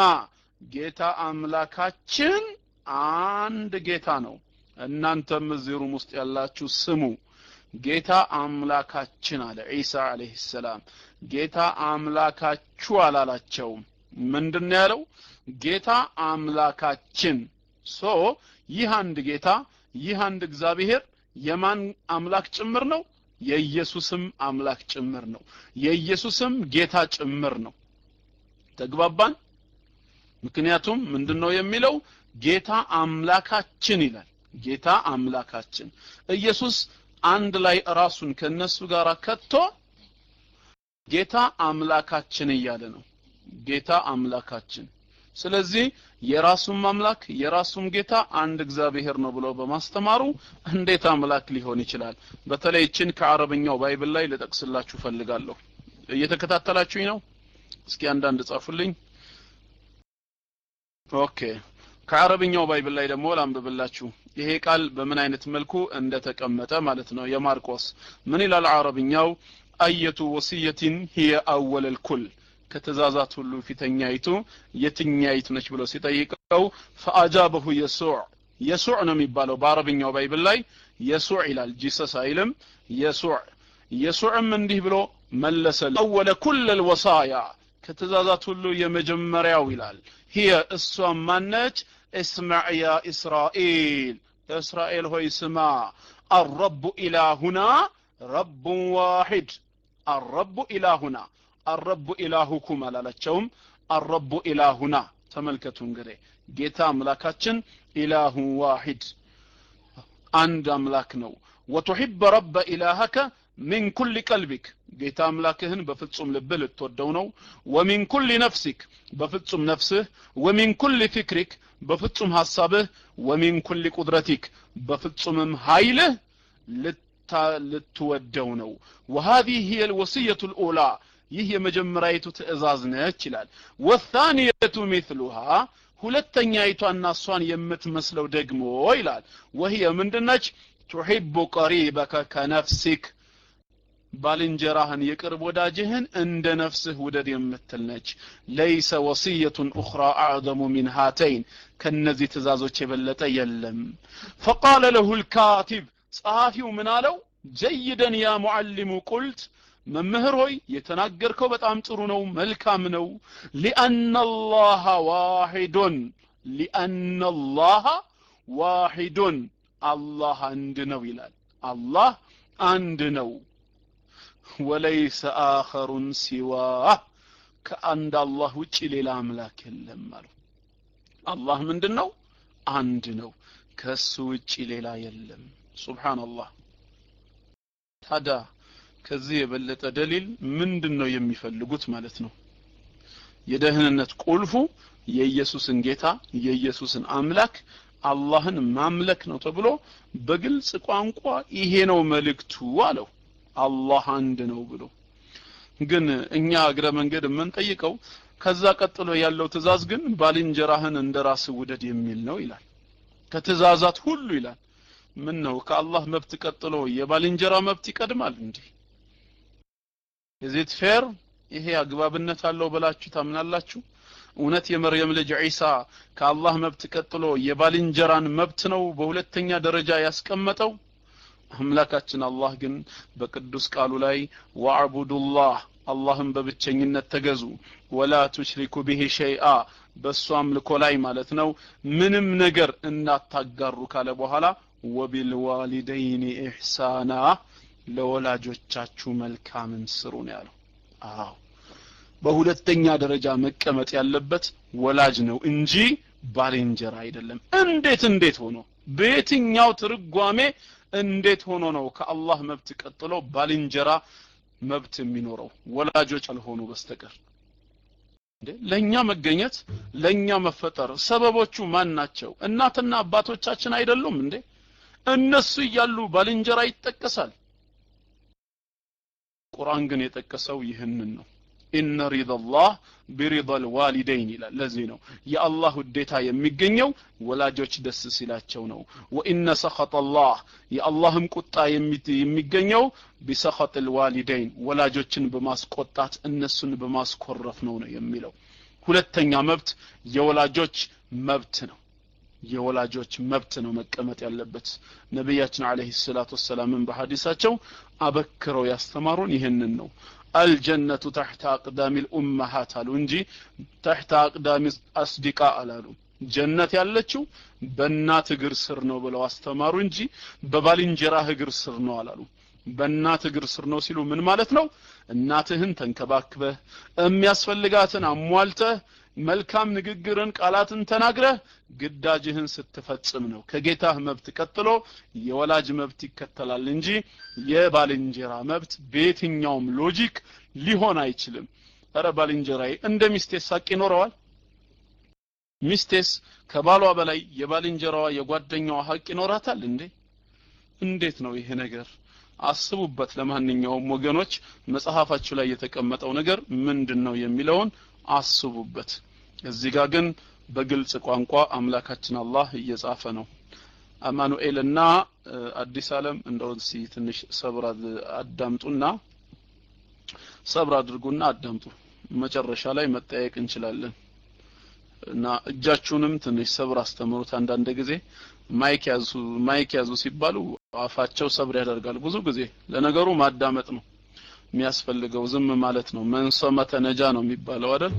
ጌታ አምላካችን አንድ ጌታ ነው። እናንተም እዚህ room ውስጥ ያላችሁ ስሙ። ጌታ አምላካችን አለ ዒሳ عليه السلام። ጌታ አምላካችሁ አላላቸውም ምንድን ያለው? ጌታ አምላካችን። so ይህ አንድ ጌታ ይህ አንድ እግዚአብሔር የማን አምላክ ጭምር ነው የኢየሱስም አምላክ ጭምር ነው። የኢየሱስም ጌታ ጭምር ነው። ተግባባን? ምክንያቱም ምንድነው የሚለው? ጌታ አምላካችን ይላል። ጌታ አምላካችን። ኢየሱስ አንድ ላይ ራሱን ከነሱ ጋር ከቶ ጌታ አምላካችን እያለ ነው። ጌታ አምላካችን ስለዚህ የራሱም አምላክ የራሱም ጌታ አንድ እግዚአብሔር ነው ብሎ በማስተማሩ እንዴት አምላክ ሊሆን ይችላል? በተለይ እችን ከአረበኛው Bible ላይ ልጠቅስላችሁ ፈልጋለሁ እየተከታተላችሁኝ ነው? እስኪ አንዳንድ ጻፉልኝ። okay። ከአረብኛው Bible ላይ ደግሞ ላንብብላችሁ። ይሄ ቃል በምን አይነት መልኩ እንደተቀመጠ ማለት ነው። የማርቆስ ምን ይላል አረብኛው? أية وصية هي أول ከትእዛዛት ሁሉ ፊተኛይቱ የትኛይቱ ነች ብሎ ሲጠይቀው فأجابه የሱዕ። የሱዕ ነው የሚባለው በአረብኛው Bible ላይ የሱዕ ይላል Jesus አይልም። የሱዕ የሱዕም እንዲህ ብሎ መለሰ። أول كل الوصايا ከትእዛዛት ሁሉ የመጀመሪያው ይላል። هي እሷም ማነች? اسمع يا إسرائيل። እስራኤል ሆይ ስማ الرب إلهنا رب واحد الرب إلهنا الرب إلهكم አላላቸውም الرب إلهنا ተመልከቱ እንግዲህ ጌታ አምላካችን إله واحد አንድ አምላክ ነው። وتحب الرب إلهك من كل قلبك። ጌታ አምላክህን በፍጹም ልብህ ልትወደው ነው። ومن كل نفسك በፍጹም ነፍስህ። ومن كل فكرك በፍጹም ሐሳብህ። ومن كل قدرتك በፍጹምም ኃይልህ ልትወደው ነው። ወሃዚህ ሂየ ልወስየቱ ልኡላ ይህ የመጀመሪያይቱ ትእዛዝ ነች ይላል። ወታንየቱ ሚትሉሃ ሁለተኛይቷና እሷን የምትመስለው ደግሞ ይላል። ወህየ ምንድነች? ቱሒቡ ቀሪበከ ከነፍሲክ ባልንጀራህን የቅርብ ወዳጅህን እንደ ነፍስህ ውደድ የምትል ነች። ለይሰ ወስየቱን ኡኽራ አዕዘሙ ሚን ሃተይን ከነዚህ ትእዛዞች የበለጠ የለም። ፈቃለ ለሁ ልካቲብ ጸሐፊው ምን አለው? ጀይደን ያ ሙዓሊሙ ቁልት መምህር ሆይ የተናገርከው በጣም ጥሩ ነው መልካም ነው። ሊአነ ላሃ ዋሒዱን ሊአነ ላሃ ዋሒዱን አላህ አንድ ነው ይላል። አላህ አንድ ነው። ወለይሰ አኸሩን ሲዋህ ከአንድ አላህ ውጭ ሌላ አምላክ የለም አሉ። አላህ ምንድን ነው? አንድ ነው። ከሱ ውጭ ሌላ የለም። ሱብሓንላህ ታዲያ ከዚህ የበለጠ ደሊል ምንድን ነው የሚፈልጉት ማለት ነው? የደህንነት ቁልፉ የኢየሱስን ጌታ የኢየሱስን አምላክ አላህን ማምለክ ነው ተብሎ በግልጽ ቋንቋ ይሄ ነው መልእክቱ አለው። አላህ አንድ ነው ብሎ። ግን እኛ እግረ መንገድ የምንጠይቀው ከዛ ቀጥሎ ያለው ትእዛዝ ግን ባልንጀራህን እንደ ራስ ውደድ የሚል ነው ይላል። ከትእዛዛት ሁሉ ይላል። ምን ነው ከአላህ መብት ቀጥሎ የባልንጀራ መብት ይቀድማል እንዴ is it fair ይሄ አግባብነት አለው ብላችሁ ታምናላችሁ? እውነት የመርየም ልጅ ዒሳ ከአላህ መብት ቀጥሎ የባልንጀራን መብት ነው በሁለተኛ ደረጃ ያስቀመጠው? አምላካችን አላህ ግን በቅዱስ ቃሉ ላይ ወአዕቡዱላህ አላህን በብቸኝነት ተገዙ። ወላ ቱሽሪኩ ቢሂ ሸይአ በእሱ አምልኮ ላይ ማለት ነው። ምንም ነገር እናታጋሩ ካለ በኋላ ወቢልዋሊደይን ኢሕሳና ለወላጆቻችሁ መልካምን ስሩ ነው ያለው። አዎ። በሁለተኛ ደረጃ መቀመጥ ያለበት ወላጅ ነው እንጂ ባልንጀራ አይደለም። እንዴት እንዴት ሆኖ? በየትኛው ትርጓሜ እንዴት ሆኖ ነው ከአላህ መብት ቀጥሎ ባልንጀራ መብት የሚኖረው? ወላጆች አልሆኑ በስተቀር። ለኛ መገኘት ለኛ መፈጠር ሰበቦቹ ማን ናቸው? እናትና አባቶቻችን አይደሉም እንዴ? እነሱ እያሉ ባልንጀራ ይጠቀሳል ቁርአን ግን የጠቀሰው ይህንን ነው። ኢነ ሪዳላህ ቢሪዳ ልዋሊደይን ይላል። ለዚህ ነው የአላህ ውዴታ የሚገኘው ወላጆች ደስ ሲላቸው ነው። ወኢነ ሰኸጥ ላህ የአላህም ቁጣ የሚገኘው ቢሰኸጥ ልዋሊደይን ወላጆችን በማስቆጣት እነሱን በማስኮረፍ ነው ነው የሚለው። ሁለተኛ መብት የወላጆች መብት ነው የወላጆች መብት ነው መቀመጥ ያለበት። ነቢያችን አለህ ሰላቱ ወሰላምን በሀዲሳቸው አበክረው ያስተማሩን ይህንን ነው። አልጀነቱ ተሕተ አቅዳሚ ልኡመሃት አሉ እንጂ ተሕተ አቅዳሚ አስዲቃ አላሉ። ጀነት ያለችው በእናት እግር ስር ነው ብለው አስተማሩ እንጂ በባልንጀራህ እግር ስር ነው አላሉ። በእናት እግር ስር ነው ሲሉ ምን ማለት ነው? እናትህን ተንከባክበህ የሚያስፈልጋትን አሟልተህ መልካም ንግግርን ቃላትን ተናግረህ ግዳጅህን ስትፈጽም ነው። ከጌታህ መብት ቀጥሎ የወላጅ መብት ይከተላል እንጂ የባልንጀራ መብት በየትኛውም logic ሊሆን አይችልም። ኧረ ባልንጀራዬ እንደ ሚስቴ ሀቅ ይኖረዋል? ሚስቴስ ከባሏ በላይ የባልንጀራዋ የጓደኛዋ ሀቅ ይኖራታል እንዴ? እንዴት ነው ይሄ ነገር? አስቡበት። ለማንኛውም ወገኖች መጽሐፋችሁ ላይ የተቀመጠው ነገር ምንድን ነው የሚለውን አስቡበት። እዚህ ጋር ግን በግልጽ ቋንቋ አምላካችን አላህ እየጻፈ ነው። አማኑኤልና አዲስ አለም እንደው እስኪ ትንሽ صبر አዳምጡና صبر አድርጉና አዳምጡ። መጨረሻ ላይ መጠያየቅ እንችላለን። እና እጃችሁንም ትንሽ صبر አስተምሩት። አንዳንድ ጊዜ mic ያዙ mic ያዙ ሲባሉ አፋቸው صبر ያደርጋል። ብዙ ጊዜ ለነገሩ ማዳመጥ ነው የሚያስፈልገው ዝም ማለት ነው። من صمت نجا ነው የሚባለው አይደል?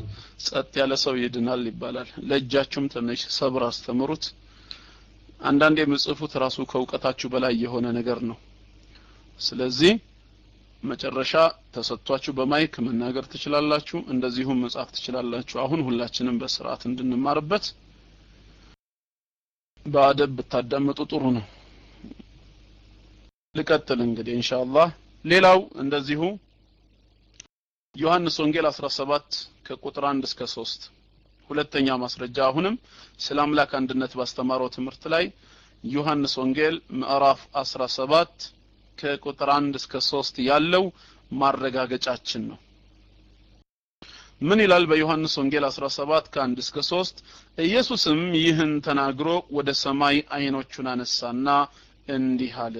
ጸጥ ያለ ሰው ይድናል ይባላል። ለእጃችሁም ትንሽ صبر አስተምሩት። አንዳንድ የምጽፉት ራሱ ከእውቀታችሁ በላይ የሆነ ነገር ነው። ስለዚህ መጨረሻ ተሰጥቷችሁ በማይክ መናገር ትችላላችሁ እንደዚሁም መጻፍ ትችላላችሁ። አሁን ሁላችንም በስርዓት እንድንማርበት በአደብ ብታዳምጡ ጥሩ ነው። ልቀጥል እንግዲህ ኢንሻአላህ ሌላው እንደዚሁ ዮሐንስ ወንጌል 17 ከቁጥር 1 እስከ 3 ሁለተኛ ማስረጃ አሁንም ስለ አምላክ አንድነት ባስተማረው ትምህርት ላይ ዮሐንስ ወንጌል ምዕራፍ 17 ከቁጥር 1 እስከ 3 ያለው ማረጋገጫችን ነው። ምን ይላል በዮሐንስ ወንጌል 17 ከ1 እስከ 3 ኢየሱስም ይህን ተናግሮ ወደ ሰማይ አይኖቹን አነሳና እንዲህ አለ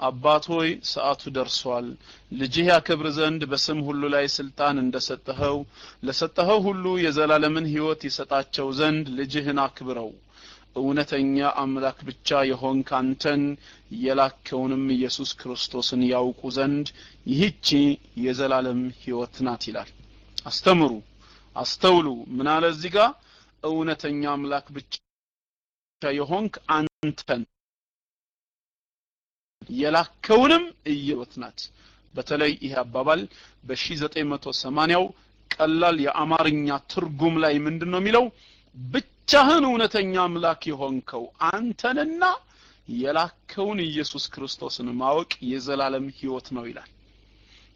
አባት ሆይ ሰዓቱ ደርሷል። ልጅህ ያከብር ዘንድ በስም ሁሉ ላይ ስልጣን እንደሰጠኸው ለሰጠኸው ሁሉ የዘላለምን ህይወት ይሰጣቸው ዘንድ ልጅህን አክብረው። እውነተኛ አምላክ ብቻ የሆንክ አንተን የላከውንም ኢየሱስ ክርስቶስን ያውቁ ዘንድ ይህቺ የዘላለም ህይወት ናት ይላል። አስተምሩ አስተውሉ። ምን አለ እዚህ ጋር? እውነተኛ አምላክ ብቻ የሆንክ አንተን የላከውንም እየወት ናት። በተለይ ይሄ አባባል በ1980ው ቀላል የአማርኛ ትርጉም ላይ ምንድን ነው የሚለው? ብቻህን እውነተኛ አምላክ የሆንከው አንተንና የላከውን ኢየሱስ ክርስቶስን ማወቅ የዘላለም ህይወት ነው ይላል።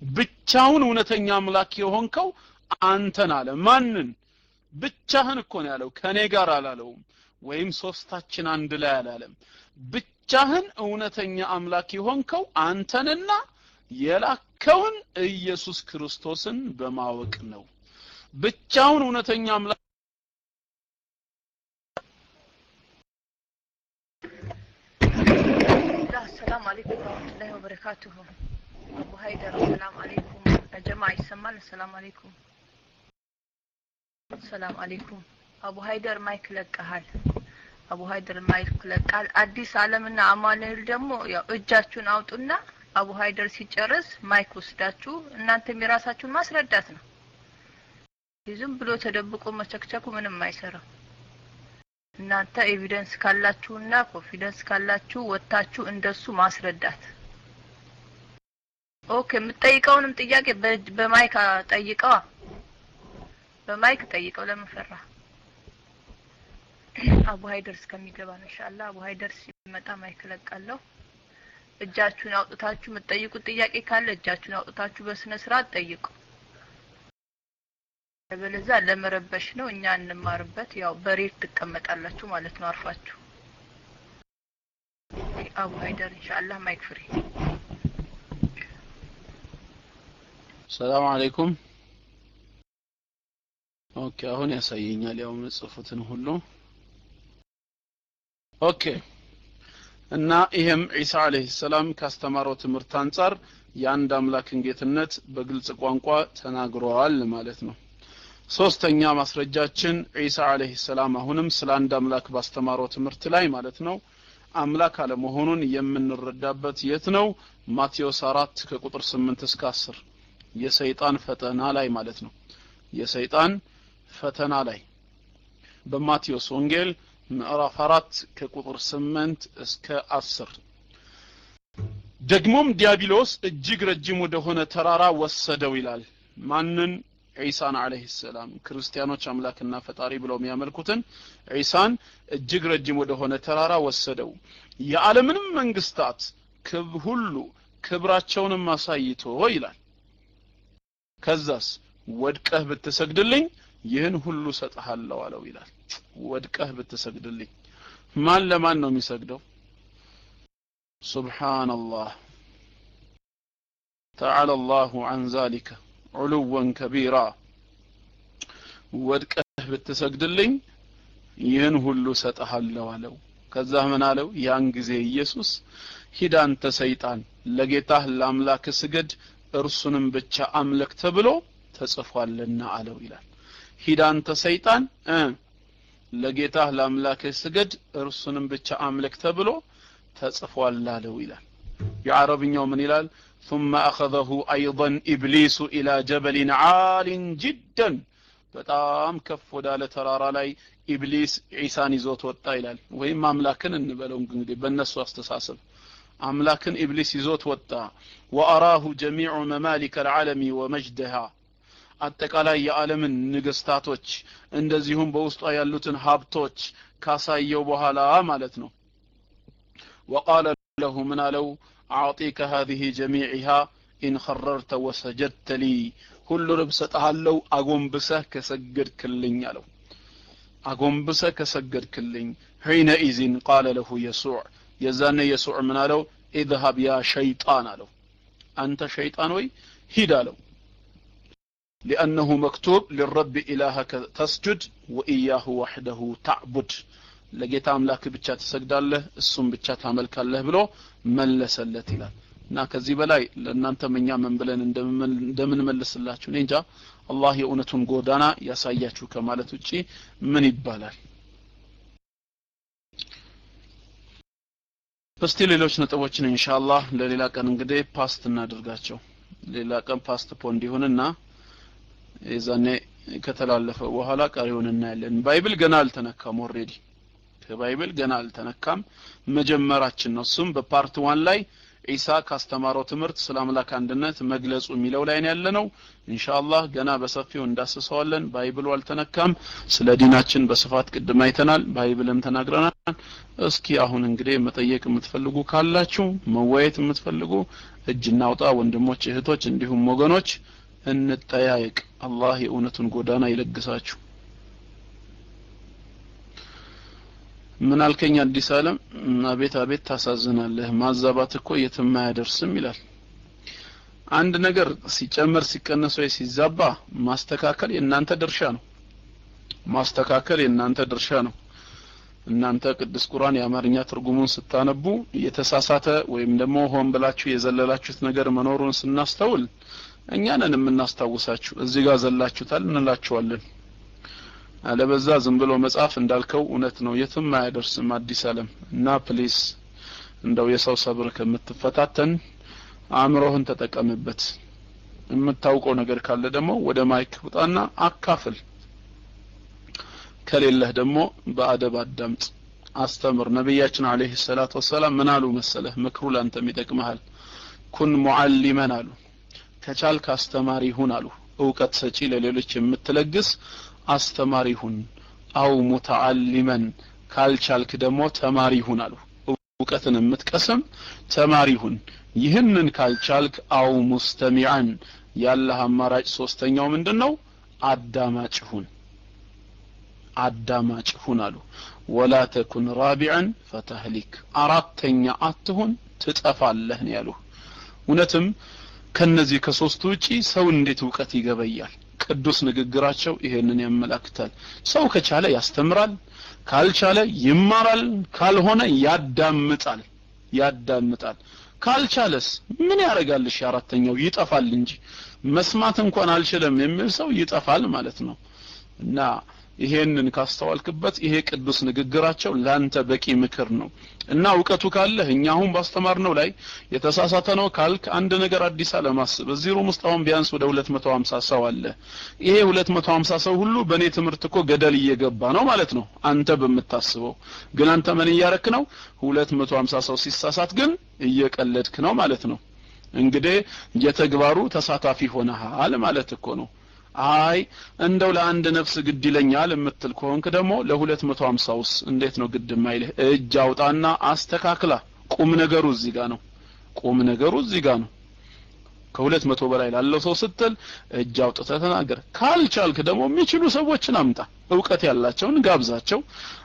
ብቻውን እውነተኛ አምላክ የሆንከው አንተን አለ። ማንን? ብቻህን እኮ ነው ያለው። ከኔ ጋር አላለውም። ወይም ሶስታችን አንድ ላይ አላለም ብቻህን እውነተኛ አምላክ የሆንከው አንተንና የላከውን ኢየሱስ ክርስቶስን በማወቅ ነው ብቻውን እውነተኛ አምላክ السلام عليكم ورحمة الله وبركاته أبو هيدر السلام عليكم يا جماعة يسمعنا السلام عليكم السلام عليكم አቡ ሀይደር ማይክ ለቀሃል አቡ ሀይደር mic ለቃለሁ አዲስ አለምና አማኑኤል ደግሞ ያው እጃችሁን አውጡና አቡ ሀይደር ሲጨርስ mic ወስዳችሁ እናንተም የራሳችሁን ማስረዳት ነው። ዝም ብሎ ተደብቆ መቸክቸኩ ምንም አይሰራም። እናንተ evidence ካላችሁና confidence ካላችሁ ወጥታችሁ እንደሱ ማስረዳት። okay የምትጠይቀውንም ጥያቄ በ mic ጠይቀዋ። በ mic ጠይቀው ለምን ፈራ አቡ ሀይደር እስከሚገባ ነው إن شاء الله። አቡ ሀይደር ሲመጣ mic ለቃለሁ እጃችሁን አውጥታችሁ የምትጠይቁት ጥያቄ ካለ እጃችሁን አውጥታችሁ በስነ ስርዓት ጠይቁ። ያለዛ ለመረበሽ ነው። እኛ እንማርበት። ያው በ red ትቀመጣላችሁ ማለት ነው። አርፋችሁ አቡ ሀይደር إن شاء الله mic free። سلام عليكم። okay አሁን ያሳየኛል ያው ምጽፉትን ሁሉ okay። እና ይሄም ዒሳ عليه السلام ካስተማረው ትምህርት አንጻር የአንድ አምላክን ጌትነት በግልጽ ቋንቋ ተናግረዋል ማለት ነው። ሶስተኛ ማስረጃችን ዒሳ عليه السلام አሁንም ስለ አንድ አምላክ ባስተማረው ትምህርት ላይ ማለት ነው አምላክ አለመሆኑን የምንረዳበት የት ነው? ማቴዎስ አራት ከቁጥር ስምንት እስከ አስር። የሰይጣን ፈተና ላይ ማለት ነው። የሰይጣን ፈተና ላይ በማቴዎስ ወንጌል ምዕራፍ አራት ከቁጥር ስምንት እስከ አስር። ደግሞም ዲያብሎስ እጅግ ረጅም ወደሆነ ተራራ ወሰደው ይላል። ማንን? ዒሳን አለይሂ ሰላም። ክርስቲያኖች አምላክና ፈጣሪ ብለው የሚያመልኩትን ዒሳን እጅግ ረጅም ወደሆነ ተራራ ወሰደው። የዓለምንም መንግስታት ክብ ሁሉ ክብራቸውንም አሳይቶ ይላል። ከዛስ ወድቀህ ብትሰግድልኝ ይህን ሁሉ ሰጥሃለሁ አለው ይላል። ወድቀህ ብትሰግድልኝ ማን ለማን ነው የሚሰግደው? ሱብሓነላህ ተዓላ አላሁ አን ዛሊከ ዑሉወን ከቢራ። ወድቀህ ብትሰግድልኝ ይህን ሁሉ ሰጥሃለሁ አለው። ከዛ ምን አለው? ያን ጊዜ ኢየሱስ ሂድ አንተ ሰይጣን ለጌታህ ለአምላክ ስገድ እርሱንም ብቻ አምልክ ተብሎ ተጽፏልና አለው ይላል ሂድ አንተ ሰይጣን እ ለጌታህ ለአምላክህ ስገድ እርሱንም ብቻ አምልክ ተብሎ ተጽፏል አለው ይላል የአረብኛው ምን ይላል ثم أخذه أيضا إبليس إلى جبل عال جدا በጣም ከፍ ወዳለ ተራራ ላይ ኢብሊስ ዒሳን ይዞት ወጣ ይላል ወይም አምላክን እንበለው እንግዲህ በእነሱ አስተሳሰብ አምላክን ኢብሊስ ይዞት ወጣ ወአራሁ ጀሚዑ መማሊክ አልዓለሚ ወመጅደሃ አጠቃላይ የዓለምን ንግስታቶች እንደዚሁም በውስጧ ያሉትን ሀብቶች ካሳየው በኋላ ማለት ነው። ወቃለ ለሁ ምን አለው? አዕጢከ ሀዚህ ጀሚዕሃ إن خررت وسجدت لي ሁሉንም እሰጥሃለው አጎንብሰህ ከሰገድክልኝ አለው። አጎንብሰህ ከሰገድክልኝ حينئذ قال له يسوع የዛኔ የሱዕ ምን አለው? اذهب يا شيطان አለው። አንተ ሸይጣን ወይ? ሂድ አለው لأنه مكتوب للرب إلهك تسجد وإياه وحده تعبد ለጌታ አምላክ ብቻ ትሰግዳለህ እሱም ብቻ ታመልካለህ ብሎ መለሰለት ይላል። እና ከዚህ በላይ ለእናንተም እኛ ምን ብለን እንደምንመልስላችሁ እኔ እንጃ። አላህ የእውነቱን ጎዳና ያሳያችሁ ከማለት ውጪ ምን ይባላል? እስቲ ሌሎች ነጥቦችን إن شاء الله ለሌላ ቀን እንግዲህ post እናድርጋቸው ሌላ ቀን postponed ይሁንና የዛኔ ከተላለፈ በኋላ ቀሪውን እናያለን። Bible ገና አልተነካም already ከ Bible ገና አልተነካም። መጀመራችን ነው። እሱም በ part one ላይ ዒሳ ካስተማረው ትምህርት ስለ አምላክ አንድነት መግለጹ የሚለው ላይ ያለ ነው إن شاء الله ገና በሰፊው እንዳስሰዋለን። Bible ኡ አልተነካም። ስለ ዲናችን በስፋት ቅድም አይተናል። Bible ም ተናግረናል። እስኪ አሁን እንግዲህ መጠየቅ የምትፈልጉ ካላችሁ መወያየት የምትፈልጉ እጅ እናውጣ ወንድሞች እህቶች እንዲሁም ወገኖች እንጠያየቅ አላህ የእውነቱን ጎዳና ይለግሳችሁ። ምን አልከኝ አዲስ አለም አቤት አቤት ታሳዝናለህ። ማዛባት እኮ የትም አያደርስም ይላል። አንድ ነገር ሲጨመር ሲቀነስ ወይ ሲዛባ ማስተካከል የእናንተ ድርሻ ነው። ማስተካከል የእናንተ ድርሻ ነው። እናንተ ቅዱስ ቁርአን የአማርኛ ትርጉሙን ስታነቡ የተሳሳተ ወይም ደግሞ ሆን ብላችሁ የዘለላችሁት ነገር መኖሩን ስናስተውል እኛ ነን የምናስታውሳችሁ። እዚህ ጋር ዘላችሁታል እንላችኋለን። አለበለዛ ዝም ብሎ መጽሐፍ እንዳልከው እውነት ነው። የትም አያደርስም አዲስ አለም እና please እንደው የሰው صبر ከምትፈታተን አእምሮህን ተጠቀምበት። የምታውቀው ነገር ካለ ደግሞ ወደ mic ውጣና አካፍል። ከሌለህ ደግሞ በአደብ አዳምጥ። አስተምር። ነቢያችን عليه الصلاة والسلام ምን አሉ መሰለህ? ምክሩ ላንተም ይጠቅመሃል كن معلما አሉ ከቻልክ አስተማሪ ሁን አሉ። እውቀት ሰጪ ለሌሎች የምትለግስ አስተማሪ ሁን። አው ሙተዓሊመን ካልቻልክ ደግሞ ተማሪ ሁን አሉ። እውቀትን የምትቀስም ተማሪ ሁን። ይህንን ካልቻልክ አው ሙስተሚዓን ያለህ አማራጭ ሶስተኛው ምንድን ነው አዳማጭ ሁን። አዳማጭ ሁን አሉ። ወላ ተኩን ራቢዐን ፈተህሊክ አራተኛ አትሁን ትጠፋለህ ነው ያሉ እውነትም ከነዚህ ከሶስቱ ውጪ ሰው እንዴት እውቀት ይገበያል? ቅዱስ ንግግራቸው ይሄንን ያመላክታል። ሰው ከቻለ ያስተምራል ካልቻለ ይማራል ካልሆነ ያዳምጣል ያዳምጣል። ካልቻለስ ምን ያደርጋልሽ አራተኛው ይጠፋል እንጂ። መስማት እንኳን አልችልም የሚል ሰው ይጠፋል ማለት ነው። እና ይሄንን ካስተዋልክበት ይሄ ቅዱስ ንግግራቸው ላንተ በቂ ምክር ነው። እና እውቀቱ ካለህ እኛ አሁን ባስተማርነው ላይ የተሳሳተ ነው ካልክ አንድ ነገር አዲስ አለማስብ። እዚህ room ውስጥ አሁን ቢያንስ ወደ 250 ሰው አለ። ይሄ 250 ሰው ሁሉ በእኔ ትምህርት እኮ ገደል እየገባ ነው ማለት ነው። አንተ በምታስበው ግን አንተ ምን እያረክ ነው? 250 ሰው ሲሳሳት ግን እየቀለድክ ነው ማለት ነው። እንግዲህ የተግባሩ ተሳታፊ ሆነሃል ማለት እኮ ነው አይ እንደው ለአንድ ነፍስ ግድ ይለኛል የምትል ከሆንክ ደግሞ ለሁለት መቶ ሀምሳውስ እንዴት ነው ግድ የማይልህ? እጅ አውጣና አስተካክላ። ቁም ነገሩ እዚህ ጋር ነው። ቁም ነገሩ እዚህ ጋር ነው። ከሁለት መቶ በላይ ላለው ሰው ስትል እጅ አውጥተህ ተናገር። ካልቻልክ ደግሞ የሚችሉ ሰዎችን አምጣ። እውቀት ያላቸውን ጋብዛቸው።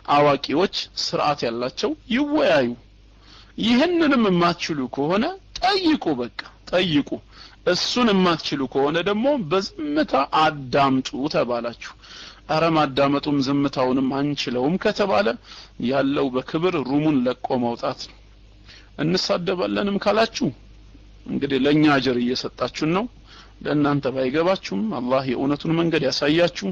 አዋቂዎች ስርዓት ያላቸው ይወያዩ። ይህንንም የማትችሉ ከሆነ ጠይቁ በቃ ጠይቁ እሱን የማትችሉ ከሆነ ደግሞ በዝምታ አዳምጡ ተባላችሁ። አረ ማዳመጡም ዝምታውንም አንችለውም ከተባለ ያለው በክብር room ኡን ለቆ መውጣት ነው። እንሳደባለንም ካላችሁ እንግዲህ ለእኛ أجر እየሰጣችሁን ነው። ለእናንተ ባይገባችሁም አላህ የእውነቱን መንገድ ያሳያችሁ።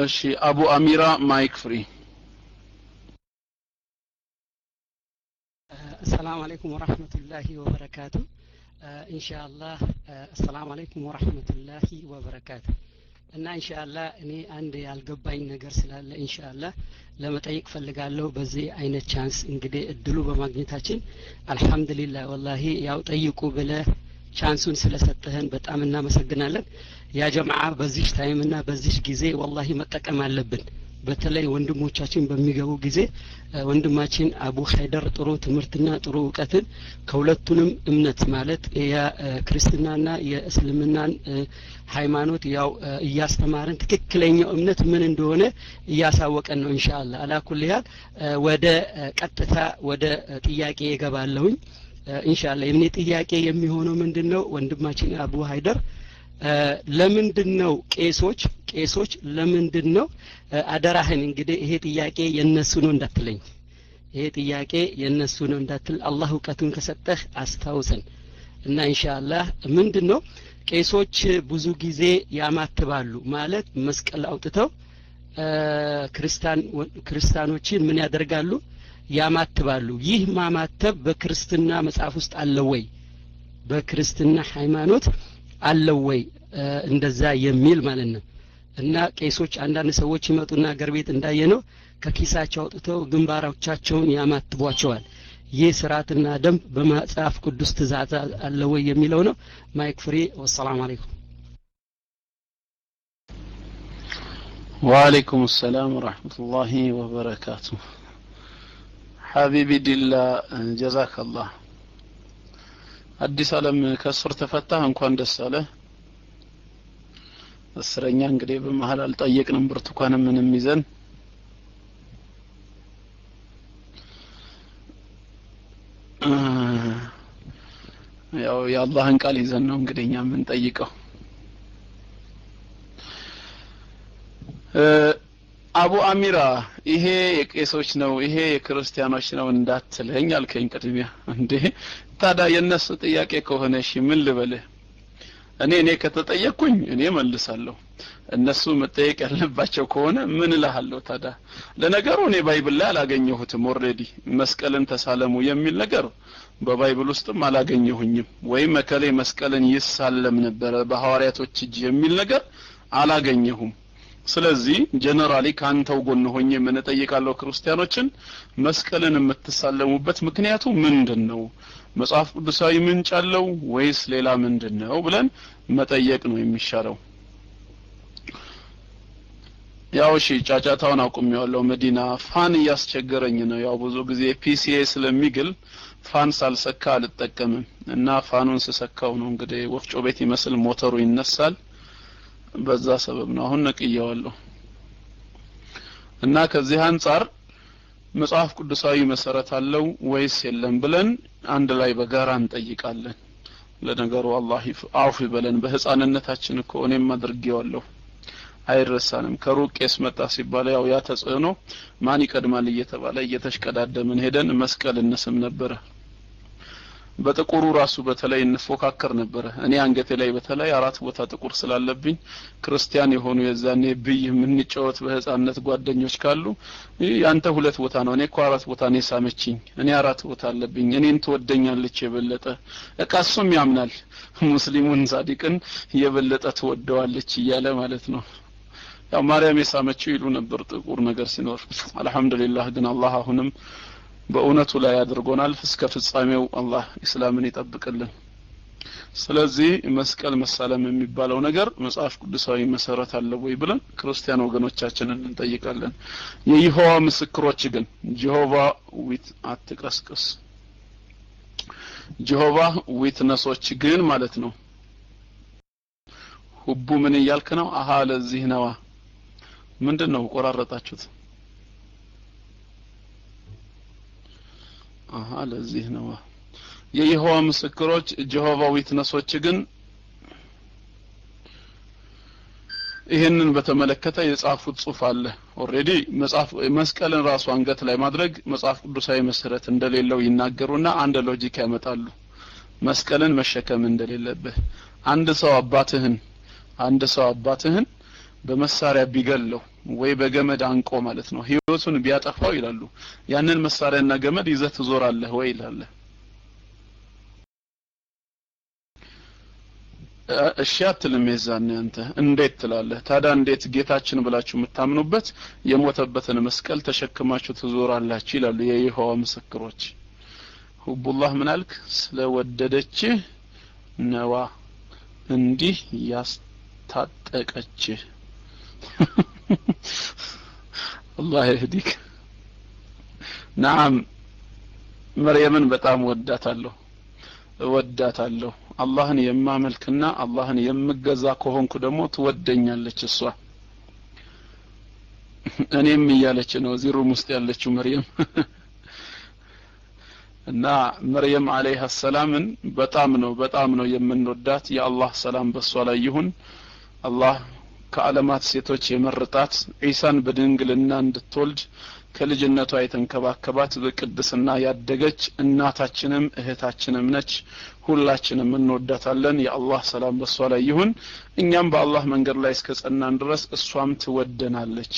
እሺ አቡ አሚራ mic free السلام عليكم ورحمة الله وبركاته إن شاء الله السلام እና ኢንሻአላ እኔ አንድ ያልገባኝ ነገር ስላለ ኢንሻአላ ለመጠየቅ ፈልጋለሁ። በዚህ አይነት ቻንስ እንግዲህ እድሉ በማግኘታችን አልሐምዱሊላህ። ወላሂ ያው ጠይቁ ብለ ቻንሱን ስለሰጠህን በጣም እናመሰግናለን። ያ ጀማዓ በዚህ እና በዚህ ጊዜ ወላሂ መጠቀም አለብን። በተለይ ወንድሞቻችን በሚገቡ ጊዜ ወንድማችን አቡ ሀይደር ጥሩ ትምህርትና ጥሩ እውቀትን ከሁለቱንም እምነት ማለት የክርስትናና የእስልምናን ሃይማኖት ያው እያስተማርን ትክክለኛው እምነት ምን እንደሆነ እያሳወቀን ነው እንሻአላ አላኩል ወደ ቀጥታ ወደ ጥያቄ የገባለሁኝ ኢንሻአላ የኔ ጥያቄ የሚሆነው ምንድን ነው ወንድማችን አቡ ሀይደር ለምንድን ነው ቄሶች ቄሶች ለምንድን ነው አደራህን እንግዲህ ይሄ ጥያቄ የነሱ ነው እንዳትለኝ። ይሄ ጥያቄ የነሱ ነው እንዳትል አላህ እውቀቱን ከሰጠህ አስታውሰን። እና ኢንሻአላህ ምንድን ነው ቄሶች ብዙ ጊዜ ያማትባሉ ማለት መስቀል አውጥተው ክርስቲያኖችን ምን ያደርጋሉ? ያማትባሉ። ይህ ማማተብ በክርስትና መጽሐፍ ውስጥ አለ ወይ? በክርስትና ሃይማኖት አለው ወይ እንደዛ የሚል ማለት ነው እና ቄሶች አንዳንድ ሰዎች ይመጡና አገር ቤት እንዳየ ነው ከኪሳቸው አውጥተው ግንባሮቻቸውን ያማትቧቸዋል ይህ ስርዓትና ደንብ በመጽሐፍ ቅዱስ ትእዛዝ አለ ወይ የሚለው ነው ማይክ ፍሪ ወሰላም አለይኩም وعليكم السلام ورحمة الله وبركاته حبيبي دلا جزاك الله አዲስ አለም ከስር ተፈታህ እንኳን ደስ አለ እስረኛ እንግዲህ በመሀል አልጠየቅንም ብርቱካን ምንም ይዘን። ያው የአላህን ቃል ይዘን ነው እንግዲህ እኛ የምንጠይቀው። አቡ አሚራ ይሄ የቄሶች ነው ይሄ የክርስቲያኖች ነው እንዳትለኝ አልከኝ ቅድሚያ። እንዴ ታዲያ የእነሱ ጥያቄ ከሆነ እሺ ምን ልበልህ? እኔ እኔ ከተጠየቅኩኝ እኔ መልሳለሁ እነሱ መጠየቅ ያለባቸው ከሆነ ምን እልሃለሁ ታዲያ? ለነገሩ እኔ Bible ላይ አላገኘሁትም already መስቀልን ተሳለሙ የሚል ነገር በ Bible ውስጥም አላገኘሁኝም። ወይም መከሌ መስቀልን ይሳለም ነበረ በሐዋርያቶች እጅ የሚል ነገር አላገኘሁም። ስለዚህ generally ካንተው ጎን ሆኜ ምን እጠይቃለሁ ክርስቲያኖችን? መስቀልን የምትሳለሙበት ምክንያቱ ምንድን ነው መጽሐፍ ቅዱሳዊ ምንጭ አለው ወይስ ሌላ ምንድን ነው ብለን መጠየቅ ነው የሚሻለው። ያው እሺ ጫጫታውን አቁሜዋለሁ። መዲና fan እያስቸገረኝ ነው። ያው ብዙ ጊዜ ፒሲኤ ስለሚግል fan ሳልሰካ አልጠቀምም እና fan ኡን ስሰካው ነው እንግዲህ ወፍጮ ቤት ይመስል ሞተሩ ይነሳል። በዛ ሰበብ ነው። አሁን ነቅየዋለሁ እና ከዚህ አንጻር መጽሐፍ ቅዱሳዊ መሰረት አለው ወይስ የለም ብለን አንድ ላይ በጋራ እንጠይቃለን። ለነገሩ አላህ አውፍ ይበለን። በህፃንነታችን እኮ እኔም አድርጌዋለሁ። አይረሳንም። ከሩቅ ቄስ መጣ ሲባል ያው ያ ተጽዕኖ ማን ይቀድማል እየተባለ እየተሽቀዳደምን ሄደን መስቀል እንስም ነበረ በጥቁሩ ራሱ በተለይ እንፎካከር ነበረ። እኔ አንገቴ ላይ በተለይ አራት ቦታ ጥቁር ስላለብኝ ክርስቲያን የሆኑ የዛኔ ብይ የምንጫወት በህፃነት ጓደኞች ካሉ ያንተ ሁለት ቦታ ነው። እኔ እኮ አራት ቦታ እኔ ሳመችኝ እኔ አራት ቦታ አለብኝ። እኔን ትወደኛለች የበለጠ። እቃ እሱም ያምናል። ሙስሊሙን ጻዲቅን የበለጠ ትወደዋለች እያለ ማለት ነው። ያው ማርያም የሳመችው ይሉ ነበር ጥቁር ነገር ሲኖር። አልহামዱሊላህ ግን አላህ አሁንም በእውነቱ ላይ አድርጎናል። እስከ ፍጻሜው አላህ ኢስላምን ይጠብቅልን። ስለዚህ መስቀል መሳለም የሚባለው ነገር መጽሐፍ ቅዱሳዊ መሰረት አለው ወይ ብለን ክርስቲያን ወገኖቻችንን እንጠይቃለን። የይሖዋ ምስክሮች ግን ጀሆቫ ዊት አትቀስቅስ። ጀሆቫ ዊትነሶች ግን ማለት ነው ሁቡ ምን እያልክ ነው? አሃ ለዚህ ነዋ። ምንድን ነው ቆራረጣችሁት አሃ ለዚህ ነው። የይሖዋ ምስክሮች ጀሆቫ ዊትነሶች ግን ይህንን በተመለከተ የጻፉት ጽሁፍ አለ። already መጽሐፍ መስቀልን ራሱ አንገት ላይ ማድረግ መጽሐፍ ቅዱሳዊ መሰረት እንደሌለው ይናገሩና አንድ logic ያመጣሉ። መስቀልን መሸከም እንደሌለብህ አንድ ሰው አባትህን አንድ ሰው አባትህን በመሳሪያ ቢገለው ወይ በገመድ አንቆ ማለት ነው። ህይወቱን ቢያጠፋው ይላሉ። ያንን መሳሪያና ገመድ ይዘህ ትዞራለህ ወይ ይላለ እሺ አትልም የዛኔ አንተ። እንዴት ትላለህ? ታዲያ እንዴት ጌታችን ብላችሁ የምታምኑበት የሞተበትን መስቀል ተሸክማችሁ ትዞራላችሁ ይላሉ የይሖዋ ምስክሮች። ሁቡላህ ምን አልክ? ስለወደደችህ ነዋ። እንዲህ ያስታጠቀችህ አላህ ይህዲክ ናም መርየምን በጣም ወዳታለሁ እወዳታለሁ። አላህን የማመልክና አላህን የምገዛ ከሆንኩ ደግሞ ትወደኛለች እሷ። እኔም እያለች ነው እዚህ room ውስጥ ያለችው መርየም። እና መርየም عليها السلام ን በጣም ነው በጣም ነው የምንወዳት። የአላህ ሰላም በሷ ላይ ይሁን። አላህ ከዓለማት ሴቶች የመረጣት ዒሳን በድንግልና እንድትወልድ ከልጅነቷ የተንከባከባት በቅድስና ያደገች እናታችንም እህታችንም ነች። ሁላችንም እንወዳታለን። የአላህ ሰላም በሷ ላይ ይሁን። እኛም በአላህ መንገድ ላይ እስከ ጸናን ድረስ እሷም ትወደናለች።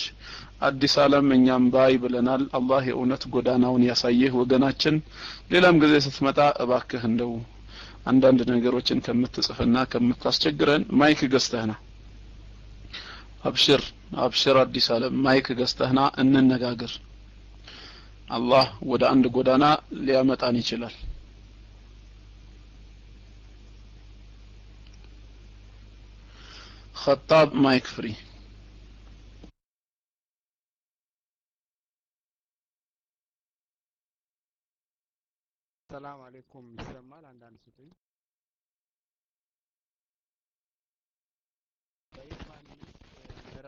አዲስ አለም እኛም bye ብለናል። አላህ የእውነት ጎዳናውን ያሳየህ ወገናችን። ሌላም ጊዜ ስትመጣ እባክህ እንደው አንዳንድ ነገሮችን ከምትጽፍና ከምታስቸግረን mic ገዝተህና አብሽር አብሽር አዲስ አለም ማይክ ገዝተህና እንነጋገር አላህ ወደ አንድ ጎዳና ሊያመጣን ይችላል خطاب ማይክ ፍሪ ሰላም አለይኩም ይሰማል አንዳንድ ስጡኝ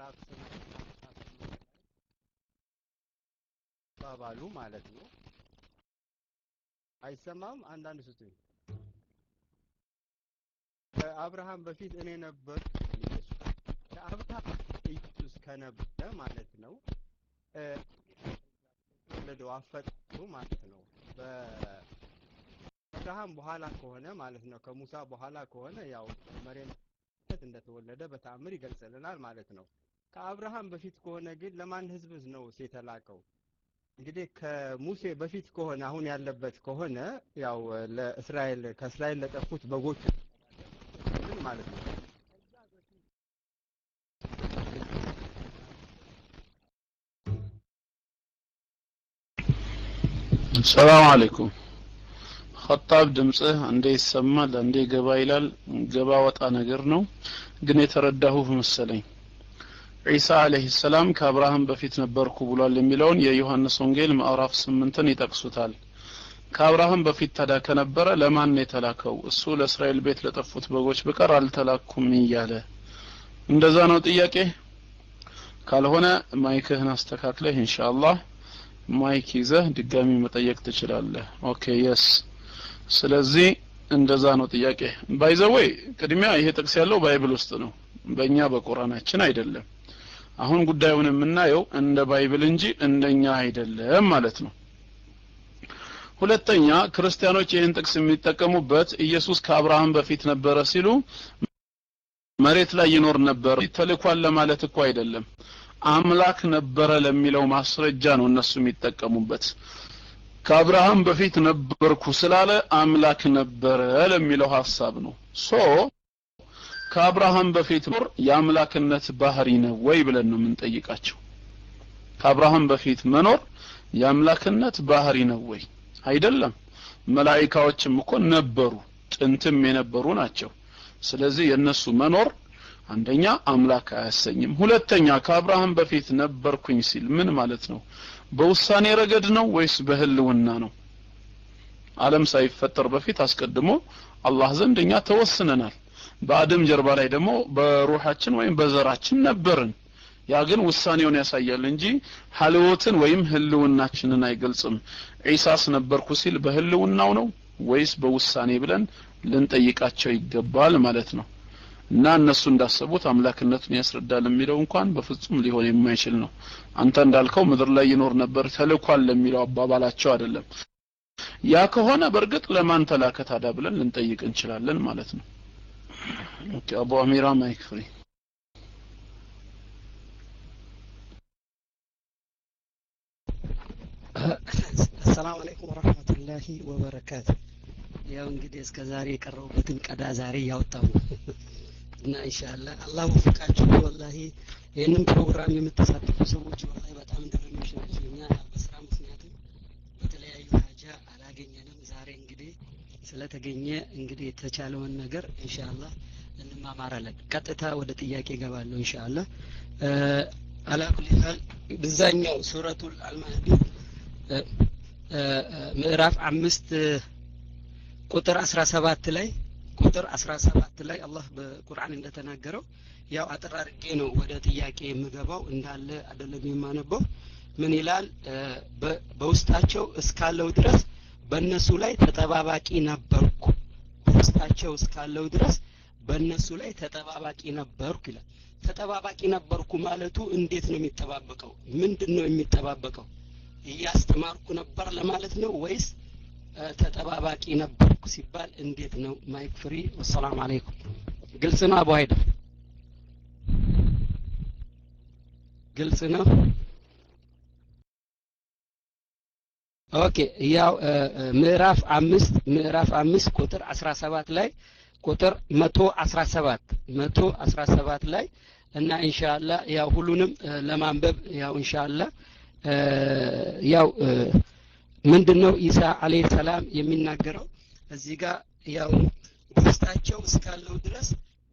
ምዕራፍ ባባሉ ማለት ነው። አይሰማም? አንዳንድ ስጡኝ ከአብርሃም በፊት እኔ ነበር ከአብርሃም ኢየሱስ ከነበረ ማለት ነው። ወለደው አፈጣሩ ማለት ነው። በአብርሃም በኋላ ከሆነ ማለት ነው። ከሙሳ በኋላ ከሆነ ያው መሬም እንደተወለደ በተአምር ይገልጽልናል ማለት ነው ከአብርሃም በፊት ከሆነ ግን ለማን ህዝብ ነው የተላከው? እንግዲህ ከሙሴ በፊት ከሆነ አሁን ያለበት ከሆነ ያው ለእስራኤል ከእስራኤል ለጠፉት በጎች ማለት ነው? ሰላም አለይኩም። ኸጣብ ድምጽህ አንዴ ይሰማል? አንዴ ገባ ይላል? ገባ ወጣ ነገር ነው። ግን የተረዳሁህ መሰለኝ ዒሳ አለህ ሰላም ከአብርሃም በፊት ነበርኩ ብሏል የሚለውን የዮሐንስ ወንጌል ምዕራፍ ስምንትን ይጠቅሱታል። ከአብርሃም በፊት ታዲያ ከነበረ ለማን የተላከው? እሱ ለእስራኤል ቤት ለጠፉት በጎች በቀር አልተላኩም እያለ እንደዛ ነው ጥያቄ። ካልሆነ ማይክህን አስተካክለህ ኢንሻአላህ mic ይዘህ ድጋሚ መጠየቅ ትችላለህ። okay yes። ስለዚህ እንደዛ ነው ጥያቄ። by the way ቅድሚያ ይሄ ጥቅስ ያለው Bible ውስጥ ነው። በእኛ በቁርአናችን አይደለም አሁን ጉዳዩን የምናየው እንደ Bible እንጂ እንደኛ አይደለም ማለት ነው። ሁለተኛ ክርስቲያኖች ይህን ጥቅስ የሚጠቀሙበት ኢየሱስ ከአብርሃም በፊት ነበረ ሲሉ መሬት ላይ ይኖር ነበር። ተልኳል ለማለት እኮ አይደለም አምላክ ነበረ ለሚለው ማስረጃ ነው እነሱ የሚጠቀሙበት። ከአብርሃም በፊት ነበርኩ ስላለ አምላክ ነበረ ለሚለው ሀሳብ ነው። so ከአብርሃም በፊት ኖር የአምላክነት ባህሪ ነው ወይ ብለን ነው የምንጠይቃቸው? ከአብርሃም በፊት መኖር የአምላክነት ባህሪ ነው ወይ? አይደለም። መላኢካዎችም እኮ ነበሩ ጥንትም የነበሩ ናቸው። ስለዚህ የነሱ መኖር አንደኛ አምላክ አያሰኝም ሁለተኛ ከአብርሃም በፊት ነበርኩኝ ሲል ምን ማለት ነው? በውሳኔ ረገድ ነው ወይስ በህልውና ነው? አለም ሳይፈጠር በፊት አስቀድሞ አላህ ዘንድ እኛ ተወስነናል በአደም ጀርባ ላይ ደግሞ በሩሃችን ወይም በዘራችን ነበርን። ያ ግን ውሳኔውን ያሳያል እንጂ ሀልዎትን ወይም ህልውናችንን አይገልጽም። ዒሳስ ነበርኩ ሲል በህልውናው ነው ወይስ በውሳኔ ብለን ልንጠይቃቸው ይገባል ማለት ነው። እና እነሱ እንዳሰቡት አምላክነቱን ያስረዳል የሚለው እንኳን በፍጹም ሊሆን የማይችል ነው። አንተ እንዳልከው ምድር ላይ ይኖር ነበር ተልኳል ለሚለው አባባላቸው አይደለም። ያ ከሆነ በእርግጥ ለማን ተላከ ታዲያ ብለን ልንጠይቅ እንችላለን ማለት ነው okay አቡ አሚራ mic free አሰላሙ አለይኩም ወረህመቱላሂ ወበረካቱ ያው እንግዲህ እስከ ዛሬ የቀረቡበትን ቀዳ ዛሬ ያወጣው እና ኢንሻአላህ አላህ ወፍቃችሁ ወላሂ ይህንን ፕሮግራም የምትሳተፉ ሰዎች ወላሂ በጣም እንደረኞች ናቸው። እኛ በስራ ምክንያትም በተለያዩ ሀጃ አላገኘንም። ዛሬ እንግዲህ ስለተገኘ እንግዲህ የተቻለውን ነገር ኢንሻአላህ እንማማራለን። ቀጥታ ወደ ጥያቄ ገባለሁ ኢንሻአላህ። አላኩል ሀል ብዛኛው ሱረቱል አልማህዲ ምዕራፍ አምስት ቁጥር አስራ ሰባት ላይ ቁጥር አስራ ሰባት ላይ አላህ በቁርአን እንደተናገረው ያው አድርጌ ነው ወደ ጥያቄ የምገባው እንዳለ አይደለም የማነበው። ምን ይላል? በውስጣቸው እስካለው ድረስ በእነሱ ላይ ተጠባባቂ ነበርኩ። በውስጣቸው እስካለው ድረስ በእነሱ ላይ ተጠባባቂ ነበርኩ ይላል። ተጠባባቂ ነበርኩ ማለቱ እንዴት ነው የሚጠባበቀው? ምንድን ነው የሚጠባበቀው? እያስተማርኩ ነበር ለማለት ነው ወይስ ተጠባባቂ ነበርኩ ሲባል እንዴት ነው? mic free። ወሰላም አለይኩም። ግልጽ ነው አቡ ሀይደር? ግልጽ ነው? okay። ያው ምዕራፍ አምስት ምዕራፍ አምስት ቁጥር አስራ ሰባት ላይ ቁጥር መቶ አስራ ሰባት መቶ አስራ ሰባት ላይ እና ኢንሻአላ ያው ሁሉንም ለማንበብ ያው ኢንሻአላ ያው ምንድን ነው ኢሳ አለይሂ ሰላም የሚናገረው? እዚህ ጋር ያው በውስጣቸው እስካለው ድረስ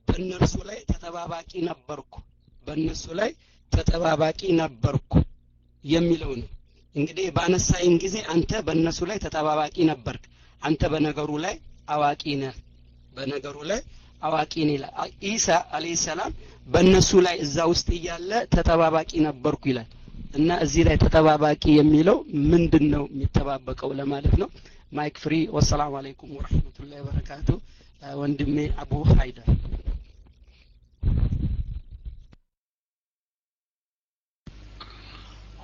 በእነርሱ ላይ ተጠባባቂ ነበርኩ። በእነሱ ላይ ተጠባባቂ ነበርኩ የሚለው ነው። እንግዲህ ባነሳይን ጊዜ አንተ በእነሱ ላይ ተጠባባቂ ነበርክ። አንተ በነገሩ ላይ አዋቂ ነህ በነገሩ ላይ አዋቂ ነህ ይላል ኢሳ አለይሂ ሰላም በእነሱ ላይ እዛ ውስጥ እያለ ተጠባባቂ ነበርኩ ይላል። እና እዚህ ላይ ተጠባባቂ የሚለው ምንድን ነው የሚጠባበቀው ለማለት ነው። mic free። ወሰላሙ አለይኩም ወረህመቱላሂ ወበረካቱ ወንድሜ አቡ ሀይደር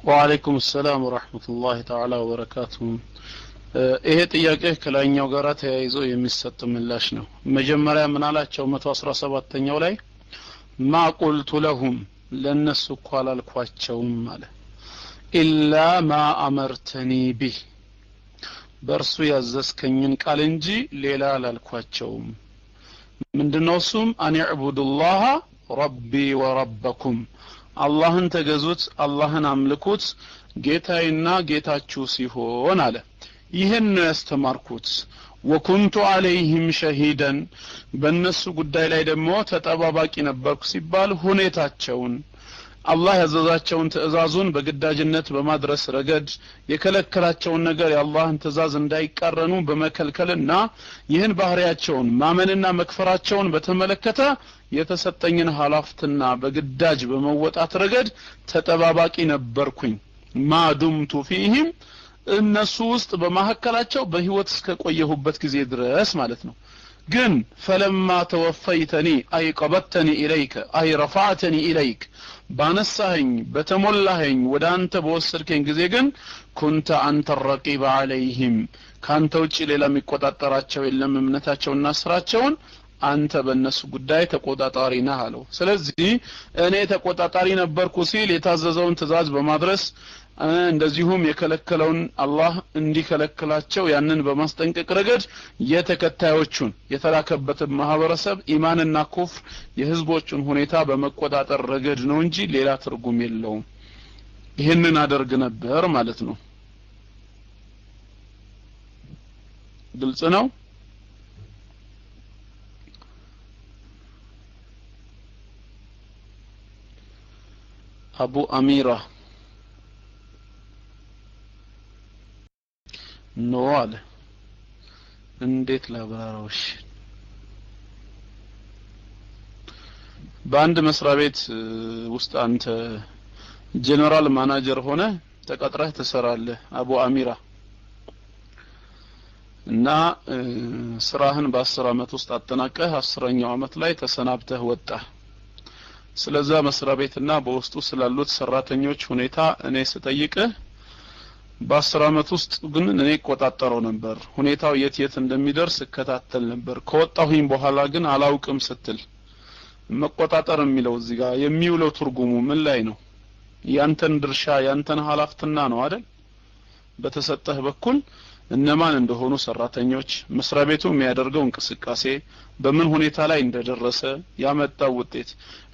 ወአለይኩም ሰላም ወራህመቱላሂ ተዓላ ወበረካቱ ይሄ ጥያቄ ከላይኛው ጋር ተያይዞ የሚሰጥ ምላሽ ነው። መጀመሪያ ምን አላቸው? 117ኛው ላይ ማ ቁልቱ ለሁም ለነሱ እኮ አላልኳቸውም አለ። ኢላ ማ አመርተኒ ቢህ በእርሱ ያዘዝከኝን ቃል እንጂ ሌላ አላልኳቸውም። ምንድነው እሱም? አን ዕቡዱላህ ረቢ ወረበኩም አላህን ተገዙት አላህን አምልኩት ጌታዬና ጌታችሁ ሲሆን አለ ይህን ነው ያስተማርኩት። ወኩንቱ አለይህም ሸሂደን በእነሱ ጉዳይ ላይ ደግሞ ተጠባባቂ ነበርኩ ሲባል ሁኔታቸውን አላህ ያዘዛቸውን ትእዛዙን በግዳጅነት በማድረስ ረገድ የከለከላቸውን ነገር የአላህን ትእዛዝ እንዳይቃረኑ በመከልከልና ይህን ባህሪያቸውን ማመንና መክፈራቸውን በተመለከተ የተሰጠኝን ሀላፍትና በግዳጅ በመወጣት ረገድ ተጠባባቂ ነበርኩኝ። ما دمت فيهم እነሱ ውስጥ በማካከላቸው በህይወት እስከቆየሁበት ጊዜ ድረስ ማለት ነው። ግን فلما توفيتني أي قبضتني إليك أي رفعتني إليك ባነሳኸኝ በተሞላኸኝ ወደ አንተ በወሰድከኝ ጊዜ ግን ኩንተ አንተ ረቂበ አለይህም ከአንተ ውጭ ሌላ የሚቆጣጠራቸው የለም። እምነታቸውና ስራቸውን አንተ በእነሱ ጉዳይ ተቆጣጣሪ ነህ አለው። ስለዚህ እኔ ተቆጣጣሪ ነበርኩ ሲል የታዘዘውን ትእዛዝ በማድረስ እንደዚሁም የከለከለውን አላህ እንዲከለክላቸው ያንን በማስጠንቀቅ ረገድ የተከታዮቹን የተላከበትን ማህበረሰብ ኢማንና ኩፍር የህዝቦቹን ሁኔታ በመቆጣጠር ረገድ ነው እንጂ ሌላ ትርጉም የለውም። ይህንን አደርግ ነበር ማለት ነው። ግልጽ ነው? አቡ አሚራ ኖ አለ እንዴት ላብራራውሽ በአንድ መስሪያ ቤት ውስጥ አንተ ጀነራል ማናጀር ሆነ ተቀጥረህ ትሰራለህ አቡ አሚራ። እና ስራህን በአስር አመት ውስጥ አጠናቀህ አስረኛው አመት ላይ ተሰናብተህ ወጣህ። ስለዛ መስሪያ ቤትና በውስጡ ስላሉት ሰራተኞች ሁኔታ እኔ ስጠይቅህ በአስር አመት ውስጥ ግን እኔ እቆጣጠረው ነበር። ሁኔታው የት የት እንደሚደርስ እከታተል ነበር። ከወጣሁኝ በኋላ ግን አላውቅም ስትል መቆጣጠር የሚለው እዚህ ጋር የሚውለው ትርጉሙ ምን ላይ ነው? ያንተን ድርሻ ያንተን ሀላፍትና ነው አይደል? በተሰጠህ በኩል እነማን እንደሆኑ ሰራተኞች መስሪያ ቤቱ የሚያደርገው እንቅስቃሴ በምን ሁኔታ ላይ እንደደረሰ ያመጣው ውጤት።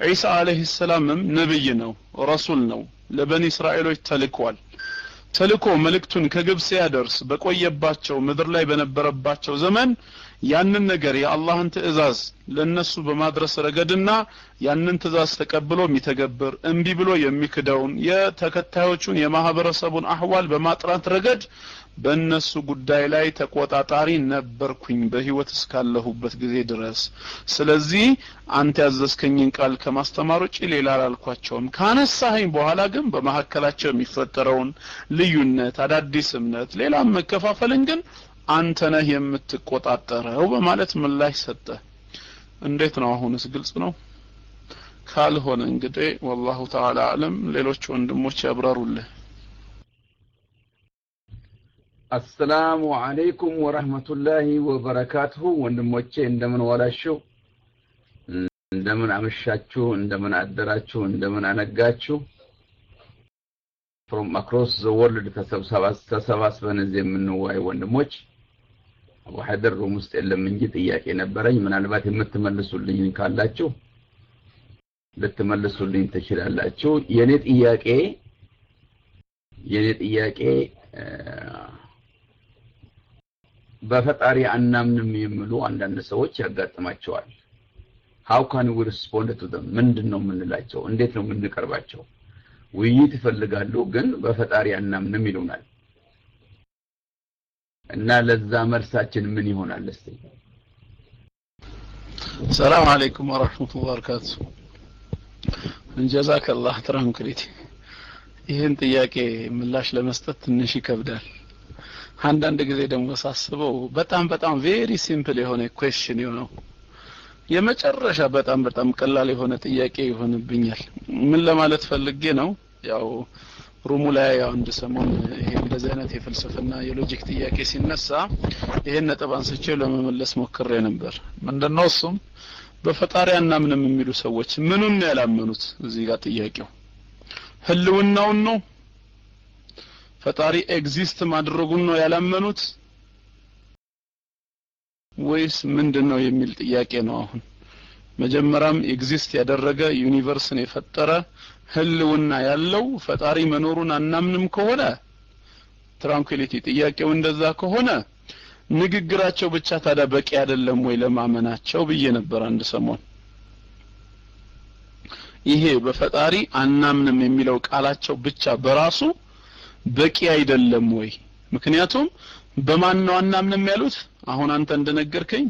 ዒሳ አለይሂ ሰላምም ነብይ ነው ረሱል ነው። ለበኒ እስራኤሎች ተልኳል ተልኮ መልእክቱን ከግብ ሲያደርስ በቆየባቸው ምድር ላይ በነበረባቸው ዘመን ያንን ነገር የአላህን ትእዛዝ ለነሱ በማድረስ ረገድና ያንን ትእዛዝ ተቀብሎ የሚተገብር እምቢ ብሎ የሚክደውን የተከታዮቹን የማህበረሰቡን አህዋል በማጥራት ረገድ በእነሱ ጉዳይ ላይ ተቆጣጣሪ ነበርኩኝ በህይወት እስካለሁበት ጊዜ ድረስ። ስለዚህ አንተ ያዘዝከኝን ቃል ከማስተማር ውጭ ሌላ አላልኳቸውም። ካነሳኸኝ በኋላ ግን በመካከላቸው የሚፈጠረውን ልዩነት አዳዲስ እምነት ሌላም መከፋፈልን ግን አንተ ነህ የምትቆጣጠረው በማለት ምላሽ ሰጠ። እንዴት ነው አሁንስ ግልጽ ነው? ካልሆነ እንግዲህ ወላሁ ተዓላ አለም ሌሎች ወንድሞች ያብራሩልህ አሰላሙ አለይኩም ወረህመቱላሂ ወበረካቱሁ። ወንድሞቼ እንደምን ዋላችሁ? እንደምን አመሻችሁ? እንደምን አደራችሁ? እንደምን አነጋችሁ? from across the world ተሰባስበን እዚህ የምንወያይ ወንድሞች አቡ room ውስጥ የለም እንጂ ጥያቄ ነበረኝ። ምናልባት የምትመልሱልኝ ካላችሁ ልትመልሱልኝ ትችላላችሁ። የኔ ጥያቄ የኔ ጥያቄ በፈጣሪ አናምንም የሚሉ አንዳንድ ሰዎች ያጋጥማቸዋል። how can we respond to them? ምንድን ነው የምንላቸው? እንዴት ነው የምንቀርባቸው? ውይይት ይፈልጋሉ ግን በፈጣሪ አናምንም ይሉናል። እና ለዛ መልሳችን ምን ይሆናል እስቲ? ሰላም አለይኩም ወራህመቱላሂ ወበረካቱ። ጀዛከላህ Tranquility ይህን ጥያቄ ምላሽ ለመስጠት ትንሽ ይከብዳል አንዳንድ ጊዜ ደግሞ ሳስበው በጣም በጣም very simple የሆነ question የሆነው የመጨረሻ በጣም በጣም ቀላል የሆነ ጥያቄ ይሆንብኛል። ምን ለማለት ፈልጌ ነው? ያው room ኡ ላይ ያው አንድ ሰሞን ይሄ እንደዚህ አይነት የፍልስፍና የ logic ጥያቄ ሲነሳ ይሄን ነጥብ አንስቼ ለመመለስ ሞክሬ ነበር። ምንድነው እሱም? በፈጣሪ አናምንም የሚሉ ሰዎች ምኑን ያላመኑት? እዚህ ጋር ጥያቄው። ህልውናውን ነው ፈጣሪ exist ማድረጉን ነው ያላመኑት? ወይስ ምንድን ነው የሚል ጥያቄ ነው አሁን? መጀመሪያም exist ያደረገ universe ን የፈጠረ ህልውና ያለው ፈጣሪ መኖሩን አናምንም ከሆነ? Tranquility ጥያቄው እንደዛ ከሆነ ንግግራቸው ብቻ ታዲያ በቂ አይደለም ወይ ለማመናቸው ብዬ ነበር አንድ ሰሞን። ይሄ በፈጣሪ አናምንም የሚለው ቃላቸው ብቻ በራሱ በቂ አይደለም ወይ? ምክንያቱም በማን ነው አናምንም ያሉት? አሁን አንተ እንደነገርከኝ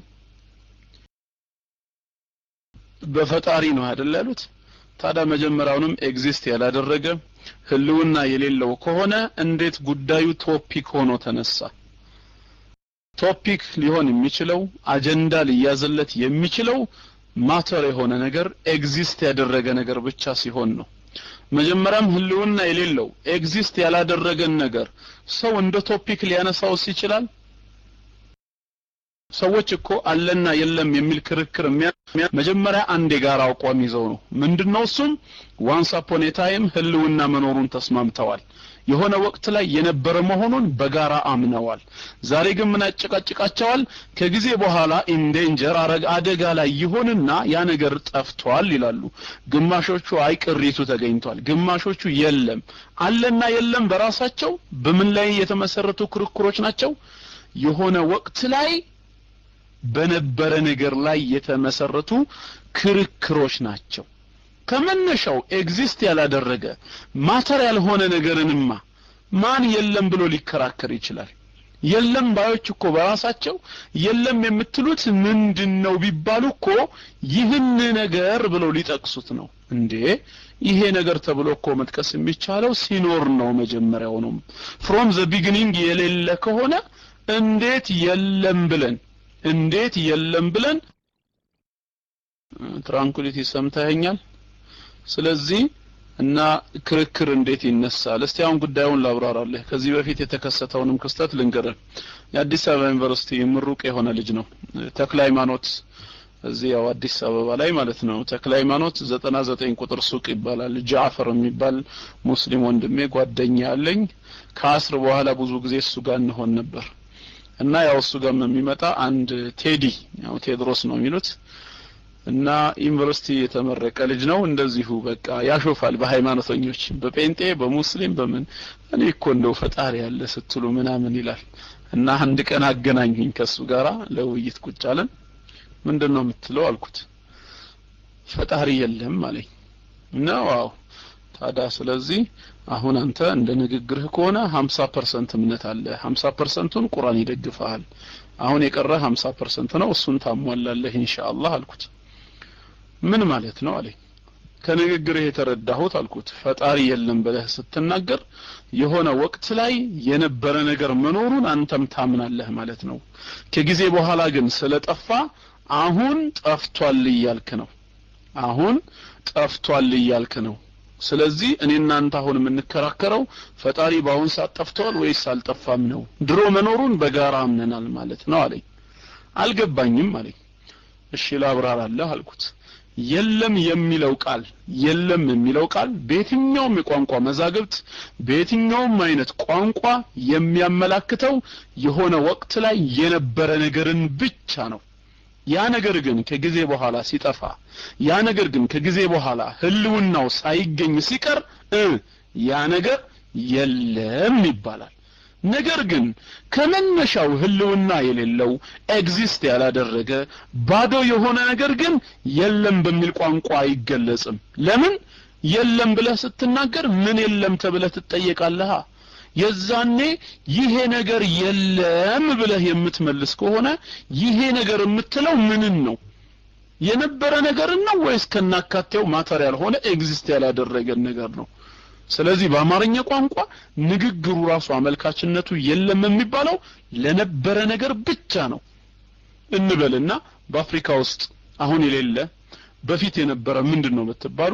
በፈጣሪ ነው አይደል ያሉት? ታዲያ መጀመሪያውንም exist ያላደረገ ህልውና የሌለው ከሆነ እንዴት ጉዳዩ topic ሆኖ ተነሳ? topic ሊሆን የሚችለው አጀንዳ ሊያዝለት የሚችለው matter የሆነ ነገር exist ያደረገ ነገር ብቻ ሲሆን ነው መጀመሪያም ህልውና የሌለው exist ያላደረገን ነገር ሰው እንደ topic ሊያነሳውስ ይችላል ሰዎች እኮ አለና የለም የሚል ክርክር መጀመሪያ አንድ የጋራ አቋም ይዘው ነው። ምንድነው እሱም? once upon a time ህልውና መኖሩን ተስማምተዋል የሆነ ወቅት ላይ የነበረ መሆኑን በጋራ አምነዋል። ዛሬ ግን ምን ያጨቃጭቃቸዋል ከጊዜ በኋላ endanger አደጋ ላይ ይሆንና ያ ነገር ጠፍቷል ይላሉ። ግማሾቹ አይ ቅሪቱ ተገኝቷል ግማሾቹ የለም። አለና የለም በራሳቸው? በምን ላይ የተመሰረቱ ክርክሮች ናቸው? የሆነ ወቅት ላይ በነበረ ነገር ላይ የተመሰረቱ ክርክሮች ናቸው ከመነሻው exist ያላደረገ matter ያልሆነ ነገርንማ ማን የለም ብሎ ሊከራከር ይችላል? የለም ባዮች እኮ በራሳቸው የለም የምትሉት ምንድን ነው ቢባሉ እኮ ይህን ነገር ብለው ሊጠቅሱት ነው። እንዴ? ይሄ ነገር ተብሎ እኮ መጥቀስ የሚቻለው ሲኖር ነው መጀመሪያው ነው። from the beginning የሌለ ከሆነ እንዴት የለም ብለን እንዴት የለም ብለን? ትራንኩሊቲ ሰምተኸኛል ስለዚህ እና ክርክር እንዴት ይነሳል? እስቲ አሁን ጉዳዩን ላብራራለህ ከዚህ በፊት የተከሰተውንም ክስተት ልንገርህ። የአዲስ አበባ ዩኒቨርሲቲ ምሩቅ የሆነ ልጅ ነው። ተክለ ሃይማኖት እዚህ ያው አዲስ አበባ ላይ ማለት ነው። ተክለ ሃይማኖት ዘጠና ዘጠኝ ቁጥር ሱቅ ይባላል። ጃዕፈር የሚባል ሙስሊም ወንድሜ ጓደኛ ያለኝ ከአስር በኋላ ብዙ ጊዜ እሱ ጋር እንሆን ነበር። እና ያው እሱ ጋር የሚመጣ አንድ ቴዲ ያው ቴድሮስ ነው የሚሉት እና ዩኒቨርሲቲ የተመረቀ ልጅ ነው። እንደዚሁ በቃ ያሾፋል በሃይማኖተኞች በጴንጤ በሙስሊም በምን እኔ እኮ እንደው ፈጣሪ ያለ ስትሉ ምናምን ይላል። እና አንድ ቀን አገናኙኝ ከሱ ጋራ ለውይይት ቁጭ አለን። ምንድን ነው የምትለው አልኩት። ፈጣሪ የለም አለኝ። ነው አዎ ታዲያ ስለዚህ አሁን አንተ እንደ ንግግርህ ከሆነ 50 percent እምነት አለ። 50 percent ኡን ቁርአን ይደግፈሃል አሁን የቀረ 50 percent ነው። እሱን ታሟላለህ ኢንሻአላህ አልኩት ምን ማለት ነው አለኝ። ከንግግርህ የተረዳሁት አልኩት። ፈጣሪ የለም ብለህ ስትናገር የሆነ ወቅት ላይ የነበረ ነገር መኖሩን አንተም ታምናለህ ማለት ነው። ከጊዜ በኋላ ግን ስለጠፋ አሁን ጠፍቷል እያልክ ነው። አሁን ጠፍቷል እያልክ ነው። ስለዚህ እኔ እናንተ አሁን የምንከራከረው ፈጣሪ በአሁን ሰዓት ጠፍቷል ወይስ አልጠፋም ነው? ድሮ መኖሩን በጋራ አምነናል ማለት ነው አለኝ። አልገባኝም አለኝ። እሺ ላብራራለህ አልኩት የለም የሚለው ቃል የለም የሚለው ቃል በየትኛውም የቋንቋ መዛግብት በየትኛውም አይነት ቋንቋ የሚያመላክተው የሆነ ወቅት ላይ የነበረ ነገርን ብቻ ነው። ያ ነገር ግን ከጊዜ በኋላ ሲጠፋ ያ ነገር ግን ከጊዜ በኋላ ህልውናው ሳይገኝ ሲቀር እ ያ ነገር የለም ይባላል ነገር ግን ከመነሻው ህልውና የሌለው exist ያላደረገ ባዶ የሆነ ነገር ግን የለም በሚል ቋንቋ አይገለጽም። ለምን? የለም ብለህ ስትናገር ምን የለም ተብለህ ትጠየቃለህ? የዛኔ ይሄ ነገር የለም ብለህ የምትመልስ ከሆነ ይሄ ነገር የምትለው ምንን ነው? የነበረ ነገርን ነው ወይስ ከናካቴው matter ያልሆነ exist ያላደረገን ነገር ነው ስለዚህ በአማርኛ ቋንቋ ንግግሩ ራሱ አመልካችነቱ የለም የሚባለው ለነበረ ነገር ብቻ ነው። እንበልና በአፍሪካ ውስጥ አሁን የሌለ በፊት የነበረ ምንድን ነው ብትባሉ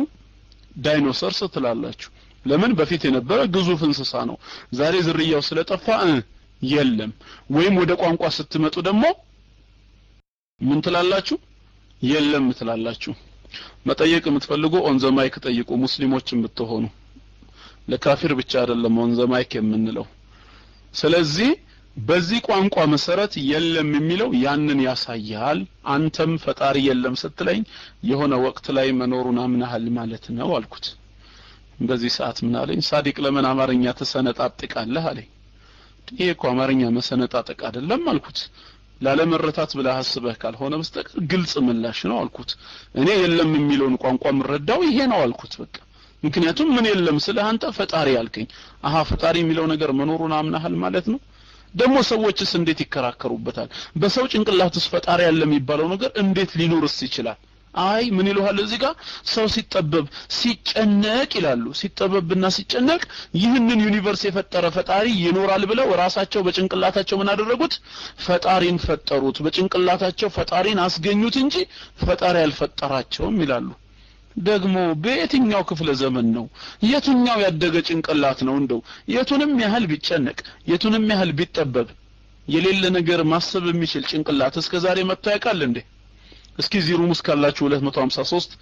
dinosaurs ትላላችሁ። ለምን? በፊት የነበረ ግዙፍ እንስሳ ነው። ዛሬ ዝርያው ስለጠፋ የለም። ወይም ወደ ቋንቋ ስትመጡ ደግሞ ምን ትላላችሁ? የለም ትላላችሁ። መጠየቅ የምትፈልጉ on the mic ጠይቁ። ሙስሊሞችን ብትሆኑ ለካፊር ብቻ አይደለም on the mic የምንለው። ስለዚህ በዚህ ቋንቋ መሰረት የለም የሚለው ያንን ያሳያል። አንተም ፈጣሪ የለም ስትለኝ የሆነ ወቅት ላይ መኖሩን አምናሃል ማለት ነው አልኩት። በዚህ ሰዓት ምን አለኝ? ሳዲቅ ለምን አማርኛ ትሰነጣጥቃለህ አለኝ። ይሄ እኮ አማርኛ መሰነጣጠቅ አይደለም አልኩት። ላለመረታት ብለህ አስበህ ካልሆነ በስተቀር ግልጽ ምላሽ ነው አልኩት። እኔ የለም የሚለውን ቋንቋ የምረዳው ይሄ ነው አልኩት በቃ ምክንያቱም ምን የለም ስለ አንተ ፈጣሪ ያልከኝ አሃ ፈጣሪ የሚለው ነገር መኖሩን አምናሃል ማለት ነው? ደግሞ ሰዎችስ እንዴት ይከራከሩበታል? በሰው ጭንቅላትስ ፈጣሪ ያለ የሚባለው ነገር እንዴት ሊኖርስ ይችላል? አይ ምን ይሉሃል እዚህ ጋር? ሰው ሲጠበብ ሲጨነቅ ይላሉ። ሲጠበብና ሲጨነቅ ይህንን universe የፈጠረ ፈጣሪ ይኖራል ብለው ራሳቸው በጭንቅላታቸው ምን አደረጉት? ፈጣሪን ፈጠሩት። በጭንቅላታቸው ፈጣሪን አስገኙት እንጂ ፈጣሪ አልፈጠራቸውም ይላሉ ደግሞ በየትኛው ክፍለ ዘመን ነው? የትኛው ያደገ ጭንቅላት ነው? እንደው የቱንም ያህል ቢጨነቅ የቱንም ያህል ቢጠበብ የሌለ ነገር ማሰብ የሚችል ጭንቅላት እስከ ዛሬ መጥቶ ያውቃል እንዴ? እስኪ እዚህ room ውስጥ ካላችሁ 253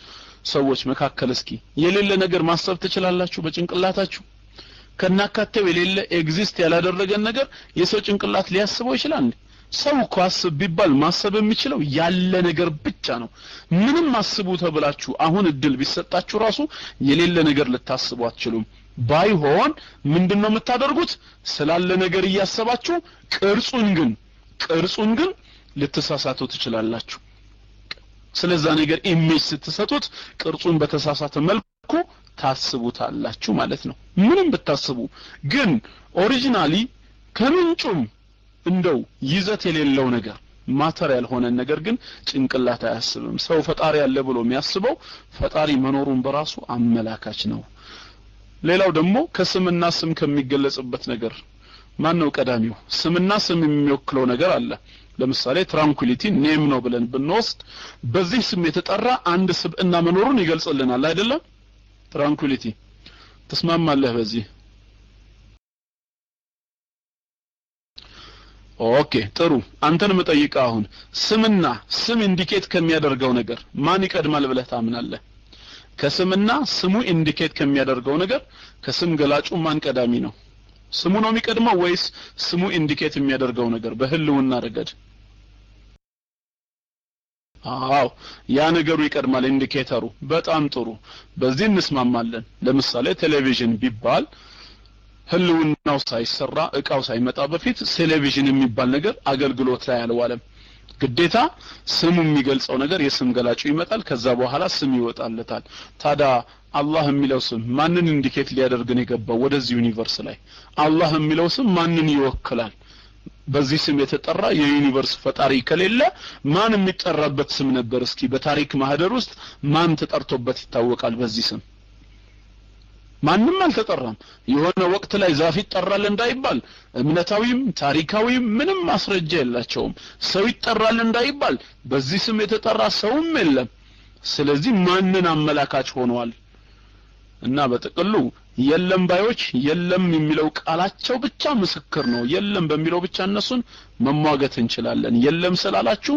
ሰዎች መካከል እስኪ የሌለ ነገር ማሰብ ትችላላችሁ በጭንቅላታችሁ? ከናካቴው የሌለ exist ያላደረገን ነገር የሰው ጭንቅላት ሊያስበው ይችላል ሰው እኮ አስብ ቢባል ማሰብ የሚችለው ያለ ነገር ብቻ ነው። ምንም አስቡ ተብላችሁ አሁን እድል ቢሰጣችሁ ራሱ የሌለ ነገር ልታስቡ አትችሉም። ባይሆን ምንድን ነው የምታደርጉት? ስላለ ነገር እያሰባችሁ ቅርጹን ግን ቅርጹን ግን ልትሳሳቱ ትችላላችሁ። ስለዛ ነገር image ስትሰጡት ቅርጹን በተሳሳተ መልኩ ታስቡታላችሁ ማለት ነው። ምንም ብታስቡ ግን originally ከምንጩም እንደው ይዘት የሌለው ነገር matter ያልሆነ ነገር ግን ጭንቅላት አያስብም። ሰው ፈጣሪ ያለ ብሎ የሚያስበው ፈጣሪ መኖሩን በራሱ አመላካች ነው። ሌላው ደግሞ ከስምና ስም ከሚገለጽበት ነገር ማን ነው ቀዳሚው? ስምና ስም የሚወክለው ነገር አለ። ለምሳሌ ትራንኩሊቲ name ነው ብለን ብንወስድ በዚህ ስም የተጠራ አንድ ስብዕና መኖሩን ይገልጽልናል አይደለም ትራንኩሊቲ። ትስማማለህ በዚህ okay ጥሩ። አንተን ምጠይቅ አሁን ስምና ስም indicate ከሚያደርገው ነገር ማን ይቀድማል ብለህ ታምናለህ? ከስምና ስሙ indicate ከሚያደርገው ነገር ከስም ገላጩ ማን ቀዳሚ ነው? ስሙ ነው የሚቀድመው ወይስ ስሙ indicate የሚያደርገው ነገር በህልውና ረገድ? አዎ ያ ነገሩ ይቀድማል indicator ኡ። በጣም ጥሩ። በዚህ እንስማማለን። ለምሳሌ ቴሌቪዥን ቢባል ህልውናው ሳይሰራ እቃው ሳይመጣ በፊት ቴሌቪዥን የሚባል ነገር አገልግሎት ላይ አልዋለም። ግዴታ ስሙ የሚገልጸው ነገር የስም ገላጩ ይመጣል ከዛ በኋላ ስም ይወጣለታል። ታዲያ አላህ የሚለው ስም ማንን indicate ሊያደርግ ነው የገባው ወደዚህ universe ላይ? አላህ የሚለው ስም ማንን ይወክላል? በዚህ ስም የተጠራ የዩኒቨርስ ፈጣሪ ከሌለ ማን የሚጠራበት ስም ነበር? እስኪ በታሪክ ማህደር ውስጥ ማን ተጠርቶበት ይታወቃል በዚህ ስም ማንም አልተጠራም። የሆነ ወቅት ላይ ዛፍ ይጠራል እንዳይባል እምነታዊም ታሪካዊም ምንም ማስረጃ የላቸውም። ሰው ይጠራል እንዳይባል በዚህ ስም የተጠራ ሰውም የለም። ስለዚህ ማንን አመላካች ሆኗል? እና በጥቅሉ የለም ባዮች የለም የሚለው ቃላቸው ብቻ ምስክር ነው። የለም በሚለው ብቻ እነሱን መሟገት እንችላለን። የለም ስላላችሁ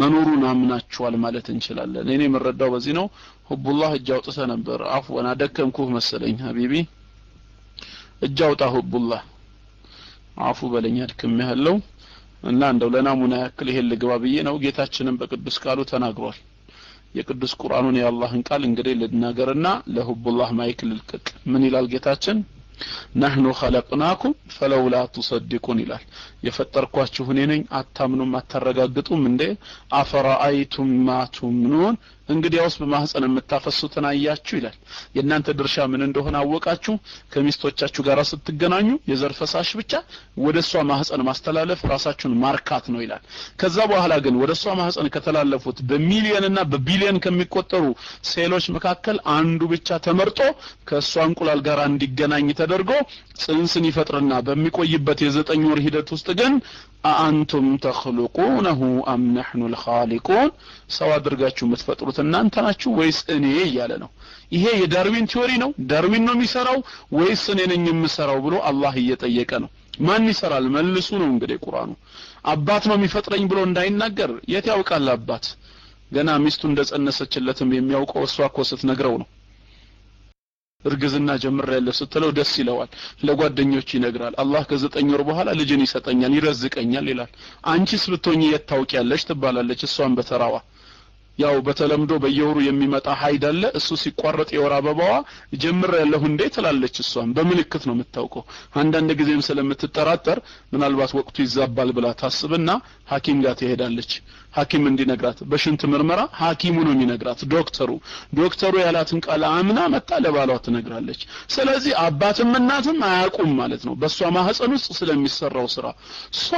መኖሩን አምናችኋል ማለት እንችላለን። እኔ የምረዳው በዚህ ነው ሁቡላህ እጅ አውጥተ ነበር። አፍወን አደከምኩህ መሰለኝ ሀቢቢ። እጅ አውጣ ሁቡላህ። አፉ በለኝ አድክም ያለው እና እንደው ለናሙና ያክል ይሄን ልግባ ብዬ ነው። ጌታችንን በቅዱስ ቃሉ ተናግሯል። የቅዱስ ቁርአኑን የአላህን ቃል እንግዲህ ልናገርና ለሁቡላህ mic ልልቀቅ። ምን ይላል ጌታችን? نحن خلقناكم فلولا تصدقون ይላል። የፈጠርኳችሁ እኔ ነኝ። አታምኑም አታረጋግጡም እንዴ? أفرأيتم ما تمنون እንግዲያውስ በማህፀን የምታፈሱትን አያችሁ ይላል። የእናንተ ድርሻ ምን እንደሆነ አወቃችሁ? ከሚስቶቻችሁ ጋር ስትገናኙ የዘር ፈሳሽ ብቻ ወደ እሷ ማህፀን ማስተላለፍ ራሳችሁን ማርካት ነው ይላል። ከዛ በኋላ ግን ወደ እሷ ማህፀን ከተላለፉት በሚሊየንና በቢሊየን ከሚቆጠሩ ሴሎች መካከል አንዱ ብቻ ተመርጦ ከእሷ እንቁላል ጋር እንዲገናኝ ተደርጎ ጽንስን ይፈጥርና በሚቆይበት የዘጠኝ ወር ሂደት ውስጥ ግን أأنتم تخلقونه أم نحن الخالقون? ሰው አድርጋችሁ የምትፈጥሩት እናንተ ናችሁ ወይስ እኔ እያለ ነው? ይሄ የዳርዊን theory ነው? ዳርዊን ነው የሚሰራው ወይስ እኔ ነኝ የምሰራው ብሎ አላህ እየጠየቀ ነው? ማን ይሰራል? መልሱ ነው እንግዲህ ቁርአኑ። አባት ነው የሚፈጥረኝ ብሎ እንዳይናገር? የት ያውቃል አባት? ገና ሚስቱ እንደጸነሰችለትም የሚያውቀው እሷ እኮ ስትነግረው ነው እርግዝና ጀምሬያለሁ ስትለው ደስ ይለዋል ለጓደኞች ይነግራል። አላህ ከዘጠኝ ወር በኋላ ልጅን ይሰጠኛል ይረዝቀኛል ይላል። አንቺስ ብትሆኚ የት ታውቂያለሽ? ትባላለች እሷን በተራዋ። ያው በተለምዶ በየወሩ የሚመጣ ሀይድ አለ። እሱ ሲቋረጥ የወር አበባዋ ጀምሬያለሁ እንዴ ትላለች እሷን። በምልክት ነው የምታውቀው። አንዳንድ ጊዜም ስለምትጠራጠር ምናልባት ወቅቱ ይዛባል ብላ ታስብና ሀኪም ጋር ትሄዳለች። ሀኪም እንዲነግራት በሽንት ምርመራ ሀኪሙ ነው የሚነግራት ዶክተሩ። ዶክተሩ ያላትን ቃል አምና መጥታ ለባሏ ትነግራለች። ስለዚህ አባትም እናትም አያውቁም ማለት ነው። በእሷ ማህፀን ውስጥ ስለሚሰራው ስራ። so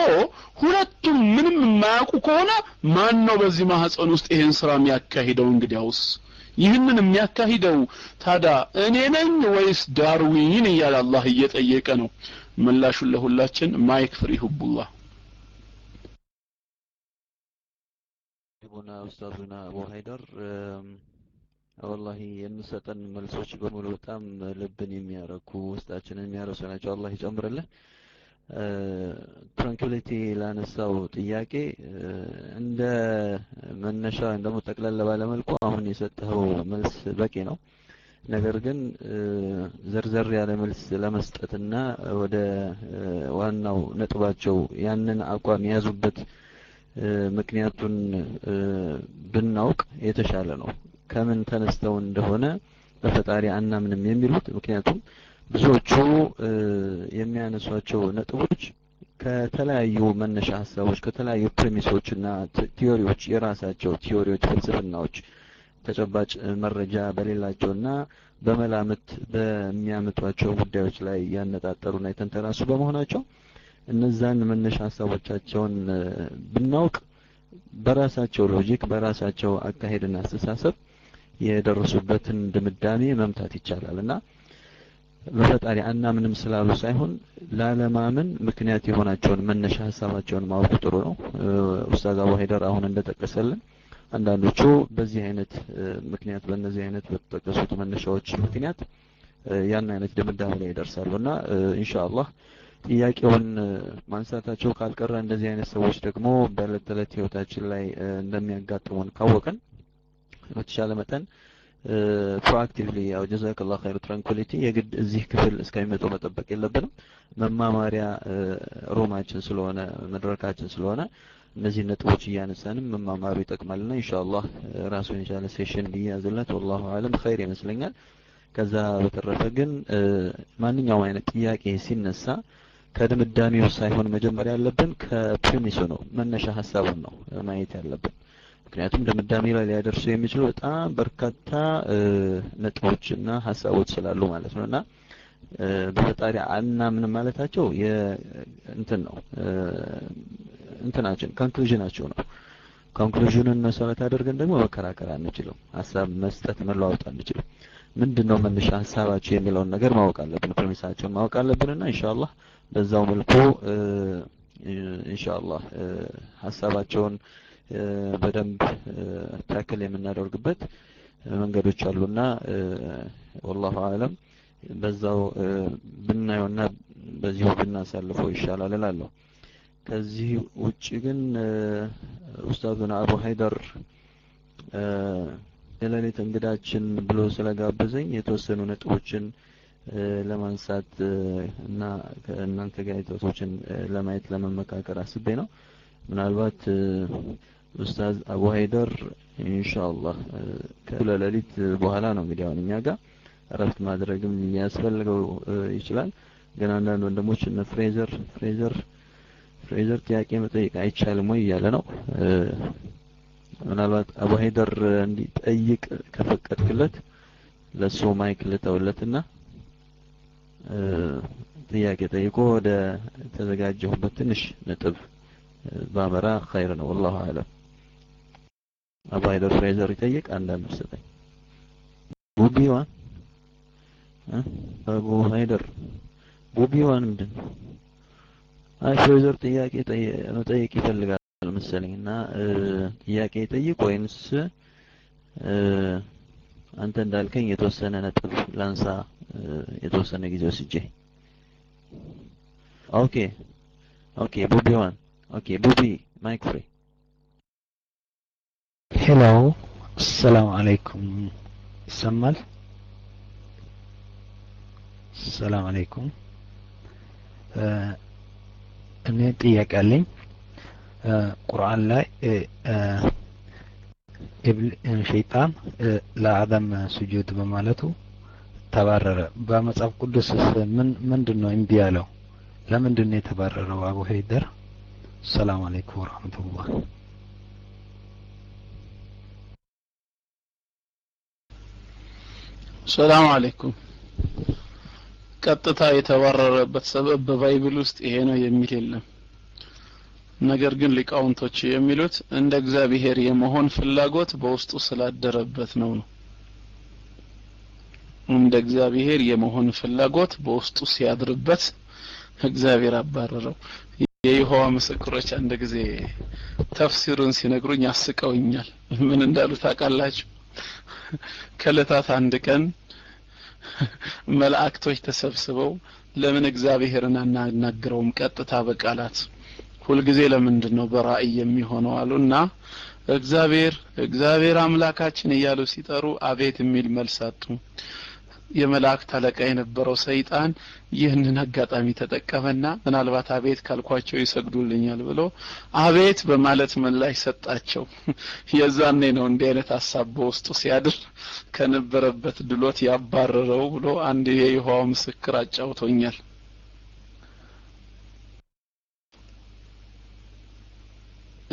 ሁለቱም ምንም የማያውቁ ከሆነ ማን ነው በዚህ ማህፀን ውስጥ ይሄን ስራ የሚያካሂደው? እንግዲያውስ ይህንን የሚያካሂደው ታዲያ እኔ ነኝ ወይስ ዳርዊን እያለ አላህ እየጠየቀ ነው። ምላሹን ለሁላችን mic free ሁቡላህ ቡና أستاذنا አቡ ሀይደር والله የሚሰጠን መልሶች በሙሉ በጣም ልብን የሚያረኩ ውስጣችንን የሚያረሱ ናቸው። አላህ ይጨምርልህ። ትራንኩሊቲ ላነሳው ጥያቄ እንደ መነሻ ወይም ደግሞ ጠቅለል ባለመልኩ አሁን የሰጠኸው መልስ በቂ ነው። ነገር ግን ዘርዘር ያለ መልስ ለመስጠትና ወደ ዋናው ነጥባቸው ያንን አቋም የያዙበት ምክንያቱን ብናውቅ የተሻለ ነው። ከምን ተነስተው እንደሆነ በፈጣሪ አናምንም የሚሉት ምክንያቱም ብዙዎቹ የሚያነሷቸው ነጥቦች ከተለያዩ መነሻ ሀሳቦች ከተለያዩ premise ኦች እና theory ዎች የራሳቸው theory ዎች ፍልስፍናዎች ተጨባጭ መረጃ በሌላቸውና በመላምት በሚያመጧቸው ጉዳዮች ላይ ያነጣጠሩና የተንተራሱ በመሆናቸው እነዛን መነሻ ሀሳቦቻቸውን ብናውቅ በራሳቸው logic በራሳቸው አካሄድና አስተሳሰብ የደረሱበትን ድምዳሜ መምታት ይቻላል እና በፈጣሪ አናምንም ስላሉ ሳይሆን ላለማመን ምክንያት የሆናቸውን መነሻ ሀሳባቸውን ማወቅ ጥሩ ነው። ኡስታዝ አቡ ሀይደር አሁን እንደጠቀሰልን አንዳንዶቹ በዚህ አይነት ምክንያት በእነዚህ አይነት በተጠቀሱት መነሻዎች ምክንያት ያን አይነት ድምዳሜ ላይ ይደርሳሉ እና ኢንሻአላህ ጥያቄውን ማንሳታቸው ካልቀረ እንደዚህ አይነት ሰዎች ደግሞ በዕለት ተዕለት ህይወታችን ላይ እንደሚያጋጥሙን ካወቅን በተሻለ መጠን proactively ያው جزاك الله خير ትራንኩሊቲ የግድ እዚህ ክፍል እስከሚመጡ መጠበቅ የለብንም። መማማሪያ room ኣችን ስለሆነ መድረካችን ስለሆነ እነዚህ ነጥቦች እያነሳንም መማማሩ ይጠቅማልና إن شاء الله ራሱን የቻለ session ቢያዝለት والله أعلم خير ይመስለኛል። ከዛ በተረፈ ግን ማንኛውም አይነት ጥያቄ ሲነሳ ከድምዳሜው ሳይሆን መጀመሪያ ያለብን ከ premise ኡ ነው፣ መነሻ ሀሳቡን ነው ማየት ያለብን። ምክንያቱም ድምዳሜ ላይ ሊያደርሱ የሚችሉ በጣም በርካታ ነጥቦችና ሀሳቦች ስላሉ ማለት ነው እና በፈጣሪ አናምን ማለታቸው እንትን ነው እንትናችን ኮንክሉዥናቸው ነው። ኮንክሉዥኑን መሰረት አድርገን ደግሞ መከራከር አንችልም። ሀሳብ መስጠት መለዋወጥ አንችልም። ምንድን ነው መነሻ ሀሳባቸው የሚለውን ነገር ማወቅ አለብን። ፕሬሚሳቸውን ማወቅ አለብንና ኢንሻአላህ በዛው መልኩ ኢንሻአላህ ሀሳባቸውን በደንብ ታክል የምናደርግበት መንገዶች አሉና ወላሁ አለም በዛው ብናየውና በዚሁ ብናሳልፈው ይሻላል እላለሁ። ከዚህ ውጭ ግን ኡስታዙና አቡ ሀይደር የሌሊት እንግዳችን ብሎ ስለጋበዘኝ የተወሰኑ ነጥቦችን ለማንሳት እና ከእናንተ ጋር የተወሰኖችን ለማየት ለመመካከር አስቤ ነው። ምናልባት ኡስታዝ አቡ ሀይደር إن شاء الله ከሌሊት በኋላ ነው እንግዲህ አሁን እኛ ጋር እረፍት ማድረግም ሊያስፈልገው ይችላል። ግን አንዳንድ ወንድሞች እነ ፍሬዘር ፍሬዘር ፍሬዘር ጥያቄ መጠየቅ አይቻልም ወይ እያለ ነው። ምናልባት አቡ ሀይደር እንዲጠይቅ ከፈቀድክለት ለሱ mic ልተውለትና ጥያቄ ጠይቆ ወደ ተዘጋጀሁበት ትንሽ ነጥብ ባመራ خير ነው። والله أعلم። አቡ ሀይደር ፍሬዘር ይጠይቅ፣ አንዳንድ ሰጠኝ። ቡቢዋን አቡ ሀይደር ቡቢዋን ምንድን? አይ ፍሬዘር ጥያቄ መጠየቅ ይፈልጋል መሰለኝ እና ጥያቄ ጠይቅ ወይንስ አንተ እንዳልከኝ የተወሰነ ነጥብ ላንሳ የተወሰነ ጊዜ ወስጄ። okay okay ቡቢ ዋን። okay ቡቢ mic free። hello سلام عليكم። ይሰማል? سلام عليكم። እኔ ጥያቄ አለኝ። ቁርአን ላይ ሸይጣን ለአደም ስጁድ በማለቱ ተባረረ። በመጽሐፍ ቅዱስ ምን ምንድን ነው እምቢ ያለው? ለምንድን ነው የተባረረው? አቡ ሀይደር ሰላም አለይኩም ወራህመቱላህ። ሰላም አለይኩም። ቀጥታ የተባረረበት ሰበብ በባይብል ውስጥ ይሄ ነው የሚል የለም። ነገር ግን ሊቃውንቶች የሚሉት እንደ እግዚአብሔር የመሆን ፍላጎት በውስጡ ስላደረበት ነው ነው እንደ እግዚአብሔር የመሆን ፍላጎት በውስጡ ሲያድርበት እግዚአብሔር አባረረው። የይሖዋ ምስክሮች አንድ ጊዜ ተፍሲሩን ሲነግሩኝ አስቀውኛል። ምን እንዳሉ ታውቃላችሁ? ከእለታት አንድ ቀን መላእክቶች ተሰብስበው ለምን እግዚአብሔርን አናናግረውም ቀጥታ በቃላት ሁልጊዜ ለምንድን ነው በራእይ የሚሆነው አሉና እግዚአብሔር እግዚአብሔር አምላካችን እያሉ ሲጠሩ አቤት የሚል መልስ አጡ። የመላእክት አለቃ የነበረው ሰይጣን ይህንን አጋጣሚ ተጠቀመና ምናልባት አቤት ካልኳቸው ይሰግዱልኛል ብሎ አቤት በማለት ምላሽ ሰጣቸው። የዛኔ ነው እንዲህ አይነት ሀሳብ በውስጡ ሲያድር ከነበረበት ድሎት ያባረረው ብሎ አንድ የይሖዋ ምስክር አጫውቶኛል።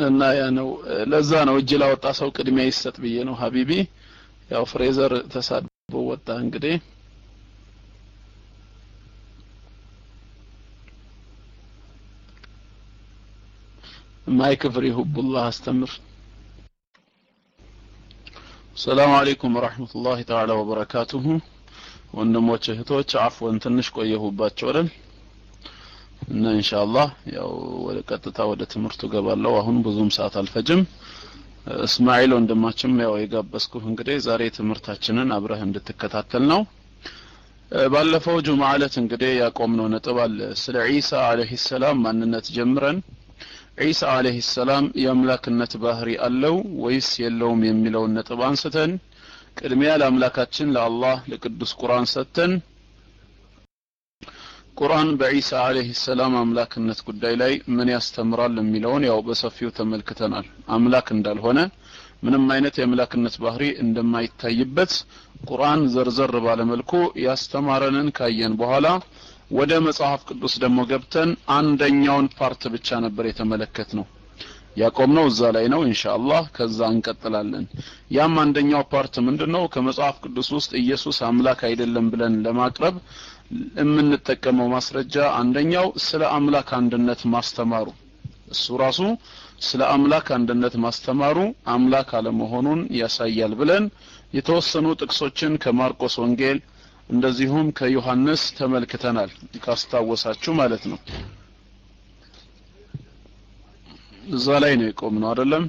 እና ያ ነው ለዛ ነው እጅ ላወጣ ሰው ቅድሚያ ይሰጥ ብዬ ነው حبيبي ያው ፍሬዘር ተሳድቦ ወጣ። እንግዲህ mic free ሁቡላህ አስተምር። ሰላም አለይኩም ወራህመቱላሂ ተዓላ ወበረካቱሁ። ወንድሞች እህቶች አፍወን ትንሽ ቆየሁባቸው አይደል? እና ኢንሻአላህ ያው ወደ ቀጥታ ወደ ትምህርቱ ገባለሁ አሁን ብዙም ሰዓት አልፈጅም እስማኤል ወንድማችም ያው የጋበዝኩህ። እንግዲህ ዛሬ ትምህርታችንን አብረህ እንድትከታተል ነው። ባለፈው ጁምዓ ዕለት እንግዲህ ያቆምነው ነጥብ አለ። ስለ ዒሳ አለይሂ ሰላም ማንነት ጀምረን ዒሳ አለይሂ ሰላም የአምላክነት ባህሪ አለው ወይስ የለውም የሚለውን ነጥብ አንስተን ቅድሚያ ለአምላካችን ለአላህ ለቅዱስ ቁርአን ሰጥተን ቁርአን በዒሳ አለይሂ ሰላም አምላክነት ጉዳይ ላይ ምን ያስተምራል የሚለውን ያው በሰፊው ተመልክተናል። አምላክ እንዳልሆነ ምንም አይነት የአምላክነት ባህሪ እንደማይታይበት ቁርአን ዘርዘር ባለመልኩ ያስተማረንን ካየን በኋላ ወደ መጽሐፍ ቅዱስ ደግሞ ገብተን አንደኛውን part ብቻ ነበር የተመለከትነው ያቆምነው እዛ ላይ ነው إن شاء الله። ከዛ እንቀጥላለን። ያም አንደኛው part ምንድነው? ከመጽሐፍ ቅዱስ ውስጥ ኢየሱስ አምላክ አይደለም ብለን ለማቅረብ የምንጠቀመው ማስረጃ አንደኛው ስለ አምላክ አንድነት ማስተማሩ። እሱ ራሱ ስለ አምላክ አንድነት ማስተማሩ አምላክ አለመሆኑን ያሳያል ብለን የተወሰኑ ጥቅሶችን ከማርቆስ ወንጌል እንደዚሁም ከዮሐንስ ተመልክተናል። ካስታወሳችሁ ማለት ነው። እዛ ላይ ነው የቆምነው አይደለም?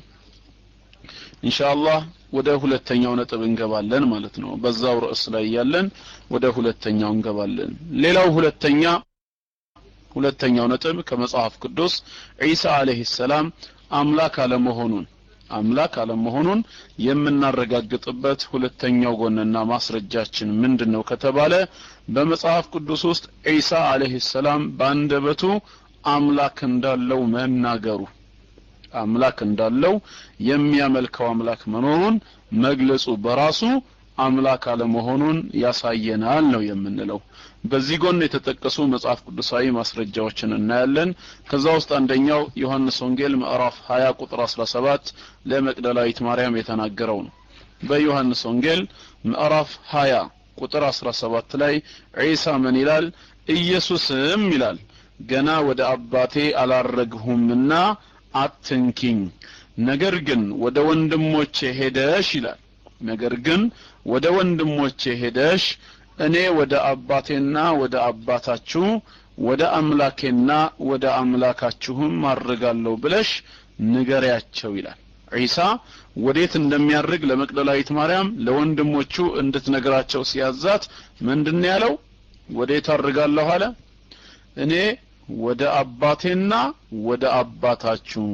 ኢንሻአላህ ወደ ሁለተኛው ነጥብ እንገባለን ማለት ነው። በዛው ርዕስ ላይ ያለን ወደ ሁለተኛው እንገባለን። ሌላው ሁለተኛ ሁለተኛው ነጥብ ከመጽሐፍ ቅዱስ ዒሳ አለይሂ ሰላም አምላክ አለመሆኑን አምላክ አለመሆኑን የምናረጋግጥበት ሁለተኛው ጎንና ማስረጃችን ምንድነው ከተባለ በመጽሐፍ ቅዱስ ውስጥ ዒሳ አለይሂ ሰላም በአንደበቱ አምላክ እንዳለው መናገሩ አምላክ እንዳለው የሚያመልከው አምላክ መኖሩን መግለጹ በራሱ አምላክ አለመሆኑን ያሳየናል ነው የምንለው። በዚህ ጎን የተጠቀሱ መጽሐፍ ቅዱሳዊ ማስረጃዎችን እናያለን። ከዛ ውስጥ አንደኛው ዮሐንስ ወንጌል ምዕራፍ 20 ቁጥር 17 ለመቅደላዊት ማርያም የተናገረው ነው። በዮሐንስ ወንጌል ምዕራፍ 20 ቁጥር 17 ላይ ዒሳ ምን ይላል? ኢየሱስም ይላል ገና ወደ አባቴ አላረግሁምና አትንኪኝ። ነገር ግን ወደ ወንድሞቼ ሄደሽ ይላል። ነገር ግን ወደ ወንድሞቼ ሄደሽ እኔ ወደ አባቴና ወደ አባታችሁ ወደ አምላኬና ወደ አምላካችሁም አርጋለሁ ብለሽ ንገሪያቸው ይላል። ዒሳ ወዴት እንደሚያርግ ለመቅደላዊት ማርያም ለወንድሞቹ እንድትነግራቸው ሲያዛት ምንድን ያለው? ወዴት አርጋለሁ አለ። እኔ ወደ አባቴና ወደ አባታችሁ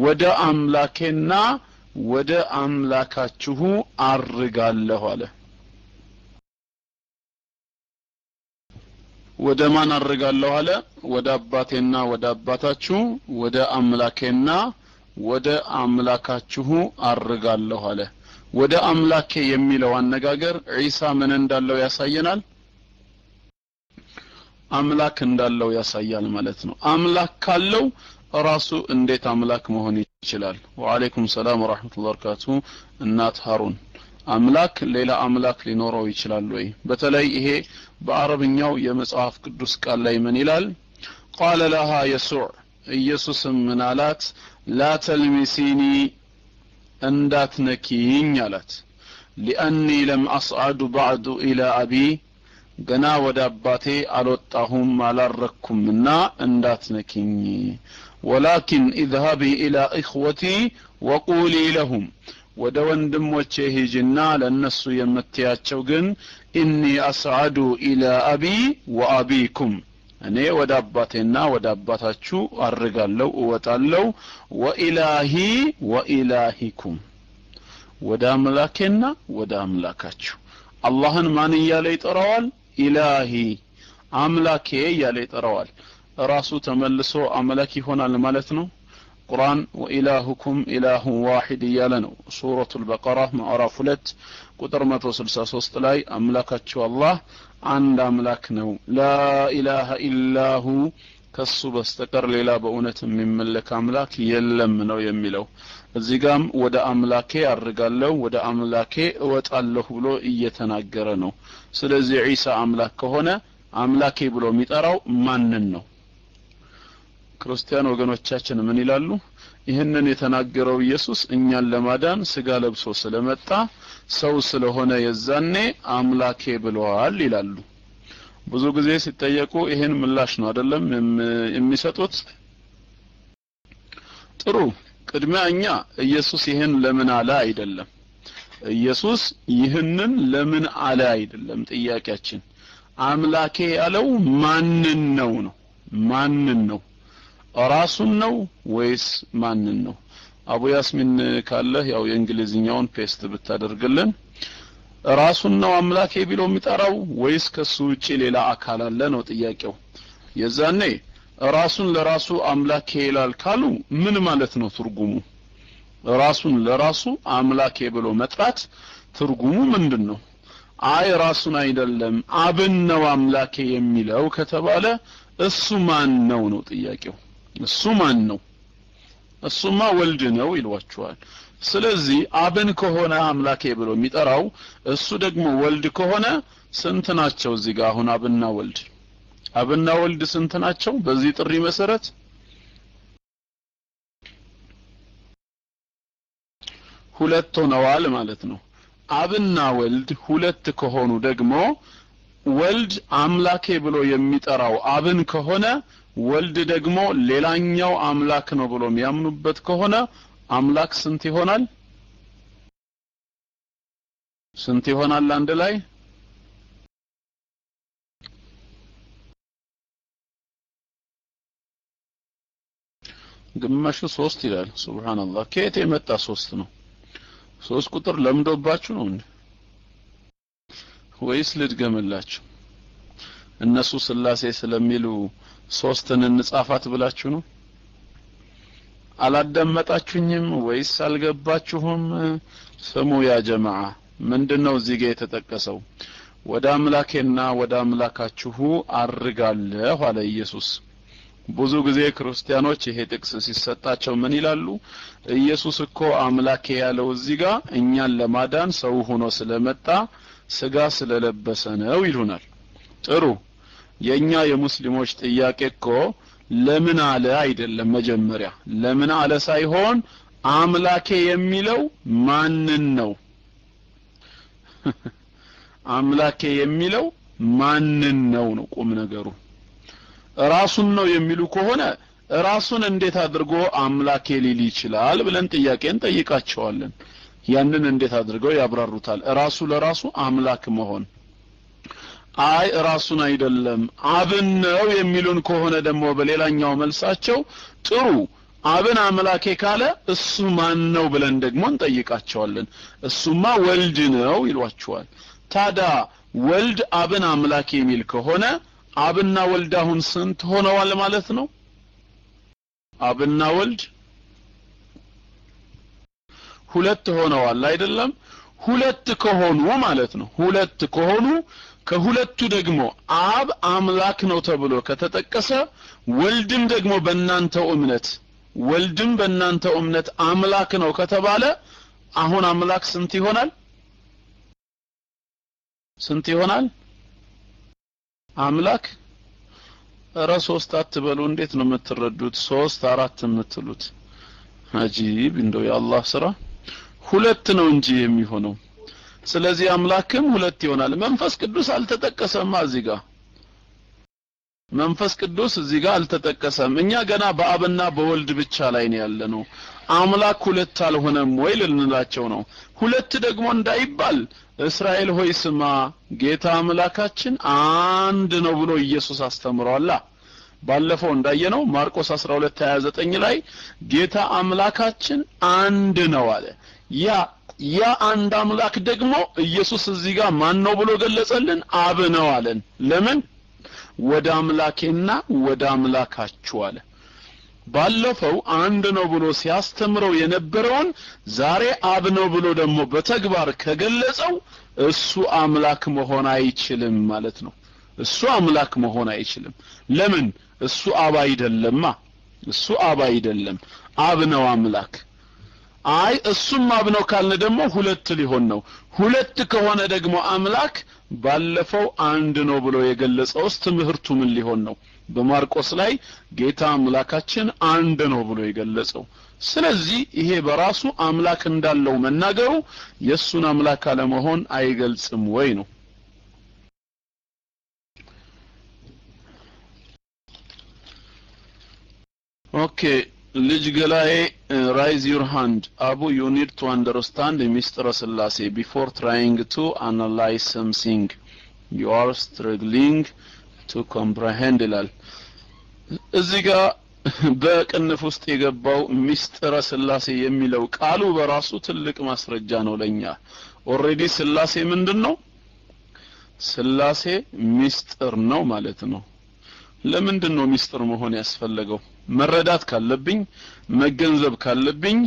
ወደ አምላኬና ወደ አምላካችሁ አርጋለሁ አለ። ወደ ማን አርጋለሁ አለ? ወደ አባቴና ወደ አባታችሁ ወደ አምላኬና ወደ አምላካችሁ አርጋለሁ አለ። ወደ አምላኬ የሚለው አነጋገር ዒሳ ምን እንዳለው ያሳየናል አምላክ እንዳለው ያሳያል ማለት ነው። አምላክ ካለው ራሱ እንዴት አምላክ መሆን ይችላል? ወአለይኩም ሰላም ወራህመቱላሂ ወበረካቱ። እናት ሀሩን አምላክ ሌላ አምላክ ሊኖረው ይችላል ወይ? በተለይ ይሄ በአረብኛው የመጽሐፍ ቅዱስ ቃል ላይ ምን ይላል? قال لها يسوع ኢየሱስም ምን አላት? لا تلمسيني እንዳትነኪኝ አላት። لأني لم أصعد بعد إلى أبي ገና ወደ አባቴ አልወጣሁም አላረግኩምና እንዳትነኪኝ። ولكن اذهبي إلى إخوتي وقولي لهم ወደ ወንድሞቼ ሂጅና ለእነሱ የምትያቸው ግን ኢኒ አስዓዱ ኢላ አቢ ወአቢኩም እኔ ወደ አባቴና ወደ አባታችሁ አርጋለሁ እወጣለሁ ወኢላሂ ወኢላሂኩም ወደ አምላኬና ወደ አምላካችሁ። አላህን ማን እያለ ይጠራዋል ኢላሂ አምላኬ እያለ ይጠራዋል። ራሱ ተመልሶ አምላክ ይሆናል ማለት ነው። ቁርአን ወኢላሁኩም ኢላሁ ዋሂድ እያለ ነው። ሱረቱ ልበቀራ ማዕራፍ ሁለት ቁጥር 163 ላይ አምላካችሁ አላህ አንድ አምላክ ነው። ላኢላሃ ኢላሁ ከሱ በስተቀር ሌላ በእውነት የሚመለክ አምላክ የለም ነው የሚለው። እዚህ ጋም ወደ አምላኬ አድርጋለሁ ወደ አምላኬ እወጣለሁ ብሎ እየተናገረ ነው ስለዚህ ዒሳ አምላክ ከሆነ አምላኬ ብሎ የሚጠራው ማንን ነው ክርስቲያን ወገኖቻችን ምን ይላሉ? ይህንን የተናገረው ኢየሱስ እኛን ለማዳን ስጋ ለብሶ ስለመጣ ሰው ስለሆነ የዛኔ አምላኬ ብለዋል ይላሉ። ብዙ ጊዜ ሲጠየቁ ይሄን ምላሽ ነው አይደለም የሚሰጡት። ጥሩ ቅድሚያ እኛ ኢየሱስ ይህን ለምን አለ አይደለም። ኢየሱስ ይህንን ለምን አለ አይደለም ጥያቄያችን። አምላኬ ያለው ማንን ነው ነው? ማንን ነው? ራሱን ነው ወይስ ማንን ነው? አቡ ያስሚን ካለህ ያው የእንግሊዝኛውን paste ብታደርግልን ራሱን ነው አምላኬ ብሎ የሚጠራው ወይስ ከሱ ውጪ ሌላ አካል አለ ነው ጥያቄው። የዛኔ ራሱን ለራሱ አምላኬ ይላል ካሉ ምን ማለት ነው ትርጉሙ? ራሱን ለራሱ አምላኬ ብሎ መጥራት ትርጉሙ ምንድን ነው? አይ ራሱን አይደለም አብን ነው አምላኬ የሚለው ከተባለ እሱ ማን ነው ነው ጥያቄው። እሱ ማን ነው? እሱማ ወልድ ነው ይሏቸዋል። ስለዚህ አብን ከሆነ አምላኬ ብሎ የሚጠራው እሱ ደግሞ ወልድ ከሆነ ስንት ናቸው? እዚህ ጋር አሁን አብና ወልድ አብና ወልድ ስንት ናቸው? በዚህ ጥሪ መሰረት ሁለት ሆነዋል ማለት ነው። አብና ወልድ ሁለት ከሆኑ ደግሞ ወልድ አምላኬ ብሎ የሚጠራው አብን ከሆነ ወልድ ደግሞ ሌላኛው አምላክ ነው ብሎ የሚያምኑበት ከሆነ አምላክ ስንት ይሆናል? ስንት ይሆናል አንድ ላይ? ግማሹ ሶስት ይላል። ሱብሃንአላህ ከየት የመጣ ሶስት ነው? ሶስት ቁጥር ለምዶባችሁ ነው እንዴ? ወይስ ልድገምላችሁ? እነሱ ስላሴ ስለሚሉ ሶስትን እንጻፋት ብላችሁ ነው? አላዳመጣችሁኝም ወይስ አልገባችሁም? ስሙ ያ ጀማዓ ምንድነው እዚህ ጋር የተጠቀሰው? ወደ አምላኬና ወደ አምላካችሁ አርጋለሁ አለ ኢየሱስ። ብዙ ጊዜ ክርስቲያኖች ይሄ ጥቅስ ሲሰጣቸው ምን ይላሉ? ኢየሱስ እኮ አምላኬ ያለው እዚህ ጋር እኛን ለማዳን ሰው ሆኖ ስለመጣ ስጋ ስለለበሰ ነው ይሉናል። ጥሩ የኛ የሙስሊሞች ጥያቄ እኮ ለምን አለ አይደለም። መጀመሪያ ለምን አለ ሳይሆን አምላኬ የሚለው ማንን ነው? አምላኬ የሚለው ማንን ነው ነው ቁም ነገሩ። ራሱን ነው የሚሉ ከሆነ ራሱን እንዴት አድርጎ አምላኬ ሊል ይችላል ብለን ጥያቄ እንጠይቃቸዋለን። ያንን እንዴት አድርገው ያብራሩታል? ራሱ ለራሱ አምላክ መሆን አይ ራሱን አይደለም አብን ነው የሚሉን ከሆነ ደግሞ በሌላኛው መልሳቸው ጥሩ አብን አምላኬ ካለ እሱ ማን ነው ብለን ደግሞ እንጠይቃቸዋለን። እሱማ ወልድ ነው ይሏቸዋል። ታዲያ ወልድ አብን አምላኬ የሚል ከሆነ አብና ወልድ አሁን ስንት ሆነዋል ማለት ነው? አብና ወልድ ሁለት ሆነዋል አይደለም? ሁለት ከሆኑ ማለት ነው። ሁለት ከሆኑ ከሁለቱ ደግሞ አብ አምላክ ነው ተብሎ ከተጠቀሰ ወልድም ደግሞ በእናንተው እምነት ወልድም በእናንተው እምነት አምላክ ነው ከተባለ አሁን አምላክ ስንት ይሆናል? ስንት ይሆናል? አምላክ እረ ሶስት አትበሉ። እንዴት ነው የምትረዱት? ሶስት አራት የምትሉት? አጂብ እንደው የአላህ ስራ ሁለት ነው እንጂ የሚሆነው። ስለዚህ አምላክም ሁለት ይሆናል። መንፈስ ቅዱስ አልተጠቀሰማ እዚህ ጋር መንፈስ ቅዱስ እዚህ ጋር አልተጠቀሰም። እኛ ገና በአብና በወልድ ብቻ ላይ ነው ያለነው። አምላክ ሁለት አልሆነም ወይ ልንላቸው ነው። ሁለት ደግሞ እንዳይባል እስራኤል ሆይ ስማ፣ ጌታ አምላካችን አንድ ነው ብሎ ኢየሱስ አስተምሯላ። ባለፈው እንዳየነው ማርቆስ 12 29 ላይ ጌታ አምላካችን አንድ ነው አለ። ያ ያ አንድ አምላክ ደግሞ ኢየሱስ እዚህ ጋር ማን ነው ብሎ ገለጸልን? አብ ነው አለን። ለምን? ወደ አምላኬና ወደ አምላካችሁ አለ። ባለፈው አንድ ነው ብሎ ሲያስተምረው የነበረውን ዛሬ አብ ነው ብሎ ደግሞ በተግባር ከገለጸው እሱ አምላክ መሆን አይችልም ማለት ነው። እሱ አምላክ መሆን አይችልም። ለምን? እሱ አብ አይደለማ። እሱ አብ አይደለም። አብ ነው አምላክ። አይ እሱም አብ ነው ካልን ደግሞ ሁለት ሊሆን ነው። ሁለት ከሆነ ደግሞ አምላክ ባለፈው አንድ ነው ብሎ የገለጸውስ ትምህርቱ ምን ሊሆን ነው? በማርቆስ ላይ ጌታ አምላካችን አንድ ነው ብሎ የገለጸው። ስለዚህ ይሄ በራሱ አምላክ እንዳለው መናገሩ የእሱን አምላክ አለመሆን አይገልጽም ወይ ነው? Okay ልጅ ገላዬ raise your hand። አቡ you need to understand ሚስጥረ ስላሴ before trying to analyze something። You are struggling to comprehend ይላል። እዚህ ጋር በቅንፍ ውስጥ የገባው ሚስጥረ ስላሴ የሚለው ቃሉ በራሱ ትልቅ ማስረጃ ነው ለኛ already ስላሴ ምንድን ነው ስላሴ ሚስጥር ነው ማለት ነው። ለምንድን ነው ሚስጥር መሆን ያስፈለገው መረዳት ካለብኝ መገንዘብ ካለብኝ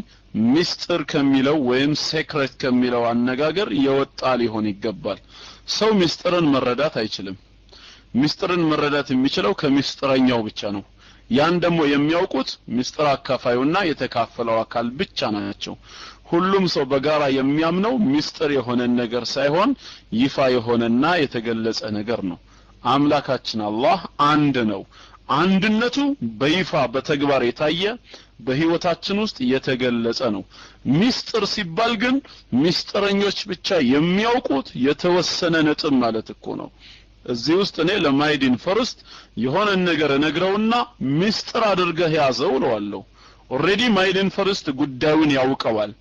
ሚስጥር ከሚለው ወይም secret ከሚለው አነጋገር የወጣ ሊሆን ይገባል። ሰው ሚስጥርን መረዳት አይችልም። ሚስጥርን መረዳት የሚችለው ከሚስጥረኛው ብቻ ነው። ያን ደግሞ የሚያውቁት ሚስጥር አካፋዩና የተካፈለው አካል ብቻ ናቸው። ሁሉም ሰው በጋራ የሚያምነው ሚስጥር የሆነን ነገር ሳይሆን ይፋ የሆነና የተገለጸ ነገር ነው። አምላካችን አላህ አንድ ነው አንድነቱ በይፋ በተግባር የታየ በህይወታችን ውስጥ የተገለጸ ነው። ሚስጥር ሲባል ግን ሚስጥረኞች ብቻ የሚያውቁት የተወሰነ ነጥብ ማለት እኮ ነው። እዚህ ውስጥ እኔ ለ Mydin First የሆነን ነገር እነግረውና ሚስጥር አድርገህ ያዘው እለዋለሁ። Already Mydin First ጉዳዩን ያውቀዋል።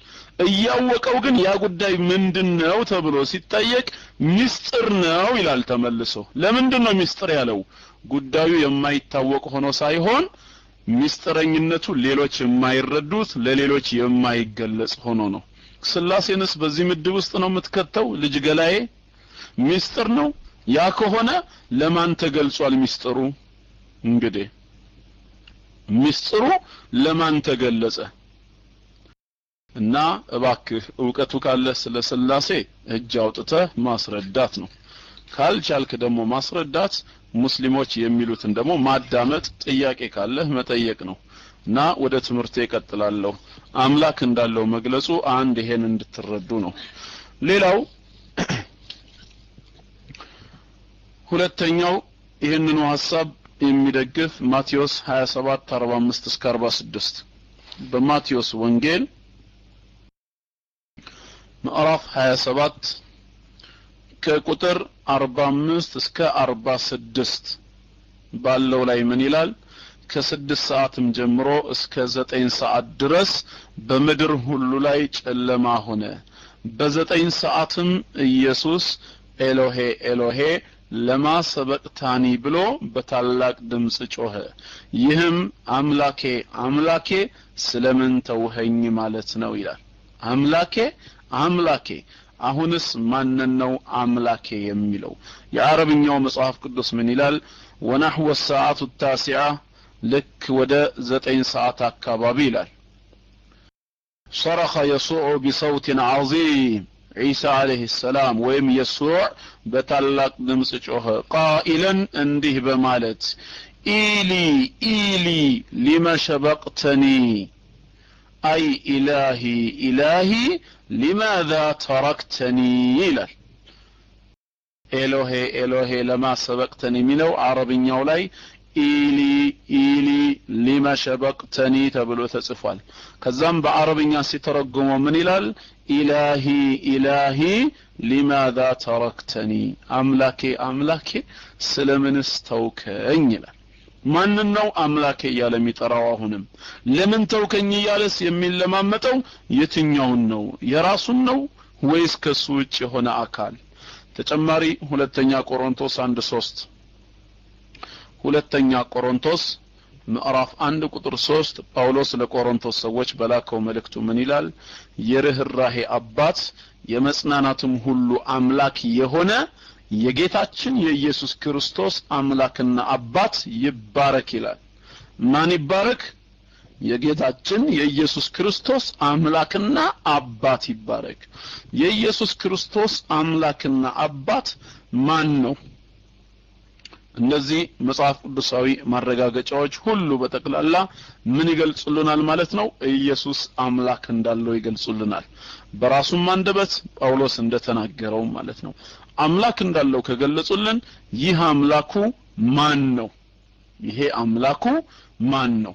እያወቀው ግን ያ ጉዳይ ምንድን ነው ተብሎ ሲጠየቅ ሚስጥር ነው ይላል ተመልሶ። ለምንድን ነው ሚስጥር ያለው ጉዳዩ የማይታወቅ ሆኖ ሳይሆን ሚስጥረኝነቱ ሌሎች የማይረዱት ለሌሎች የማይገለጽ ሆኖ ነው። ስላሴንስ በዚህ ምድብ ውስጥ ነው የምትከተው? ልጅ ገላዬ ሚስጥር ነው? ያ ከሆነ ለማን ተገልጿል ሚስጥሩ? እንግዲህ ሚስጥሩ ለማን ተገለጸ? እና እባክህ እውቀቱ ካለ ስለ ስላሴ እጅ አውጥተህ ማስረዳት ነው። ካልቻልክ ደግሞ ማስረዳት ሙስሊሞች የሚሉትን ደግሞ ማዳመጥ ጥያቄ ካለህ መጠየቅ ነው። እና ወደ ትምህርቴ እቀጥላለሁ። አምላክ እንዳለው መግለጹ አንድ ይሄን እንድትረዱ ነው። ሌላው ሁለተኛው ይህንኑ ሐሳብ የሚደግፍ ማቴዎስ 27 45 እስከ 46 በማቴዎስ ወንጌል ምዕራፍ 27 ከቁጥር 45 እስከ 46 ባለው ላይ ምን ይላል? ከስድስት ሰዓትም ጀምሮ እስከ ዘጠኝ ሰዓት ድረስ በምድር ሁሉ ላይ ጨለማ ሆነ። በዘጠኝ ሰዓትም ኢየሱስ ኤሎሄ ኤሎሄ ለማ ሰበቅታኒ ብሎ በታላቅ ድምፅ ጮኸ። ይህም አምላኬ አምላኬ ስለምን ተውኸኝ ማለት ነው ይላል። አምላኬ አምላኬ አሁንስ ማንን ነው አምላኬ የሚለው የአረብኛው መጽሐፍ ቅዱስ ምን ይላል ወናህወ ሰዓቱ ታሲዓ ልክ ወደ ዘጠኝ ሰዓት አካባቢ ይላል صرخ يسوع بصوت عظيم ዒሳ አለህ ሰላም ወይም የሱዕ በታላቅ ድምፅ ጮኸ ቃኢለን እንዲህ በማለት ኢሊ ኢሊ ሊመ شبقتني أي إلهي إلهي لماذا تركتني ይላል ኤሎሄ ኤሎሄ ለማ ሰበቅተኒ የሚለው አረብኛው ላይ إيلي إيلي لما شبقتني ተብሎ ተጽፏል። ከዛም በአረብኛ ሲተረጉመው ምን ይላል? إلهي إلهي لماذا تركتني። አምላኬ አምላኬ ስለምንስ ተውከኝ ይላል ማንን ነው አምላኬ እያለ የሚጠራው አሁንም? ለምን ተውከኝ እያለስ የሚለማመጠው የትኛውን ነው? የራሱን ነው ወይስ ከሱ ውጭ የሆነ አካል? ተጨማሪ ሁለተኛ ቆሮንቶስ አንድ ሶስት። ሁለተኛ ቆሮንቶስ ምዕራፍ አንድ ቁጥር ሶስት ጳውሎስ ለቆሮንቶስ ሰዎች በላከው መልእክቱ ምን ይላል? የርህራሄ አባት የመጽናናትም ሁሉ አምላክ የሆነ የጌታችን የኢየሱስ ክርስቶስ አምላክና አባት ይባረክ ይላል። ማን ይባረክ? የጌታችን የኢየሱስ ክርስቶስ አምላክና አባት ይባረክ። የኢየሱስ ክርስቶስ አምላክና አባት ማን ነው? እነዚህ መጽሐፍ ቅዱሳዊ ማረጋገጫዎች ሁሉ በጠቅላላ ምን ይገልጹልናል ማለት ነው? ኢየሱስ አምላክ እንዳለው ይገልጹልናል። በራሱም አንደበት ጳውሎስ እንደተናገረው ማለት ነው አምላክ እንዳለው ከገለጹልን ይህ አምላኩ ማን ነው? ይሄ አምላኩ ማን ነው?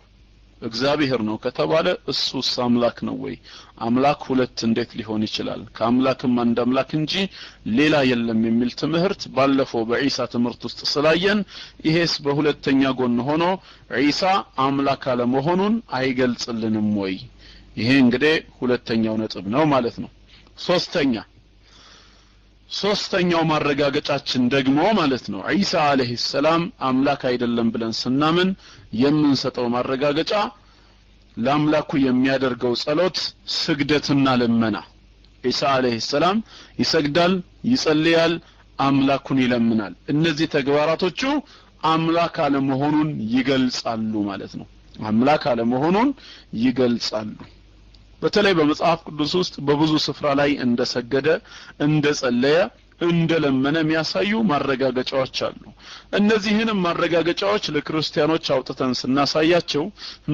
እግዚአብሔር ነው ከተባለ እሱስ አምላክ ነው ወይ? አምላክ ሁለት እንዴት ሊሆን ይችላል? ከአምላክም አንድ አምላክ እንጂ ሌላ የለም የሚል ትምህርት ባለፈው በዒሳ ትምህርት ውስጥ ስላየን ይሄስ በሁለተኛ ጎን ሆኖ ዒሳ አምላክ አለመሆኑን አይገልጽልንም ወይ? ይሄ እንግዲህ ሁለተኛው ነጥብ ነው ማለት ነው። ሶስተኛ ሶስተኛው ማረጋገጫችን ደግሞ ማለት ነው ዒሳ አለይሂ ሰላም አምላክ አይደለም ብለን ስናምን የምንሰጠው ማረጋገጫ ለአምላኩ የሚያደርገው ጸሎት ስግደትና ልመና። ዒሳ አለይሂ ሰላም ይሰግዳል ይጸልያል አምላኩን ይለምናል። እነዚህ ተግባራቶቹ አምላክ አለመሆኑን ይገልጻሉ ማለት ነው። አምላክ አለመሆኑን ይገልጻሉ በተለይ በመጽሐፍ ቅዱስ ውስጥ በብዙ ስፍራ ላይ እንደሰገደ እንደጸለየ እንደለመነ የሚያሳዩ ማረጋገጫዎች አሉ። እነዚህንም ማረጋገጫዎች ለክርስቲያኖች አውጥተን ስናሳያቸው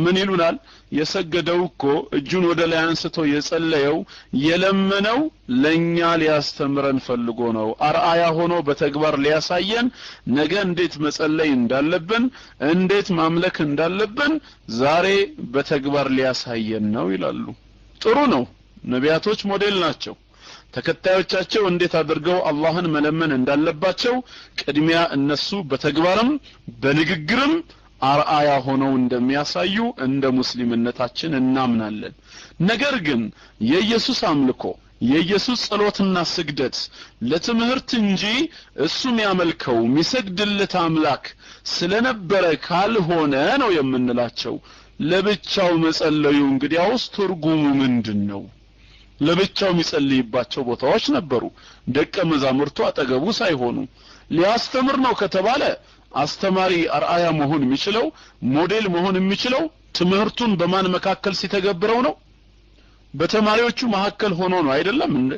ምን ይሉናል? የሰገደው እኮ እጁን ወደ ላይ አንስቶ የጸለየው የለመነው ለኛ ሊያስተምረን ፈልጎ ነው። አርአያ ሆኖ በተግባር ሊያሳየን ነገ እንዴት መጸለይ እንዳለብን እንዴት ማምለክ እንዳለብን ዛሬ በተግባር ሊያሳየን ነው ይላሉ ጥሩ ነው። ነቢያቶች ሞዴል ናቸው። ተከታዮቻቸው እንዴት አድርገው አላህን መለመን እንዳለባቸው ቅድሚያ እነሱ በተግባርም በንግግርም አርአያ ሆነው እንደሚያሳዩ እንደ ሙስሊምነታችን እናምናለን። ነገር ግን የኢየሱስ አምልኮ የኢየሱስ ጸሎትና ስግደት ለትምህርት እንጂ እሱ የሚያመልከው የሚሰግድለት አምላክ ስለነበረ ካልሆነ ነው የምንላቸው ለብቻው መጸለዩ እንግዲያውስ ትርጉሙ ምንድን ነው ለብቻው የሚጸልይባቸው ቦታዎች ነበሩ። ደቀ መዛሙርቱ አጠገቡ ሳይሆኑ። ሊያስተምር ነው ከተባለ አስተማሪ አርአያ መሆን የሚችለው ሞዴል መሆን የሚችለው ትምህርቱን በማን መካከል ሲተገብረው ነው? በተማሪዎቹ መካከል ሆኖ ነው አይደለም እንዴ?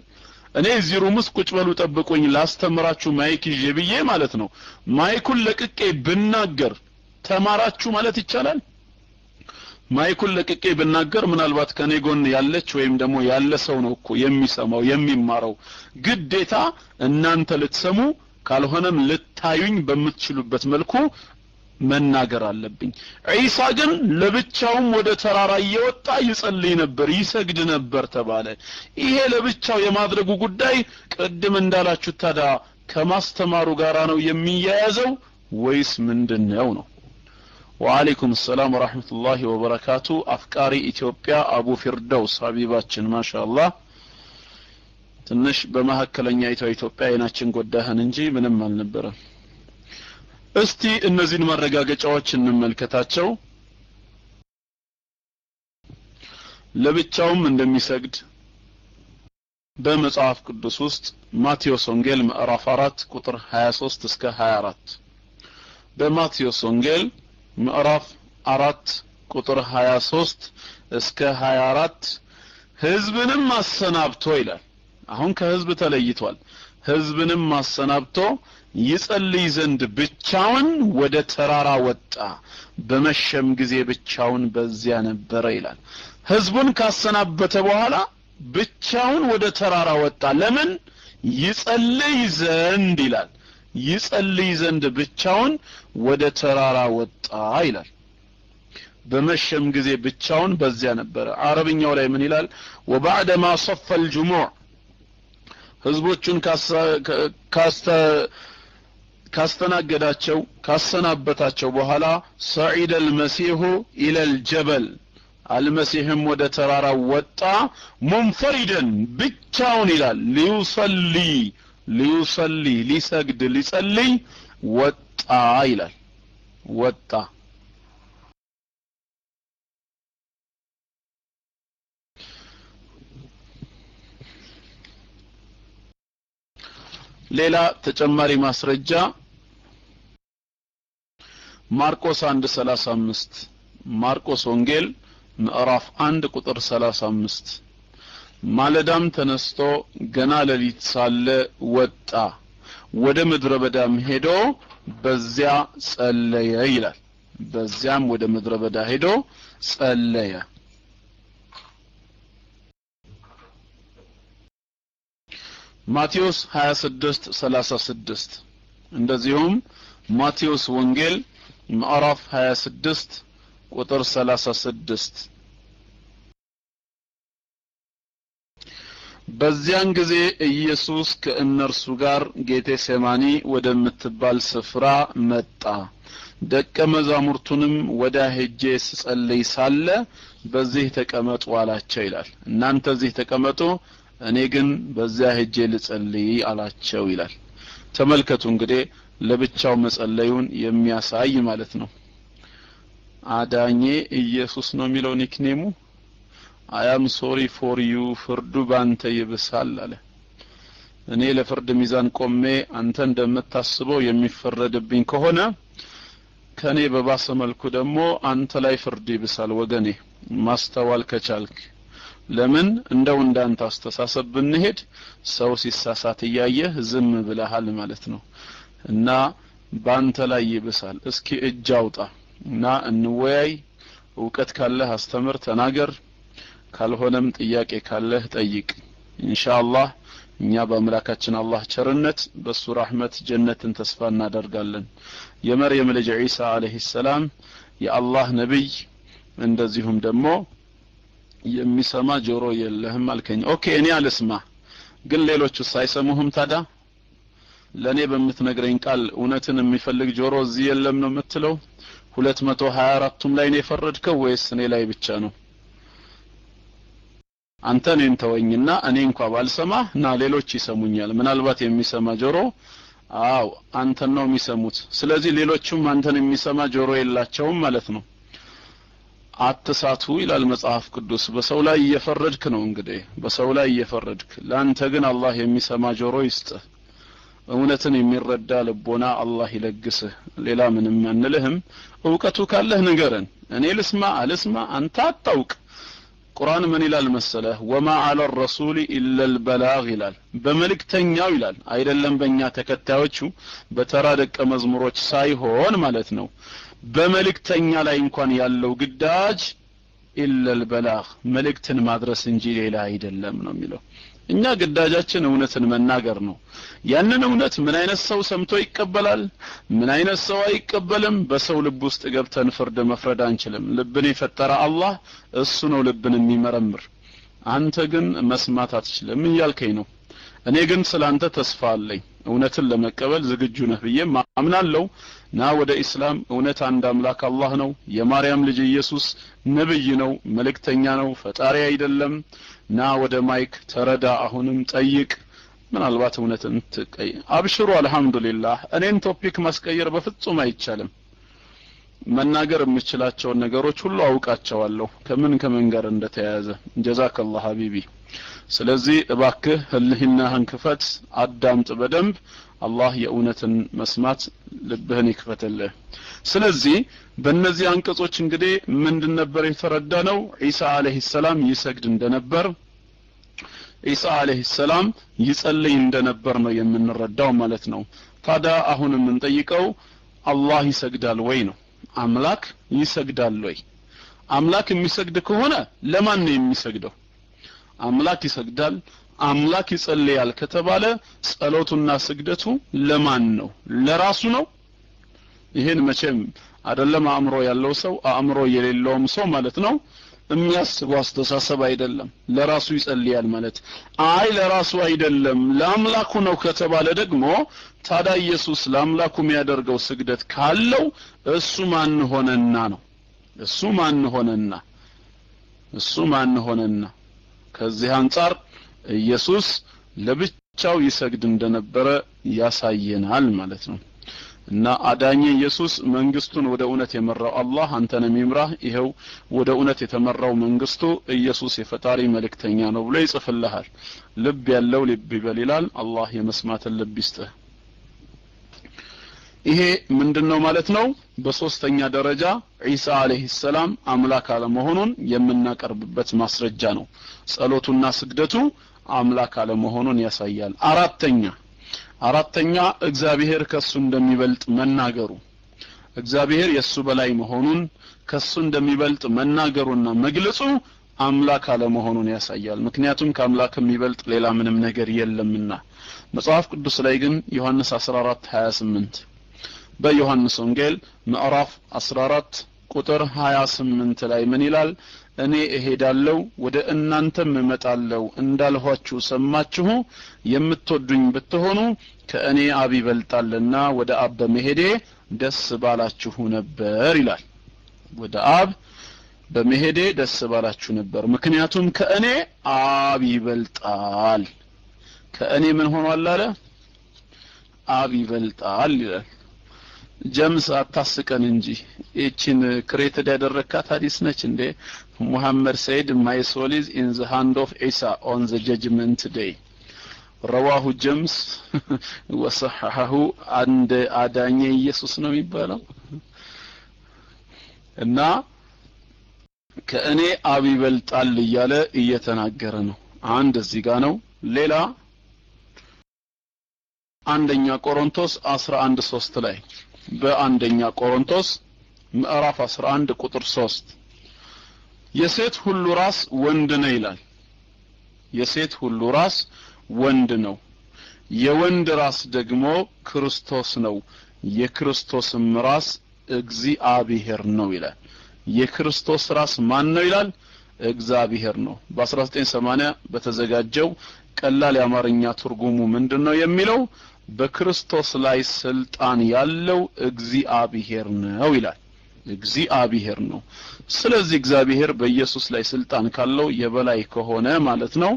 እኔ እዚህ room ውስጥ ቁጭ በሉ ጠብቁኝ ላስተምራችሁ mic ይዤ ብዬ ማለት ነው። mic ኩን ለቅቄ ብናገር ተማራችሁ ማለት ይቻላል mic ኩን ለቅቄ ብናገር ምናልባት ከኔ ጎን ያለች ወይም ደግሞ ያለ ሰው ነው እኮ የሚሰማው የሚማረው። ግዴታ እናንተ ልትሰሙ ካልሆነም ልታዩኝ በምትችሉበት መልኩ መናገር አለብኝ። ዒሳ ግን ለብቻውም ወደ ተራራ እየወጣ ይጸልይ ነበር ይሰግድ ነበር ተባለ። ይሄ ለብቻው የማድረጉ ጉዳይ ቅድም እንዳላችሁ ታዲያ ከማስተማሩ ጋራ ነው የሚያያዘው ወይስ ምንድነው ነው ወአለይኩም ሰላም ወራህመቱላሂ ወበረካቱ። አፍቃሪ ኢትዮጵያ አቡ ፊርደውስ ሀቢባችን ማሻአላህ። ትንሽ በመካከለኛይቷ ኢትዮጵያ አይናችን ጎዳህን እንጂ ምንም አልነበረም። እስቲ እነዚህን ማረጋገጫዎች እንመልከታቸው። ለብቻውም እንደሚሰግድ በመጽሐፍ ቅዱስ ውስጥ ማቴዎስ ወንጌል ምዕራፍ 4 ቁጥር 23 እስከ 24 በማቴዎስ ወንጌል ምዕራፍ 4 ቁጥር 23 እስከ 24 ህዝብንም አሰናብቶ ይላል። አሁን ከህዝብ ተለይቷል። ህዝብንም አሰናብቶ ይጸልይ ዘንድ ብቻውን ወደ ተራራ ወጣ። በመሸም ጊዜ ብቻውን በዚያ ነበረ ይላል። ህዝቡን ካሰናበተ በኋላ ብቻውን ወደ ተራራ ወጣ። ለምን? ይጸልይ ዘንድ ይላል ይጸልይ ዘንድ ብቻውን ወደ ተራራ ወጣ ይላል። በመሸም ጊዜ ብቻውን በዚያ ነበረ። አረብኛው ላይ ምን ይላል? ወባዕደማ ሶፈ ልጅሙዕ ህዝቦቹን ካስተናገዳቸው ካሰናበታቸው በኋላ ሰዒደ ልመሲሁ ኢለ ልጀበል አልመሲህም ወደ ተራራው ወጣ። ሙንፈሪደን ብቻውን ይላል። ሊዩሰሊ ሊዩሰሊ ሊሰግድ ሊጸልይ ወጣ ይላል። ወጣ። ሌላ ተጨማሪ ማስረጃ። ማርቆስ 1 35 ማርቆስ ወንጌል ምዕራፍ 1 ቁጥር 35 ማለዳም ተነስቶ ገና ሌሊት ሳለ ወጣ ወደ ምድረ በዳም ሄዶ በዚያ ጸለየ ይላል። በዚያም ወደ ምድረ በዳ ሄዶ ጸለየ። ማቴዎስ 26 36 እንደዚሁም ማቴዎስ ወንጌል ምዕራፍ 26 ቁጥር 36 በዚያን ጊዜ ኢየሱስ ከእነርሱ ጋር ጌቴሴማኒ ወደምትባል ስፍራ መጣ። ደቀ መዛሙርቱንም ወደ ሄጄ ስጸልይ ሳለ በዚህ ተቀመጡ አላቸው ይላል። እናንተ እዚህ ተቀመጡ እኔ ግን በዚያ ሄጄ ልጸልይ አላቸው ይላል። ተመልከቱ እንግዲህ ለብቻው መጸለዩን የሚያሳይ ማለት ነው። አዳኜ ኢየሱስ ነው የሚለው nickname ኡ I am sorry for you ፍርዱ ባንተ ይብሳል አለ። እኔ ለፍርድ ሚዛን ቆሜ አንተ እንደምታስበው የሚፈረድብኝ ከሆነ ከኔ በባሰ መልኩ ደግሞ አንተ ላይ ፍርድ ይብሳል ወገኔ። ማስተዋል ከቻልክ ለምን እንደው እንዳንተ አስተሳሰብ ብንሄድ ሰው ሲሳሳት እያየህ ዝም ብለሃል ማለት ነው። እና ባንተ ላይ ይብሳል። እስኪ እጅ አውጣ እና እንወያይ። እውቀት ካለህ አስተምር ተናገር ካልሆነም ጥያቄ ካለህ ጠይቅ። ኢንሻአላህ እኛ በአምላካችን አላህ ቸርነት በሱ ረህመት ጀነትን ተስፋ እናደርጋለን። የመርየም ልጅ ዒሳ አለይሂ ሰላም የአላህ ነብይ እንደዚሁም ደግሞ የሚሰማ ጆሮ የለህም አልከኝ። Okay እኔ አልስማ ግን ሌሎቹስ አይሰሙህም ታዳ ለእኔ በምትነግረኝ ቃል እውነትን የሚፈልግ ጆሮ እዚህ የለም ነው የምትለው? ሁለት መቶ ሀያ አራቱም ላይ ነው የፈረድከው ወይስ እኔ ላይ ብቻ ነው አንተ እኔን ተወኝና እኔ እንኳ ባልሰማ እና ሌሎች ይሰሙኛል። ምናልባት የሚሰማ ጆሮ አው አንተን ነው የሚሰሙት። ስለዚህ ሌሎቹም አንተን የሚሰማ ጆሮ የላቸውም ማለት ነው። አትሳቱ ይላል መጽሐፍ ቅዱስ። በሰው ላይ እየፈረድክ ነው እንግዲህ በሰው ላይ እየፈረድክ። ለአንተ ግን አላህ የሚሰማ ጆሮ ይስጥህ። እውነትን የሚረዳ ልቦና አላህ ይለግስህ። ሌላ ምንም አንልህም። እውቀቱ ካለህ ንገረን። እኔ ልስማ አልስማ አንተ አታውቅ ቁርአን ምን ይላል መሰለህ? ወማ አለ ረሱል ኢላ ልበላግ ይላል። በመልእክተኛው ይላል። አይደለም በእኛ ተከታዮቹ በተራ ደቀ መዝሙሮች ሳይሆን ማለት ነው። በመልእክተኛ ላይ እንኳን ያለው ግዳጅ ኢላ ልበላግ መልእክትን ማድረስ እንጂ ሌላ አይደለም ነው የሚለው እኛ ግዳጃችን እውነትን መናገር ነው። ያንን እውነት ምን አይነት ሰው ሰምቶ ይቀበላል? ምን አይነት ሰው አይቀበልም? በሰው ልብ ውስጥ ገብተን ፍርድ መፍረድ አንችልም። ልብን የፈጠረ አላህ እሱ ነው ልብን የሚመረምር። አንተ ግን መስማት አትችልም እያልከኝ ነው። እኔ ግን ስላንተ ተስፋ አለኝ። እውነትን ለመቀበል ዝግጁ ነህ ብዬ አምናለሁ። ና ወደ ኢስላም። እውነት አንድ አምላክ አላህ ነው። የማርያም ልጅ ኢየሱስ ነብይ ነው መልእክተኛ ነው ፈጣሪ አይደለም ና ወደ mic ተረዳ አሁንም ጠይቅ። ምናልባት እውነትን ትቀይ። አብሽሩ አልহামዱሊላህ እኔን topic ማስቀየር በፍጹም አይቻልም። መናገር የምችላቸውን ነገሮች ሁሉ አውቃቸዋለሁ ከምን ከምን ጋር እንደተያያዘ። جزاك الله حبيبي ስለዚህ እባክህ ህሊናህን ክፈት አዳምጥ በደንብ አላህ የእውነትን መስማት ልብህን ይክፈትልህ። ስለዚህ በእነዚህ አንቀጾች እንግዲህ ምንድን ነበር የተረዳ ነው ዒሳ አለህ ሰላም ይሰግድ እንደነበር ዒሳ አለህ ሰላም ይጸልይ እንደነበር ነው የምንረዳው ማለት ነው። ታዲያ አሁን የምንጠይቀው አላህ ይሰግዳል ወይ ነው? አምላክ ይሰግዳል ወይ? አምላክ የሚሰግድ ከሆነ ለማን ነው የሚሰግደው? አምላክ ይሰግዳል አምላክ ይጸልያል ከተባለ ጸሎቱና ስግደቱ ለማን ነው? ለራሱ ነው? ይሄን መቼም አይደለም አእምሮ ያለው ሰው አእምሮ የሌለውም ሰው ማለት ነው። የሚያስበው አስተሳሰብ አይደለም። ለራሱ ይጸልያል ማለት። አይ ለራሱ አይደለም ለአምላኩ ነው ከተባለ ደግሞ ታዲያ ኢየሱስ ለአምላኩ የሚያደርገው ስግደት ካለው እሱ ማን ሆነና ነው? እሱ ማን ሆነና? እሱ ማን ሆነና? ከዚህ አንጻር ኢየሱስ ለብቻው ይሰግድ እንደነበረ ያሳየናል ማለት ነው። እና አዳኝ ኢየሱስ መንግስቱን ወደ እውነት የመራው አላህ አንተንም ይምራህ ይኸው ወደ እውነት የተመራው መንግስቱ ኢየሱስ የፈጣሪ መልእክተኛ ነው ብሎ ይጽፍልሃል። ልብ ያለው ልብ ይበል ይላል። አላህ የመስማትን ልብ ይስጥህ። ይሄ ምንድነው ማለት ነው? በሶስተኛ ደረጃ ዒሳ አለይሂ ሰላም አምላክ አለመሆኑን የምናቀርብበት ማስረጃ ነው። ጸሎቱና ስግደቱ አምላክ አለመሆኑን ያሳያል። አራተኛ አራተኛ እግዚአብሔር ከሱ እንደሚበልጥ መናገሩ። እግዚአብሔር የሱ በላይ መሆኑን ከሱ እንደሚበልጥ መናገሩና መግለጹ አምላክ አለመሆኑን ያሳያል። ምክንያቱም ከአምላክ የሚበልጥ ሌላ ምንም ነገር የለምና። መጽሐፍ ቅዱስ ላይ ግን ዮሐንስ 14 28 በዮሐንስ ወንጌል ምዕራፍ 14 ቁጥር 28 ላይ ምን ይላል? እኔ እሄዳለሁ ወደ እናንተም እመጣለሁ እንዳልኋችሁ ሰማችሁ። የምትወዱኝ ብትሆኑ ከእኔ አብ ይበልጣልና ወደ አብ በመሄዴ ደስ ባላችሁ ነበር ይላል። ወደ አብ በመሄዴ ደስ ባላችሁ ነበር፣ ምክንያቱም ከእኔ አብ ይበልጣል። ከእኔ ምን ሆኗል አለ? አብ ይበልጣል ይላል። ጀምስ አታስቀን እንጂ ይችን created ያደረካት ሀዲስ ነች እንዴ? ሙሐመድ ሰይድ my soul is in the hand of ኢሳ on the judgment day رواه ጀምስ وصححه አንድ አዳኘ ኢየሱስ ነው የሚባለው እና ከእኔ አብ ይበልጣል እያለ እየተናገረ ነው። አንድ እዚህ ጋር ነው። ሌላ አንደኛ ቆሮንቶስ 11 3 ላይ በአንደኛ ቆሮንቶስ ምዕራፍ 11 ቁጥር 3 የሴት ሁሉ ራስ ወንድ ነው ይላል። የሴት ሁሉ ራስ ወንድ ነው፣ የወንድ ራስ ደግሞ ክርስቶስ ነው፣ የክርስቶስም ራስ እግዚአብሔር ነው ይላል። የክርስቶስ ራስ ማን ነው ይላል? እግዚአብሔር ነው። በ1980 በተዘጋጀው ቀላል የአማርኛ ትርጉሙ ምንድን ነው የሚለው? በክርስቶስ ላይ ስልጣን ያለው እግዚአብሔር ነው ይላል። እግዚአብሔር ነው። ስለዚህ እግዚአብሔር በኢየሱስ ላይ ስልጣን ካለው የበላይ ከሆነ ማለት ነው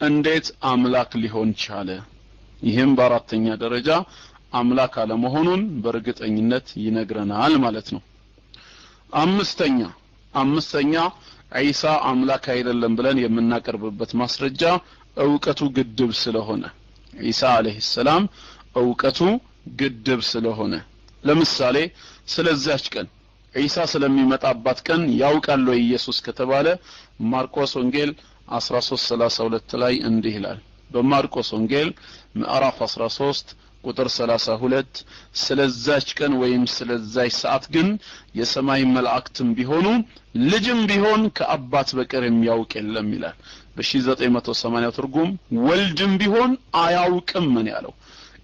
እንዴት አምላክ ሊሆን ቻለ? ይህም በአራተኛ ደረጃ አምላክ አለመሆኑን በእርግጠኝነት ይነግረናል ማለት ነው። አምስተኛ አምስተኛ ዒሳ አምላክ አይደለም ብለን የምናቀርብበት ማስረጃ እውቀቱ ግድብ ስለሆነ ዒሳ አለይሂ ሰላም እውቀቱ ግድብ ስለሆነ ለምሳሌ ስለዚያች ቀን ዒሳ ስለሚመጣባት ቀን ያውቃል ወይ ኢየሱስ ከተባለ ማርቆስ ወንጌል 1332 ላይ እንዲህ ይላል በማርቆስ ወንጌል ምዕራፍ 13 ቁጥር 32 ስለዛች ቀን ወይም ስለዛች ሰዓት ግን የሰማይ መላእክትም ቢሆኑ ልጅም ቢሆን ከአባት በቀር የሚያውቅ የለም ይላል። በ1980 ትርጉም ወልድም ቢሆን አያውቅም ምን ያለው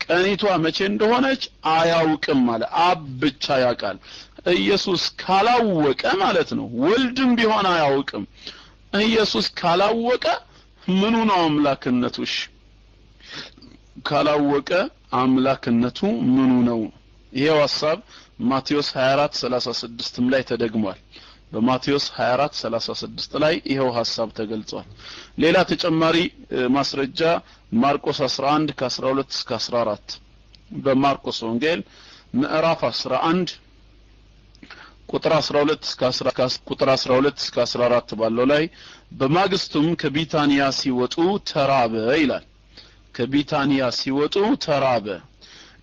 ቀኒቷ መቼ እንደሆነች አያውቅም አለ። አብ ብቻ ያውቃል። ኢየሱስ ካላወቀ ማለት ነው ወልድም ቢሆን አያውቅም። ኢየሱስ ካላወቀ ምኑ ነው አምላክነቱሽ? ካላወቀ አምላክነቱ ምኑ ነው? ይሄው ሐሳብ ማቴዎስ 24 36ም ላይ ተደግሟል። በማቴዎስ 24 36 ላይ ይሄው ሐሳብ ተገልጿል። ሌላ ተጨማሪ ማስረጃ ማርቆስ 11 ከ12 እስከ 14 በማርቆስ ወንጌል ምዕራፍ 11 ቁጥር 12 እስከ 10 ቁጥር 12 እስከ 14 ባለው ላይ በማግስቱም ከቢታንያ ሲወጡ ተራበ ይላል። ከቢታንያ ሲወጡ ተራበ።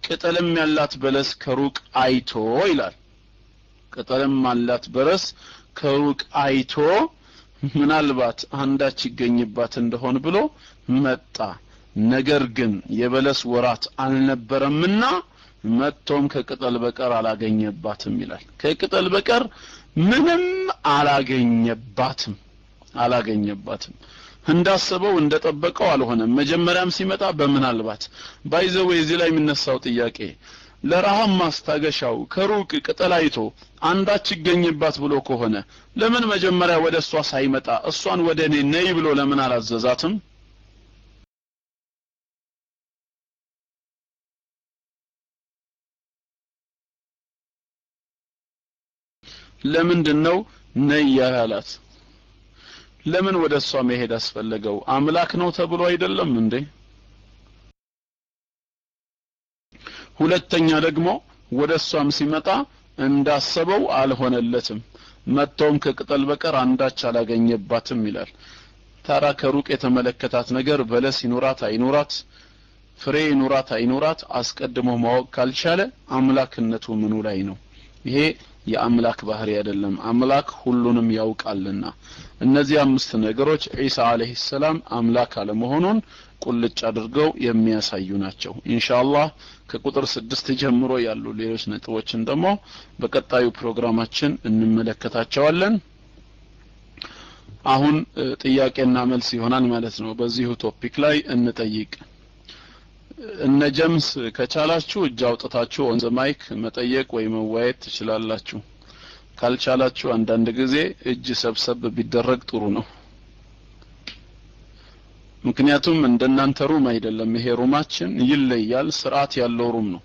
ቅጠልም ያላት በለስ ከሩቅ አይቶ ይላል። ቅጠልም ያላት በለስ ከሩቅ አይቶ ምናልባት አንዳች ይገኝባት እንደሆን ብሎ መጣ። ነገር ግን የበለስ ወራት አልነበረምና መጥቶም ከቅጠል በቀር አላገኘባትም ይላል። ከቅጠል በቀር ምንም አላገኘባትም አላገኘባትም። እንዳሰበው እንደጠበቀው አልሆነም። መጀመሪያም ሲመጣ በምናልባት ባይዘው እዚህ ላይ የሚነሳው ጥያቄ ለረሃብ ማስታገሻው ከሩቅ ቅጠል አይቶ አንዳች ይገኝባት ብሎ ከሆነ ለምን መጀመሪያ ወደ እሷ ሳይመጣ እሷን ወደ እኔ ነይ ብሎ ለምን አላዘዛትም? ለምንድን ነው ነይ ያላት? ለምን ወደ እሷ መሄድ አስፈለገው? አምላክ ነው ተብሎ አይደለም እንዴ? ሁለተኛ ደግሞ ወደ እሷም ሲመጣ እንዳሰበው አልሆነለትም። መጥቶም ከቅጠል በቀር አንዳች አላገኘባትም ይላል። ታራ ከሩቅ የተመለከታት ነገር በለስ ይኑራት አይኑራት፣ ፍሬ ይኑራት አይኑራት አስቀድሞ ማወቅ ካልቻለ አምላክነቱ ምኑ ላይ ነው? ይሄ የአምላክ ባህሪ አይደለም። አምላክ ሁሉንም ያውቃልና እነዚህ አምስት ነገሮች ዒሳ አለይሂ ሰላም አምላክ አለመሆኑን ቁልጭ አድርገው የሚያሳዩ ናቸው። ኢንሻአላህ ከቁጥር ስድስት ጀምሮ ያሉ ሌሎች ነጥቦችን ደግሞ በቀጣዩ ፕሮግራማችን እንመለከታቸዋለን። አሁን ጥያቄና መልስ ይሆናል ማለት ነው። በዚሁ ቶፒክ ላይ እንጠይቅ። እነ ጀምስ ከቻላችሁ እጅ አውጥታችሁ on the mic መጠየቅ ወይ መወያየት ትችላላችሁ። ካልቻላችሁ አንዳንድ ጊዜ እጅ ሰብሰብ ቢደረግ ጥሩ ነው። ምክንያቱም እንደናንተ room አይደለም። ይሄ room ኣችን ይለያል። ስርዓት ያለው room ነው።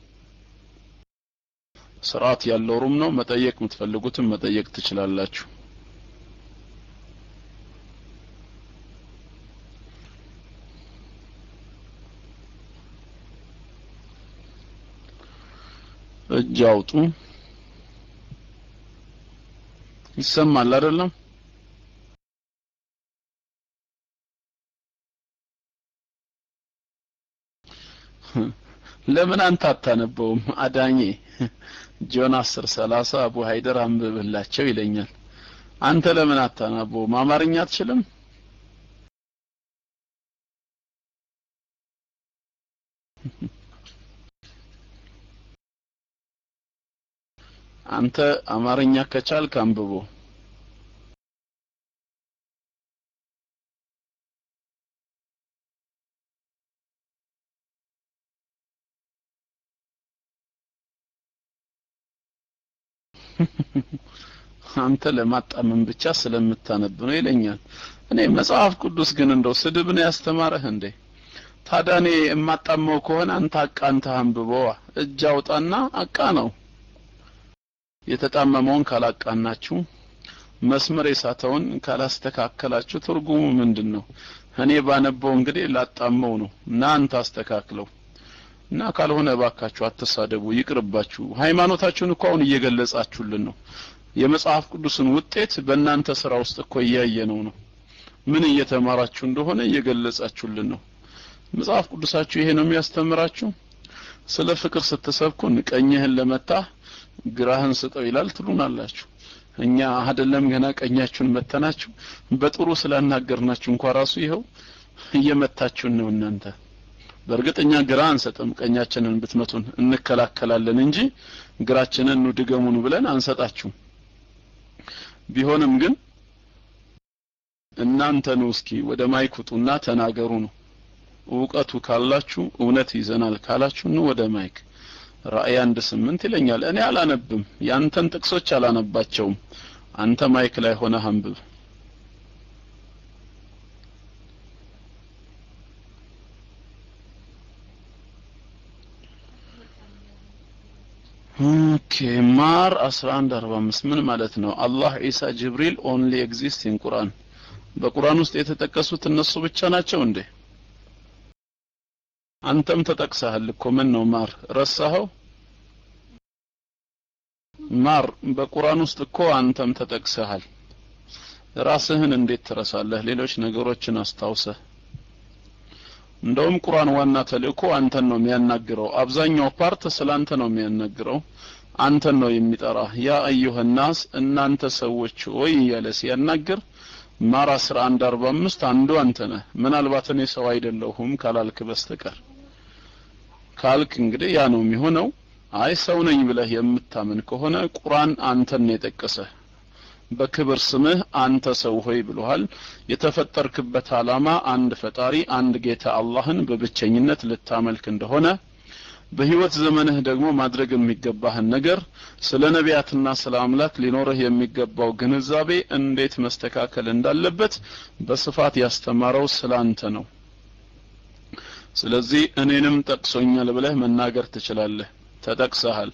ስርዓት ያለው room ነው። መጠየቅ የምትፈልጉትን መጠየቅ ትችላላችሁ። እጅ አውጡ። ይሰማል አይደለም? ለምን አንተ አታነበውም? አዳኜ ጆን አስር ሰላሳ አቡ ሀይደር አንብብላቸው ይለኛል። አንተ ለምን አታነበውም? አማርኛ አትችልም? አንተ አማርኛ ከቻልክ አንብቦ አንተ ለማጣመም ብቻ ስለምታነብ ነው ይለኛል። እኔ መጽሐፍ ቅዱስ ግን እንደው ስድብ ነው ያስተማረህ እንዴ? ታዲያ እኔ የማጣመው ከሆነ አንተ አቃንተህ አንብበዋ። እጅ አውጣና አቃ ነው የተጣመመውን ካላቃናችሁ መስመር የሳተውን ካላስተካከላችሁ ትርጉሙ ምንድን ነው? እኔ ባነበው እንግዲህ ላጣመው ነው እና አንተ አስተካክለው እና ካልሆነ እባካችሁ አትሳደቡ፣ ይቅርባችሁ። ሃይማኖታችሁን እኮ አሁን እየገለጻችሁልን ነው። የመጽሐፍ ቅዱስን ውጤት በእናንተ ስራ ውስጥ እኮ እያየነው ነው። ምን እየተማራችሁ እንደሆነ እየገለጻችሁልን ነው። መጽሐፍ ቅዱሳችሁ ይሄ ነው የሚያስተምራችሁ። ስለ ፍቅር ስትሰብኩን ቀኝህን ለመታህ ግራህን ስጠው ይላል ትሉናላችሁ። እኛ አይደለም ገና ቀኛችሁን መተናችሁ በጥሩ ስላናገርናችሁ እንኳ ራሱ ይኸው እየመታችሁን ነው እናንተ። በእርግጠኛ ግራ አንሰጥም፣ ቀኛችንን ብትመቱን እንከላከላለን እንጂ ግራችንን ኑ ድገሙን ብለን አንሰጣችሁም። ቢሆንም ግን እናንተ ነው እስኪ ወደ mic ውጡና ተናገሩ ነው። እውቀቱ ካላችሁ እውነት ይዘናል ካላችሁ ኑ ወደ mic ራእይ አንድ ስምንት ይለኛል። እኔ አላነብም፣ ያንተን ጥቅሶች አላነባቸውም። አንተ mic ላይ ሆነህ አንብብ። OK ማር 1145 ምን ማለት ነው? አላህ ኢሳ ጅብሪል only exist in ቁርአን በቁርአን ውስጥ የተጠቀሱት እነሱ ብቻ ናቸው እንዴ? አንተም ተጠቅሰሃል እኮ ምን ነው ማር ረሳኸው? ማር በቁርአን ውስጥ እኮ አንተም ተጠቅሰሃል። ራስህን እንዴት ትረሳለህ? ሌሎች ነገሮችን አስታውሰህ። እንደውም ቁርአን ዋና ተልእኮ አንተን ነው የሚያናግረው። አብዛኛው part ስላንተ ነው የሚያናግረው። አንተን ነው የሚጠራህ። يا أيها الناس እናንተ ሰዎች ሆይ እያለ ሲያናግር ማር 1145 አንዱ አንተ ነህ። ምናልባት እኔ ሰው አይደለሁም ካላልክ በስተቀር ካልክ እንግዲህ ያ ነው የሚሆነው። አይ ሰው ነኝ ብለህ የምታምን ከሆነ ቁርአን አንተን ነው የጠቀሰህ። በክብር ስምህ አንተ ሰው ሆይ ብሎሃል። የተፈጠርክበት ዓላማ አንድ ፈጣሪ አንድ ጌታ አላህን በብቸኝነት ልታመልክ እንደሆነ በህይወት ዘመንህ ደግሞ ማድረግ የሚገባህን ነገር ስለ ነቢያትና ስለ አምላክ ሊኖርህ የሚገባው ግንዛቤ እንዴት መስተካከል እንዳለበት በስፋት ያስተማረው ስላንተ ነው። ስለዚህ እኔንም ጠቅሶኛል ብለህ መናገር ትችላለህ። ተጠቅሰሃል።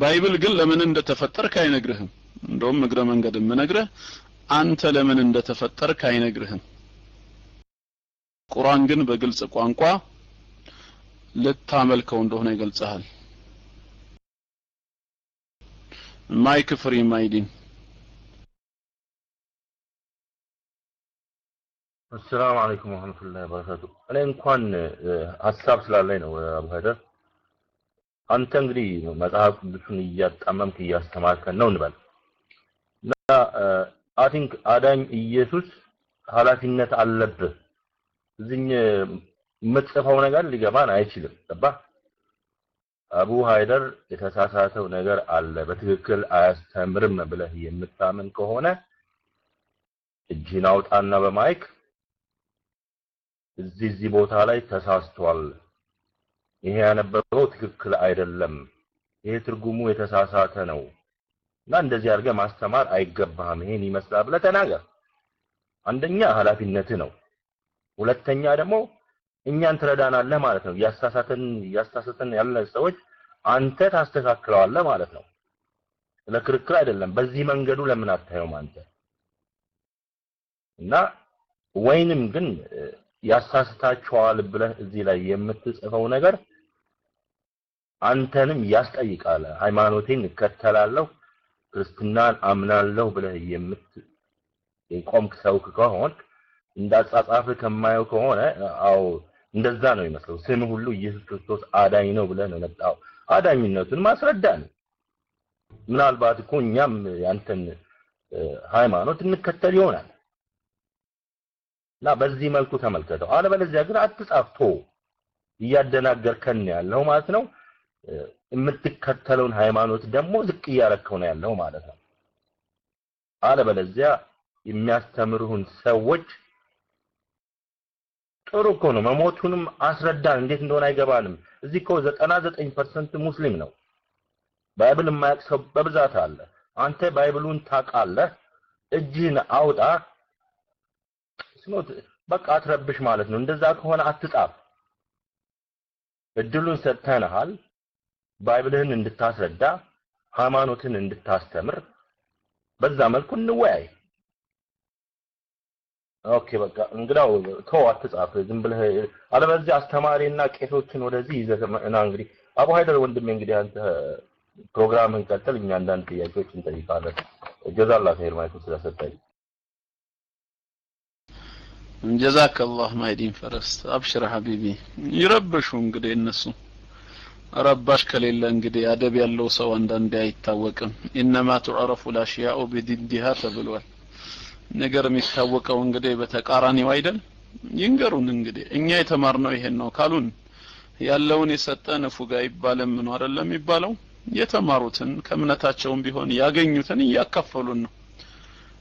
ባይብል ግን ለምን እንደተፈጠርክ አይነግርህም። እንደውም እግረ መንገድ የምነግርህ አንተ ለምን እንደተፈጠርክ አይነግርህም። ቁርአን ግን በግልጽ ቋንቋ ልታመልከው እንደሆነ ይገልጽሃል። mic free ማይዲን السلام عليكم ورحمة الله وبركاته። እኔ እንኳን ሀሳብ ስላለኝ ነው አቡ ሀይደር። አንተ እንግዲህ መጽሐፍ ቅዱሱን እያጣመምክ እያስተማርከን ነው እንበል I think አዳኝ ኢየሱስ ኃላፊነት አለብህ። እዚህኝ የምትጽፈው ነገር ሊገባን አይችልም። ገባ? አቡ ሀይደር የተሳሳተው ነገር አለ፣ በትክክል አያስተምርም ብለህ የምታምን ከሆነ እጅህን አውጣና በማይክ እዚህ እዚህ ቦታ ላይ ተሳስቷል፣ ይሄ ያነበበው ትክክል አይደለም፣ ይሄ ትርጉሙ የተሳሳተ ነው እና እንደዚህ አድርገህ ማስተማር አይገባህም፣ ይሄን ይመስላል ብለህ ተናገር። አንደኛ ኃላፊነትህ ነው። ሁለተኛ ደግሞ እኛን ትረዳናለህ ማለት ነው። እያሳሳተን እያሳሳተን ያለ ሰዎች አንተ ታስተካክለዋለህ ማለት ነው። ለክርክር አይደለም። በዚህ መንገዱ ለምን አታየውም አንተ? እና ወይንም ግን ያሳስታቸዋል ብለህ እዚህ ላይ የምትጽፈው ነገር አንተንም ያስጠይቃል። ሃይማኖቴን እከተላለሁ ክርስትናን አምናለሁ ብለህ የምት የቆምክ ሰው ከሆንክ እንዳጻጻፍህ ከማየው ከሆነ አዎ እንደዛ ነው ይመስለው። ስም ሁሉ ኢየሱስ ክርስቶስ አዳኝ ነው ብለህ ነው የመጣው። አዳኝነቱን ማስረዳን። ምናልባት እኮ እኛም ያንተን ሃይማኖት እንከተል ይሆናል እና በዚህ መልኩ ተመልከተው። አለበለዚያ ግን አትጻፍቶ እያደናገርከን ያለው ማለት ነው። የምትከተለውን ሃይማኖት ደግሞ ዝቅ እያረከው ነው ያለው ማለት ነው። አለበለዚያ የሚያስተምሩን ሰዎች ጥሩ እኮ ነው። መሞቱንም አስረዳን። እንዴት እንደሆነ አይገባንም። እዚህ እኮ ዘጠና ዘጠኝ percent ሙስሊም ነው። Bible የማያውቅ ሰው በብዛት አለ። አንተ Bible ኡን ታውቃለህ፣ እጅህን አውጣ። if not በቃ አትረብሽ ማለት ነው። እንደዛ ከሆነ አትጻፍ። እድሉን ሰጥተንሃል፣ Bible ህን እንድታስረዳ፣ ሃይማኖትን እንድታስተምር። በዛ መልኩ እንወያይ። OK በቃ እንግዳው ተው አትጻፍ፣ ዝም ብለህ አለበለዚያ አስተማሪና ቄሶችን ወደዚህ ይዘህ እንግዲህ አቡ ሀይደር ወንድሜ እንግዲህ አንተ ፕሮግራምን ቀጥል፣ እኛ አንዳንድ ጥያቄዎች እንጠይቃለን። جزاك الله خير mic ስለሰጠኝ። جزاك الله ማይዲን ፈረስት أبشر حبيبي ይረብሹ እንግዲህ እነሱ ረባሽ ከሌለ እንግዲህ አደብ ያለው ሰው አንዳንዴ አይታወቅም። إنما تعرف الأشياء بضدها ተብሏል። ነገር የሚታወቀው እንግዲህ በተቃራኒው አይደል? ይንገሩን እንግዲህ። እኛ የተማርነው ይሄን ነው ካሉን ያለውን የሰጠ ንፉግ አይባልም ነው አይደለም የሚባለው? የተማሩትን ከእምነታቸውም ቢሆን ያገኙትን እያካፈሉን ነው።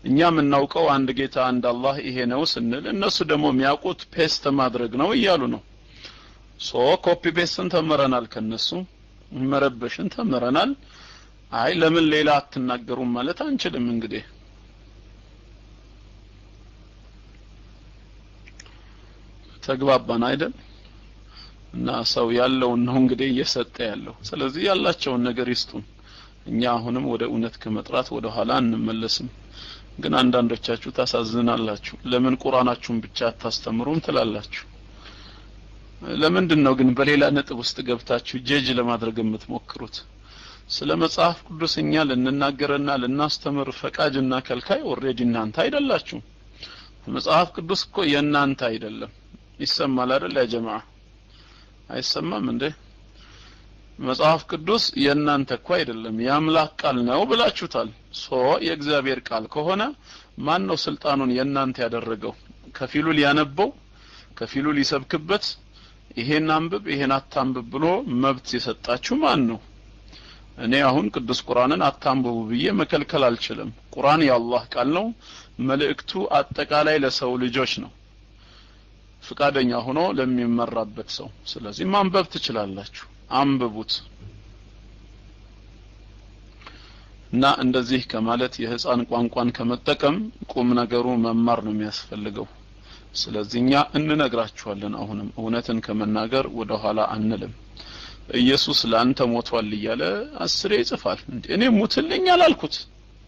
እኛ የምናውቀው አንድ ጌታ አንድ አላህ ይሄ ነው ስንል እነሱ ደግሞ የሚያውቁት paste ማድረግ ነው እያሉ ነው so copy paste ን ተምረናል ከነሱ መረበሽን ተምረናል። አይ ለምን ሌላ አትናገሩም ማለት አንችልም እንግዲህ። ተግባባን አይደል? እና ሰው ያለውን ነው እንግዲህ እየሰጠ ያለው። ስለዚህ ያላቸውን ነገር ይስጡን። እኛ አሁንም ወደ እውነት ከመጥራት ወደ ኋላ አንመለስም። ግን አንዳንዶቻችሁ ታሳዝናላችሁ። ለምን ቁርአናችሁን ብቻ አታስተምሩም ትላላችሁ ለምንድን ነው ግን በሌላ ነጥብ ውስጥ ገብታችሁ ጀጅ ለማድረግ የምትሞክሩት? ስለ መጽሐፍ ቅዱስ እኛ ልንናገርና ልናስተምር ፈቃጅና ከልካይ already እናንተ አይደላችሁ መጽሐፍ ቅዱስ እኮ የእናንተ አይደለም። ይሰማል አይደል يا جماعة? አይሰማም እንዴ? መጽሐፍ ቅዱስ የእናንተ እኮ አይደለም የአምላክ ቃል ነው ብላችሁታል። so የእግዚአብሔር ቃል ከሆነ ማን ነው ስልጣኑን የእናንተ ያደረገው? ከፊሉ ሊያነበው ከፊሉ ሊሰብክበት ይሄን አንብብ ይሄን አታንብብ ብሎ መብት የሰጣችሁ ማን ነው እኔ አሁን ቅዱስ ቁርአንን አታንብቡ ብዬ መከልከል አልችልም። ቁርአን የአላህ ቃል ነው። መልእክቱ አጠቃላይ ለሰው ልጆች ነው። ፍቃደኛ ሆኖ ለሚመራበት ሰው። ስለዚህ ማንበብ ትችላላችሁ። አንብቡት። እና እንደዚህ ከማለት የህፃን ቋንቋን ከመጠቀም ቁም ነገሩ መማር ነው የሚያስፈልገው ስለዚህ እኛ እንነግራችኋለን አሁንም እውነትን ከመናገር ወደ ኋላ አንልም። ኢየሱስ ለአንተ ሞቷል እያለ አስሬ ይጽፋል። እንዴ እኔ ሙትልኝ አላልኩት።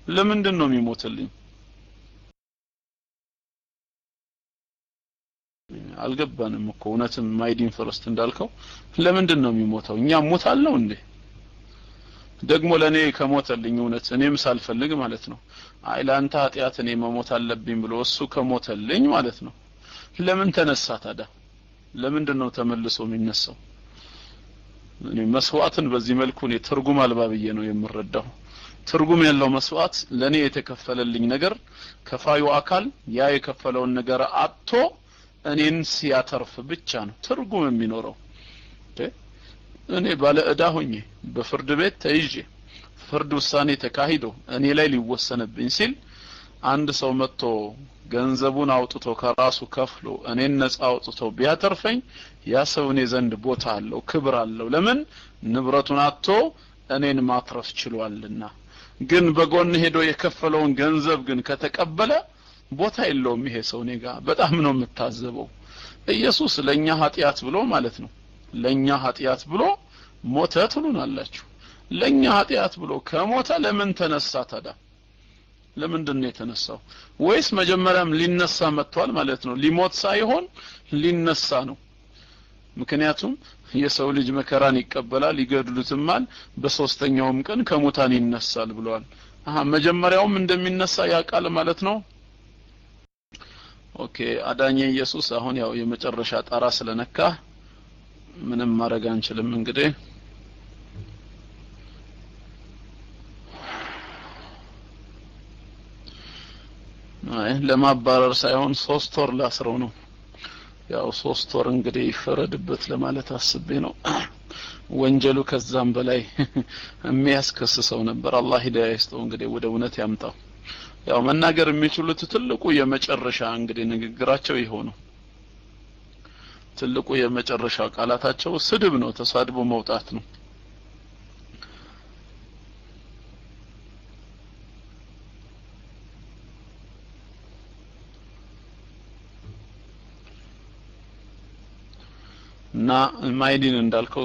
ለምንድን ነው የሚሞትልኝ? አልገባንም እኮ እውነትም ማይዲን ፈረስት እንዳልከው ለምንድን ነው የሚሞተው? እኛ ሞታል ነው እንዴ? ደግሞ ለእኔ ከሞተልኝ እውነት እኔም ሳልፈልግ ማለት ነው። አይ ለአንተ ኃጢአት እኔ መሞት አለብኝ ብሎ እሱ ከሞተልኝ ማለት ነው ለምን ተነሳ ታዲያ? ለምንድን ነው ተመልሶ የሚነሳው? እኔ መስዋዕትን በዚህ መልኩ እኔ ትርጉም አልባ ብዬ ነው የምረዳው። ትርጉም ያለው መስዋዕት ለእኔ የተከፈለልኝ ነገር ከፋዩ አካል ያ የከፈለውን ነገር አጥቶ እኔን ሲያተርፍ ብቻ ነው ትርጉም የሚኖረው። እኔ ባለ እዳ ሆኜ በፍርድ ቤት ተይዤ ፍርድ ውሳኔ ተካሂዶ እኔ ላይ ሊወሰንብኝ ሲል አንድ ሰው መጥቶ ገንዘቡን አውጥቶ ከራሱ ከፍሎ እኔን ነፃ አውጥቶ ቢያተርፈኝ ያ ሰው እኔ ዘንድ ቦታ አለው ክብር አለው። ለምን? ንብረቱን አጥቶ እኔን ማትረፍ ችሏልና። ግን በጎን ሄዶ የከፈለውን ገንዘብ ግን ከተቀበለ ቦታ የለውም ይሄ ሰው። እኔ ጋር በጣም ነው የምታዘበው። ኢየሱስ ለኛ ኃጢአት ብሎ ማለት ነው። ለኛ ኃጢአት ብሎ ሞተ ትሉናላችሁ። ለኛ ኃጢአት ብሎ ከሞተ ለምን ተነሳ ታዲያ ለምንድን ነው የተነሳው? ወይስ መጀመሪያም ሊነሳ መጥቷል ማለት ነው? ሊሞት ሳይሆን ሊነሳ ነው። ምክንያቱም የሰው ልጅ መከራን ይቀበላል ይገድሉትማል በሶስተኛውም ቀን ከሙታን ይነሳል ብለዋል አሀ መጀመሪያውም እንደሚነሳ ያውቃል ማለት ነው? OK አዳኘ ኢየሱስ አሁን ያው የመጨረሻ ጣራ ስለነካ ምንም ማድረግ አንችልም እንግዲህ አይ ለማባረር ሳይሆን ሶስት ወር ላስረው ነው። ያው ሶስት ወር እንግዲህ ይፈረድበት ለማለት አስቤ ነው። ወንጀሉ ከዛም በላይ የሚያስከስሰው ነበር። አላህ ሂዳያ ይስጠው እንግዲህ ወደ እውነት ያምጣው። ያው መናገር የሚችሉት ትልቁ የመጨረሻ እንግዲህ ንግግራቸው ነው። ትልቁ የመጨረሻ ቃላታቸው ስድብ ነው ተሳድቦ መውጣት ነው እና ማይዲን እንዳልከው